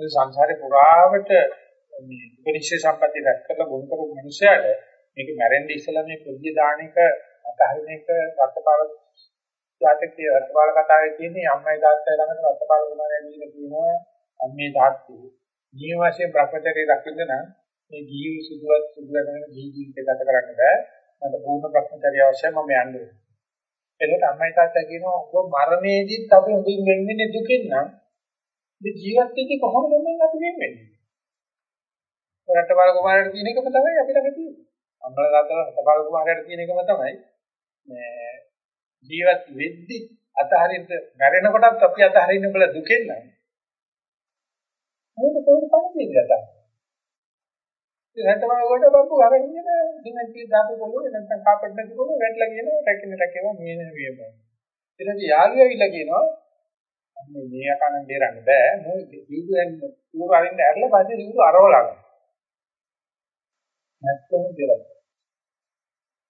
මේ සංසාරේ පුරාවට මේ උපනිෂේ සම්පatti රැස් කරලා ගොනු කරපු මිනිසයාට මේක මැරෙන්න ඉස්සලා මේ කුද්ධිය දාන එක අතහරින එක රත්පාල ජාතකයේ රත්පාල කතාවේ තියෙන්නේ අම්මයි තාත්තයි ළඟට රත්පාල කුමාරයා ගිහින් කියනවා අම්මේ තාත්තේ ජීව වශයෙන් භ්‍රමචර්යය දක්වන්න නම් මේ ජීවි සුදුවත් සුදුලගෙන ජී ජීවිත ගත කරන්න බෑ. මට පූර්ණ භ්‍රමචර්යය අවශ්‍යයි මම යන්නේ එතකොට අම්මයි තාත්තා කියනවා ඔබ මරණයේදීත් අපි උඹින් වෙන්නේ දුකින් නම් මේ ජීවත් වෙන්නේ කොහොමද මම අපි වෙන්නේ? රටවල් කුමාරයට තියෙන එකම තමයි අපිට තියෙන්නේ අම්මලා තාත්තලා රටවල් කුමාරයට තියෙන එකම තමයි මේ ජීවත් වෙද්දි අතහරින්න මැරෙනකොටත් අපි අතහරින්න බල දුකෙන් නම් මොකද කොහොමද පන්නේ ගතා රටවල් වලට බම්බු අරගෙන දිනන්ති දාපු පොළොවේ නැත්නම් කාපට් නැති පොළොව වැටලා කියනවා රැකින රැකේවා මේ නේ වියම ඊට පස්සේ යාළුවා ඉල්ල කියනවා මේ මේ අකනන් දෙරන්න බෑ. මොකද දීදුෙන් ඌර අරින්න ඇරලා පස්සේ දීදු අරවලා නැත්නම් දෙරන්න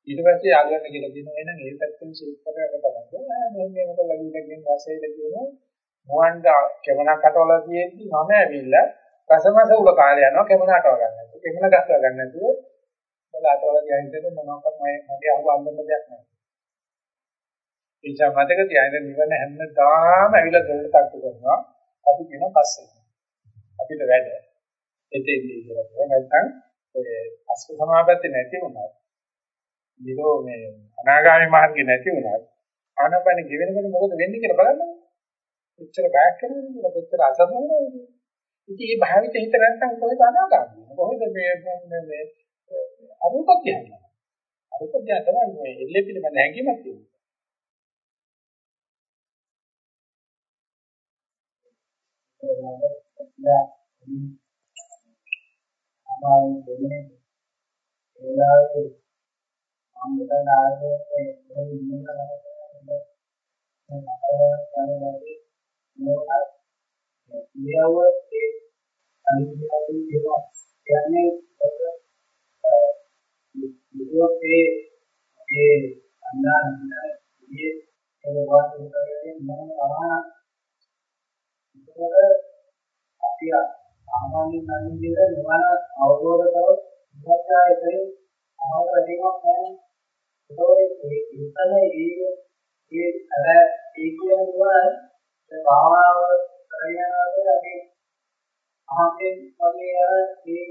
ඊට පස්සේ යාළුවන්ට කියලා කියනවා එහෙනම් ඒ පැත්තෙන් ෂේප් කරලා බලන්න. මේ මේ මොකද ලැබිලා කියන වාසයද කියනවා මොවන්ඩ කෙමනක් අටවල තියෙද්දි මම ඇවිල්ලා රසමස උල කාලේ යනවා කෙමන අටව ගන්න. කෙමන ගස්ව ගන්න නැතුව බල අටවල ගිහින් මොනවාක්වත් මගේ අහුව අල්ලන්න දෙයක් නැහැ. ඒ නිසා මතක තියාගන්න නිවන හැමදාම ඇවිල්ලා දෙන්න තට්ටු කරනවා. අපි කියන පස්සේ. අපිට වැඩ. එතෙන්දී කියලා කියනවා. නැත්නම් ඔය අස්ස සමාපatti නැති වුණා. නිරෝ මේ අනාගාමී මාර්ගේ නැති වුණා. ආනපන ගෙවෙනකොට මොකද වෙන්නේ කියලා බලන්න. එච්චර බයක් කරන්නේ කොච්චර අසමනවද? ඉතින් මේ භාවිත හිත නැත්නම් කොහෙද අනාගාමී? කොහෙද මේ මේ අරූප කියන්නේ? අරූප කියන්නේ මේ එල්ලේ පිළිබඳ හැඟීමක් තියෙනවා. අමාරු දෙන්නේ ඒලාවේ මම මෙතන ආවේ මේ ඉන්න කෙනෙක් නෝනත් මෙයවත්තේ අනිත්‍යයෙන් කියනවා කියන්නේ විදෝතේ ඒ අන්දානන්නේ ඒ ඒ වාස්තු කරන්නේ මොන සමාන ඒකවල අපි සාමාන්‍ය නම් විදිහට නිවන අවබෝධ කරොත් ඉවත්ායතේ අවබෝධයක් නැහැ ඒකෝයි ඒ ඉතන ඒ ඒ අර ඒ කියනවා භාවනාව කරගෙන යනකොට අපි අහම්බෙන් වගේ අර ඒ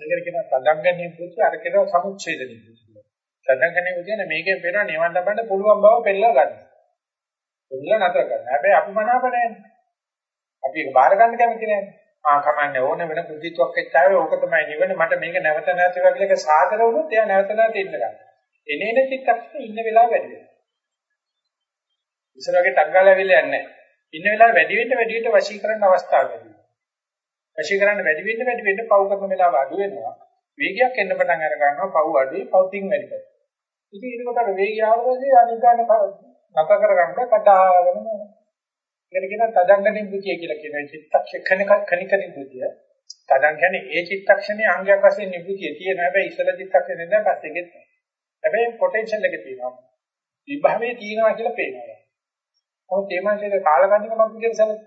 මේකට කියන තදංගණී පුත්‍ය අර කියන සමුච්ඡේදනී පුත්‍ය. තදංගණී පුත්‍ය මේකෙන් පේනවා නිවන් ලබන්න පුළුවන් බව පෙන්නලා ගන්න. පෙන්නලා නැතර ගන්න. හැබැයි අපි මනාප නැහැ. අපි ඒක බාර ගන්න කැමති නැහැ. ආ කමන්නේ ඕන වෙන කුද්ධිත්වයක් එක්තාවේ ඕක තමයි නිවන මට මේක නැවත නැවත වගේ එක සාදර වුණොත් එයා නැවත නැවත ඉන්න ගන්න. එනේන චිත්තක්ෂණේ ඉන්න වෙලාව වැඩි වෙනවා. ඉස්සර වගේ ටග්ගාල ඇවිල්ලා යන්නේ නැහැ. ඉන්න වෙලාව වැඩි වෙන්න වැඩි වෙන්න වශී කරන්න අවස්ථාව වැඩි වෙනවා. වශී කරන්න වැඩි වෙන්න වැඩි වෙන්න පව් කරන වෙලාව අඩු වෙනවා. වේගයක් එන්න පටන් අර ගන්නවා පව් අඩුයි පව් පිං වැඩි කරනවා. ඉතින් ඊට පස්සේ වේගය ආවොත් අනිකාන නතර කරගන්න කඩාගෙන ඒකට කියන තදංගණි බුද්ධිය කියලා කියන චිත්තක්ෂණික කණිකනි බුද්ධිය. තදං කියන්නේ ඒ චිත්තක්ෂණයේ අංගයක් වශයෙන් නිබුද්ධිය තියෙන හැබැයි ඉස්සල චිත්තක්ෂණේ නෑ පස්සේ ගෙත්. හැබැයි පොටෙන්ෂල් එක තියෙනවා. විභවයේ තියෙනවා කියලා පේනවා. නමුත් මේ මානසික කාලකන්නිකමක් විදිහට සැලකුවොත්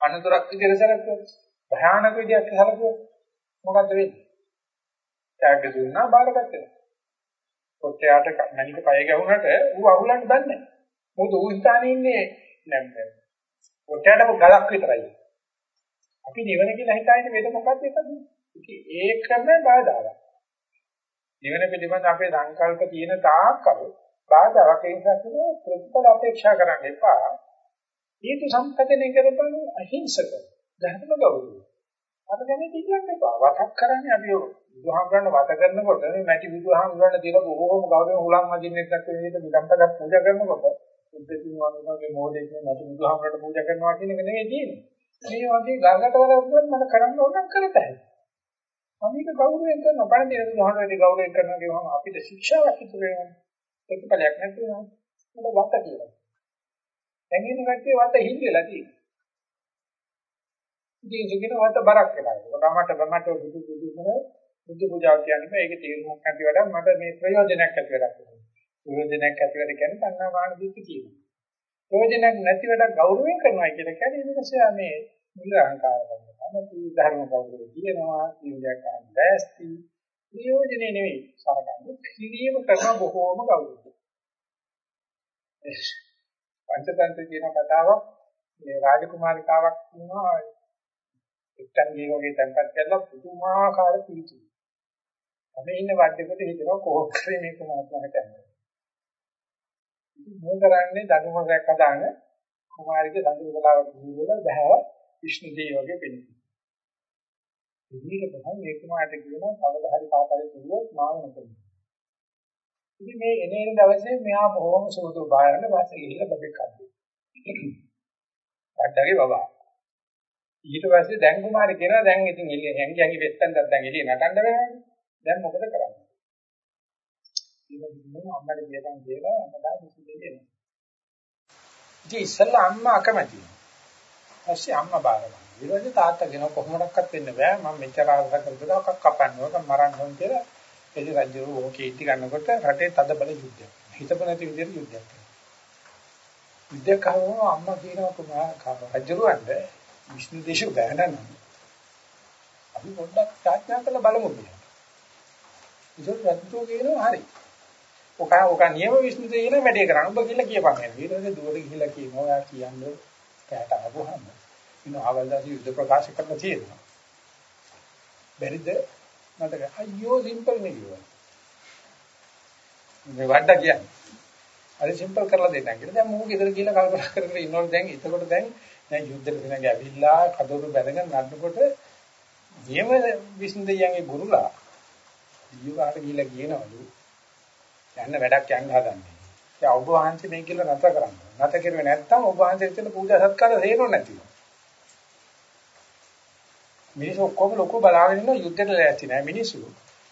අනතුරක් විදිහට සැලකුවොත් භයානක විදිහට සැලකුවොත් මොකද්ද වෙන්නේ? ත්‍යාග දුන්නා බාරගත්තා. කොට්ටයට මණික පය ගැහුනට ඌ අහුලන්න දන්නේ නැහැ. මොකද ඌ ස්ථානේ ඉන්නේ නැම්බේ. කොට්ටයට ගලක් විතරයි. අපි නිවන කියලා හිතාගෙන වෙද මොකද්ද එකද? ඉතින් ඒකම බාධාවක්. නිවන පිළිබඳ අපේ සංකල්ප තියෙන තාක්කල් බාධාවක් ඒ නිසා කියන ප්‍රතිඵල අපේක්ෂා කරන්න එපා. හේතු සම්පතනේ කරපන් අහිංසක ධර්ම ගෞරවය. අර ගැන දෙන්න එපා. වතක් කරන්නේ අපි බුදුහාමරණ වත කරනකොට මේ මැටි බුදුහාමරණ දින බොහෝම ගෞරවයෙන් උලන් වදින්නෙත් නැත්නම් මේක නිකම්පදක් පූජා කරනකොට බුද්ධින් වගේ මොඩේකින් මැටි බුදුහාමරණ පූජා කරනවා කියන එක නෙවෙයි තියෙන්නේ. මේ වගේ ගාගට වරක් මට කරන්න ඕන නම් කරතයි. මම මේක ගෞරවයෙන් කරනවා. බලන්න මේ බුදුහාමරණ ගෞරවයෙන් කරනවා කියවම අපිට ශික්ෂාවක් ඉතුරු වෙනවා. ප්‍රතිඵලයක් නැති වෙනවා. ඒක වත කියලා. දැන් ඉන්න කට්ටිය වත හිඳෙලා තියෙනවා. ඉතින් ඒකේන වත බරක් වෙනවා. ඒක මට මට බුදු බුදු මොන බුදු පූජාව කියන්නේ මේක තේරුමක් නැති වඩා මට මේ ප්‍රයෝජනයක් ඇති වැඩක් වෙනවා. ප්‍රයෝජනයක් ඇති වැඩ කියන්නේ තණ්හා මාන දිට්ඨිය කියනවා. ප්‍රයෝජනක් නැති වැඩක් ගෞරවයෙන් කරනවා කියලා කියන්නේ මේකසයා මේ නිරහංකාර කරනවා. නැති ධර්ම ගෞරවය කියනවා, නින්දයක් ගන්න බෑස්ති. ප්‍රයෝජනේ නෙවෙයි සරකන්නේ. කිරියම කරන බොහෝම ගෞරවය. පංචතන්ත්‍ර කියන කතාවක් මේ රාජකුමාරිකාවක් ඉන්නවා එක්තන් ගේ වගේ තැන්පත් කරලා පුදුමාකාර පිළිතුරු. අපි ඉන්න වඩේකට හිතනවා කොහොමද මේ කුමාරයාට යන්නේ. මොන කරන්නේ දඩුමගක් හදාන කුමාරිගේ දඬු කලාවට ගිහිල්ලා බහැව විෂ්ණු දේව වගේ පෙනෙනවා. ඉතින් තමයි මේ කුමාරට කියනවා කවදා හරි පාපලේ කිව්වොත් මාව නොකරන්න. ඉතින් මේ එනේන දවසේ මෙහා බොහොම සුදු බාරන වාසේ ගිහිල්ලා බබෙක් හදේ. වඩගේ බබා. ඊට පස්සේ දැන් කුමාරි කියනවා දැන් ඉතින් එළිය හැංගි හැංගි වෙත්තන්ට දැන් එළිය නටන්න බෑනේ. දැන් මොකද කරන්නේ? ඉතින් අම්මට කියපන් කියලා අපදා දුසු දෙන්නේ. ඉතින් ඉස්සෙල්ලා අම්මා අකමැතියි. ඊපස්සේ අම්මා බාරගන්නවා. ඊට පස්සේ තාත්තා කියනවා කොහොමඩක්වත් වෙන්න බෑ මම මෙච්චර ආසක කරලා ඔක්ක කපන්න ඕක මරන්න ඕන කියලා එලි රජු ඕකේ ඉති ගන්නකොට රටේ තද බල යුද්ධයක්. හිතපො නැති විදිහට යුද්ධයක්. යුද්ධයක් ආවම අම්මා කියනවා කොහොම රජුරවන්ට විෂ්ණු දේශ බෑනනම් අපි පොඩ්ඩක් ප්‍රඥා කරලා බලමු කියලා. ඒක රජු කියනවා හරි. ඔක ඔක නියම විශ්ණු දෙයන වැඩේ කරන්න ඔබ කියලා කියපන් එන. ඊට පස්සේ දුවට ගිහිල්ලා කියනවා ඔයා කියන්නේ කෑට ආවොහම ඉන්න ආවල්දාසි යුද්ධ ප්‍රකාශ කරන්න තියෙනවා. බැරිද? මට අයියෝ සිම්පල් නේ කිව්වා. මේ වඩ කියන්නේ. හරි සිම්පල් කරලා දෙන්නම් කියලා. දැන් මම ගෙදර ගිහලා කල්පනා කර කර ඉන්නකොට දැන් එතකොට දැන් දැන් යුද්ධෙට දෙනක ඇවිල්ලා කදවුරු බැඳගෙන නඩනකොට නියම විශ්ණු දෙයියන්ගේ ගුරුලා දීවාට ගිහලා කියනවලු යන්න වැඩක් යන්න හදන්නේ. ඒ ඔබ වහන්සේ මේ කියලා නැත කරන්නේ. නැත කරුවේ නැත්තම් ඔබ වහන්සේ දෙන පූජා සත්කාර හේරෙන්නේ නැතිව. මිනිස්සු ඔක්කොම ලොකු බලාගෙන ඉන්න යුද්ධෙට ලෑස්ති නැහැ මිනිස්සු.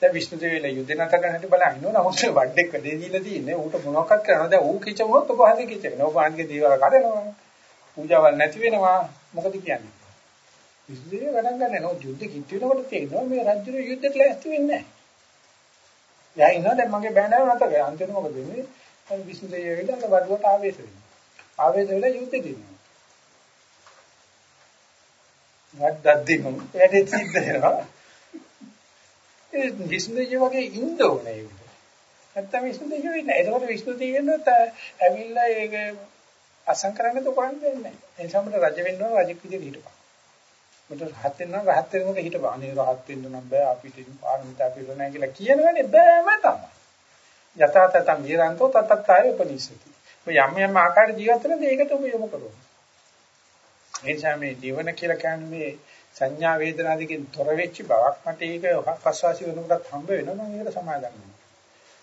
දැන් විශ්ණු දෙවියලා යුද්ධ නැත කරන හැටි බලන්න ඕන. නමුත් වඩෙක් වැඩේ දීලා තියෙන්නේ. ඌට මොනවක්වත් කරන්න දැන් ඌ කිචමුත් ඔබ වහන්සේ කිචෙනවා. ඔබ වහන්සේගේ දේවල් කඩනවා. පූජාවල් නැති වෙනවා. මොකද කියන්නේ? විශ්ණු දෙවියෝ ගණන් ගන්න නෝ යුද්ධ කිච්ච වෙනකොට තේරෙනවා මේ රාජ්‍ය යුද්ධෙට ලෑස්ති වෙන්නේ නැහැ. එයා ඉන්නවා දැන් මගේ බෑනව නැතක. අන්තිමට මොකද වෙන්නේ? විශ්ණු දෙවියෝ විතර වඩුවට ආවේශ වෙනවා. ආවේශ වෙලා යුද්ධ දිනවා. වඩක් දිනු. වැඩි සිද්ධ වෙනවා. ඒ විශ්ණු දෙවියෝ වගේ ඉන්න ඕනේ ඒක. නැත්තම් විශ්ණු දෙවියෝ ඉන්නේ. ඒකෝට විශ්ණු දෙවියන්වත් ඇවිල්ලා ඒක අසංකරණය તો කරන්නේ නැහැ. ඒ නිසා මට රජ වෙන්න ඕන රජෙක් විදිහට හිටපන්. මට රහත් වෙන්න රහත් වෙනකොට හිටපන්. අනේ රහත් වෙන්න නම් බෑ අපිට පාරමිතා පිළිවෙල නැහැ කියලා කියනවනේ බෑම තමයි. යථාතතම් විරන්තෝ තත්තත්තාය උපනිෂති. ඔය යම් යම් ආකාර ජීවත් වෙනද ඒකට ඔබ යොමු කරනවා. ඒ නිසා මේ ජීවන කියලා කියන්නේ මේ සංඥා වේදනා දෙකෙන් තොර වෙච්ච බවක් මට ඒක පස්වාසි වෙනකොටත් හම්බ වෙනවා මම ඒකට සමාදම් වෙනවා.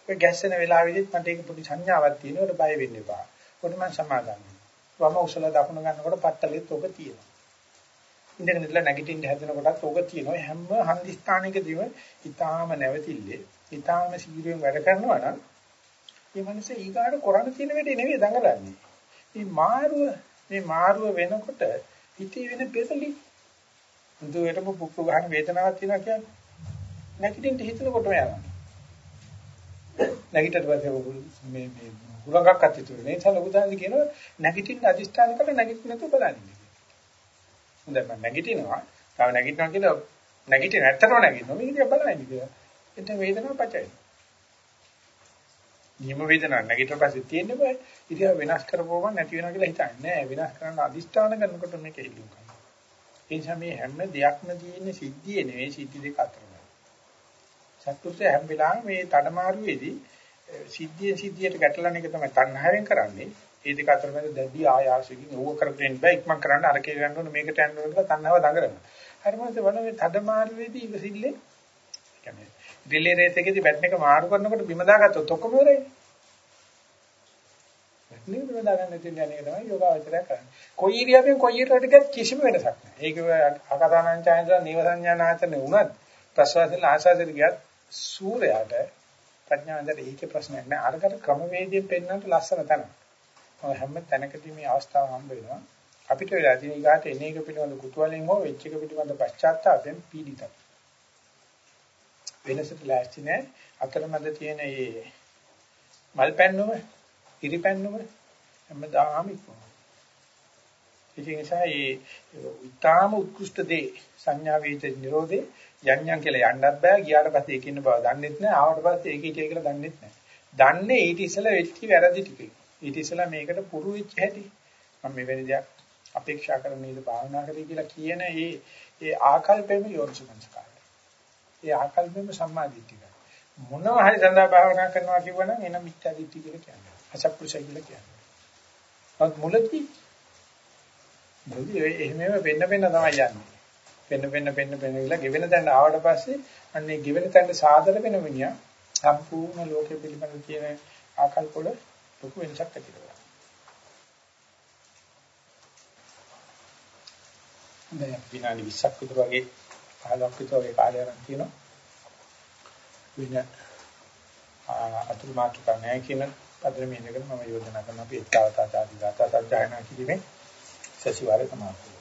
ඒ ගැස්සෙන වෙලාවෙදිත් මට ඒක පොඩි සංඥාවක් තියෙනකොට බය වෙන්න එපා. කොට මම සමාදම් වෙනවා. වම උසල දකුණ ගන්නකොට පట్టලෙත් ඔක තියෙනවා. ඉඳගෙන ඉඳලා නැගිටින්න හැදෙනකොටත් ඕක තියෙනවා හැම හන්දි ස්ථානයකදීම ඊටාම නැවතිල්ලේ ඊටාම සීරුවෙන් වැඩ කරනවා නම් මේ මිනිස්සේ ඊගාට කරන්න තියෙන වැඩේ නෙවෙයි දඟලන්නේ මේ මාරුව මේ මාරුව වෙනකොට හිතේ වෙන පෙරලි දුවේටම පුප්පු ගන්න වේදනාවක් තියෙනවා කියන්නේ නැගිටින්න හිතනකොටම යනවා නැගිටට පස්සේ මේ මේ හුලඟක් අත්‍යතුනේ ඒ නිසා ලොකු දාන්නේ කියනවා නැගිටින්න අදිස්ථාන කරලා නැගිටින්න නැතුව බලන්නේ හොඳයි මම නැගිටිනවා. තව නැගිටිනවා කියලා නැගිටින ඇත්තටම නැගිටිනවා. මේක දිහා බලන්නේ කියලා. එතන වේදනාව පචයි. නියම වේදනාවක් නැගිටින පස්සේ තියෙන්නේ බෑ. ඉතින් වෙනස් කරපුවම නැති වෙනවා කියලා හිතන්නේ නෑ. වෙනස් කරන්න අදිෂ්ඨාන කරනකොට මේක එල්ලුම් කරනවා. ඒ නිසා මේ හැම දෙයක්ම තියෙන්නේ සිද්ධියේ නෙවෙයි සිද්ධි දෙක අතරමයි. සත්පුරුෂය හැම වෙලාවෙම මේ තඩමාරුවේදී සිද්ධියෙන් සිද්ධියට ගැටලන එක තමයි තණ්හාවෙන් කරන්නේ. ඒ දෙක අතර මැද දැඩි ආයාසකින් ඕව කරගෙන බෑ ඉක්මන් කරන්න අර කේ ගන්න ඕන මේකට යන්න ඕන කියලා තණ්හාව දඟලනවා. හරි මොකද වල මේ තද මාරුවේදී ඉවසිල්ලේ කියන්නේ රිලේ රේස් එකේදී බැට් එක මාරු කරනකොට බිම දාගත්තොත් ඔක්කොම ඉවරයි. බැට් බිම දාගන්න තියෙන එක තමයි යෝගාවචරය කරන්නේ. කොයි ඉරියව්වෙන් කොයි ඉරියව්වකට කිසිම වෙනසක් නැහැ. ඒක අකතානං ඡායතන නීව සංඥානාතන උනත් ප්‍රසවාසයෙන් ආශාසෙට ගියත් සූර්යයාට ප්‍රඥාවෙන්ද ඒකේ ප්‍රශ්නයක් නැහැ. අරකට ක්‍රමවේදයෙන් පෙන්වන්නට ලස්සන තැනක්. හැම තැනකදී මේ අවස්ථාව හම්බ වෙනවා. අපිට වෙලා තියෙන ඊගාට එන එක පිළිබඳ කුතුහලයෙන් හෝ වෙච්ච එක පිළිබඳ පශ්චාත්තාපයෙන් පීඩිතයි. වෙනසට ලෑස්ති නැහැ. අතරමැද තියෙන මේ මල් පැන්නුම, ඉරි පැන්නුම හැමදාම ඉක්මනවා. ඒ නිසා මේ උත්තාම උත්කෘෂ්ඨ දේ සංඥා වේද නිරෝධේ යන්යන් කියලා යන්නත් බෑ ගියාට පස්සේ ඒක ඉන්න බව දන්නෙත් නෑ ආවට පස්සේ ඒක හිටිය කියලා දන්නෙත් නෑ. දන්නේ ඊට ඉස්සෙල්ලා වෙච්ච වැරදි ටික. ඊට ඉස්සෙල්ලා මේකට පුරු වෙච්ච හැටි. මම මෙවැනි දෙයක් අපේක්ෂා කරන නේද භාවනා කරේ කියලා කියන ඒ ඒ ආකල්පෙම යෝනිසමංස්කාරය. ඒ ආකල්පෙම සම්මාදිට්ඨිය. මොනවා හරි සඳහා භාවනා කරනවා කියවනම් එන මිත්‍යා දිට්ඨිය කියලා කියන්නේ. අසත්පුරුෂය කියලා කියන්නේ. නමුත් මුලදී මුලදී එහෙමම වෙන්න වෙන්න තමයි යන්නේ. වෙන්න වෙන්න වෙන්න වෙන්න කියලා ගෙවෙන තැන ආවට පස්සේ අන්නේ ගෙවෙන තැනට සාදර වෙන මිනිහා සම්පූර්ණ ලෝකෙ පිළිබඳ කියන ආකල්ප වල ලොකු වෙනසක් ඇති කරගන්නවා. දැන් විනාඩි 20ක් විතර වගේ 15ක් විතර වගේ කාලයක් යන තියෙනවා. වෙන අතුරු මාතෘකා නැහැ කියන පදනම ඉඳගෙන මම යෝජනා කරනවා අපි ඒකාවතා ආදී ගාථා සජ්ජායනා කිරීමේ සතිವಾರේ සමාප්ත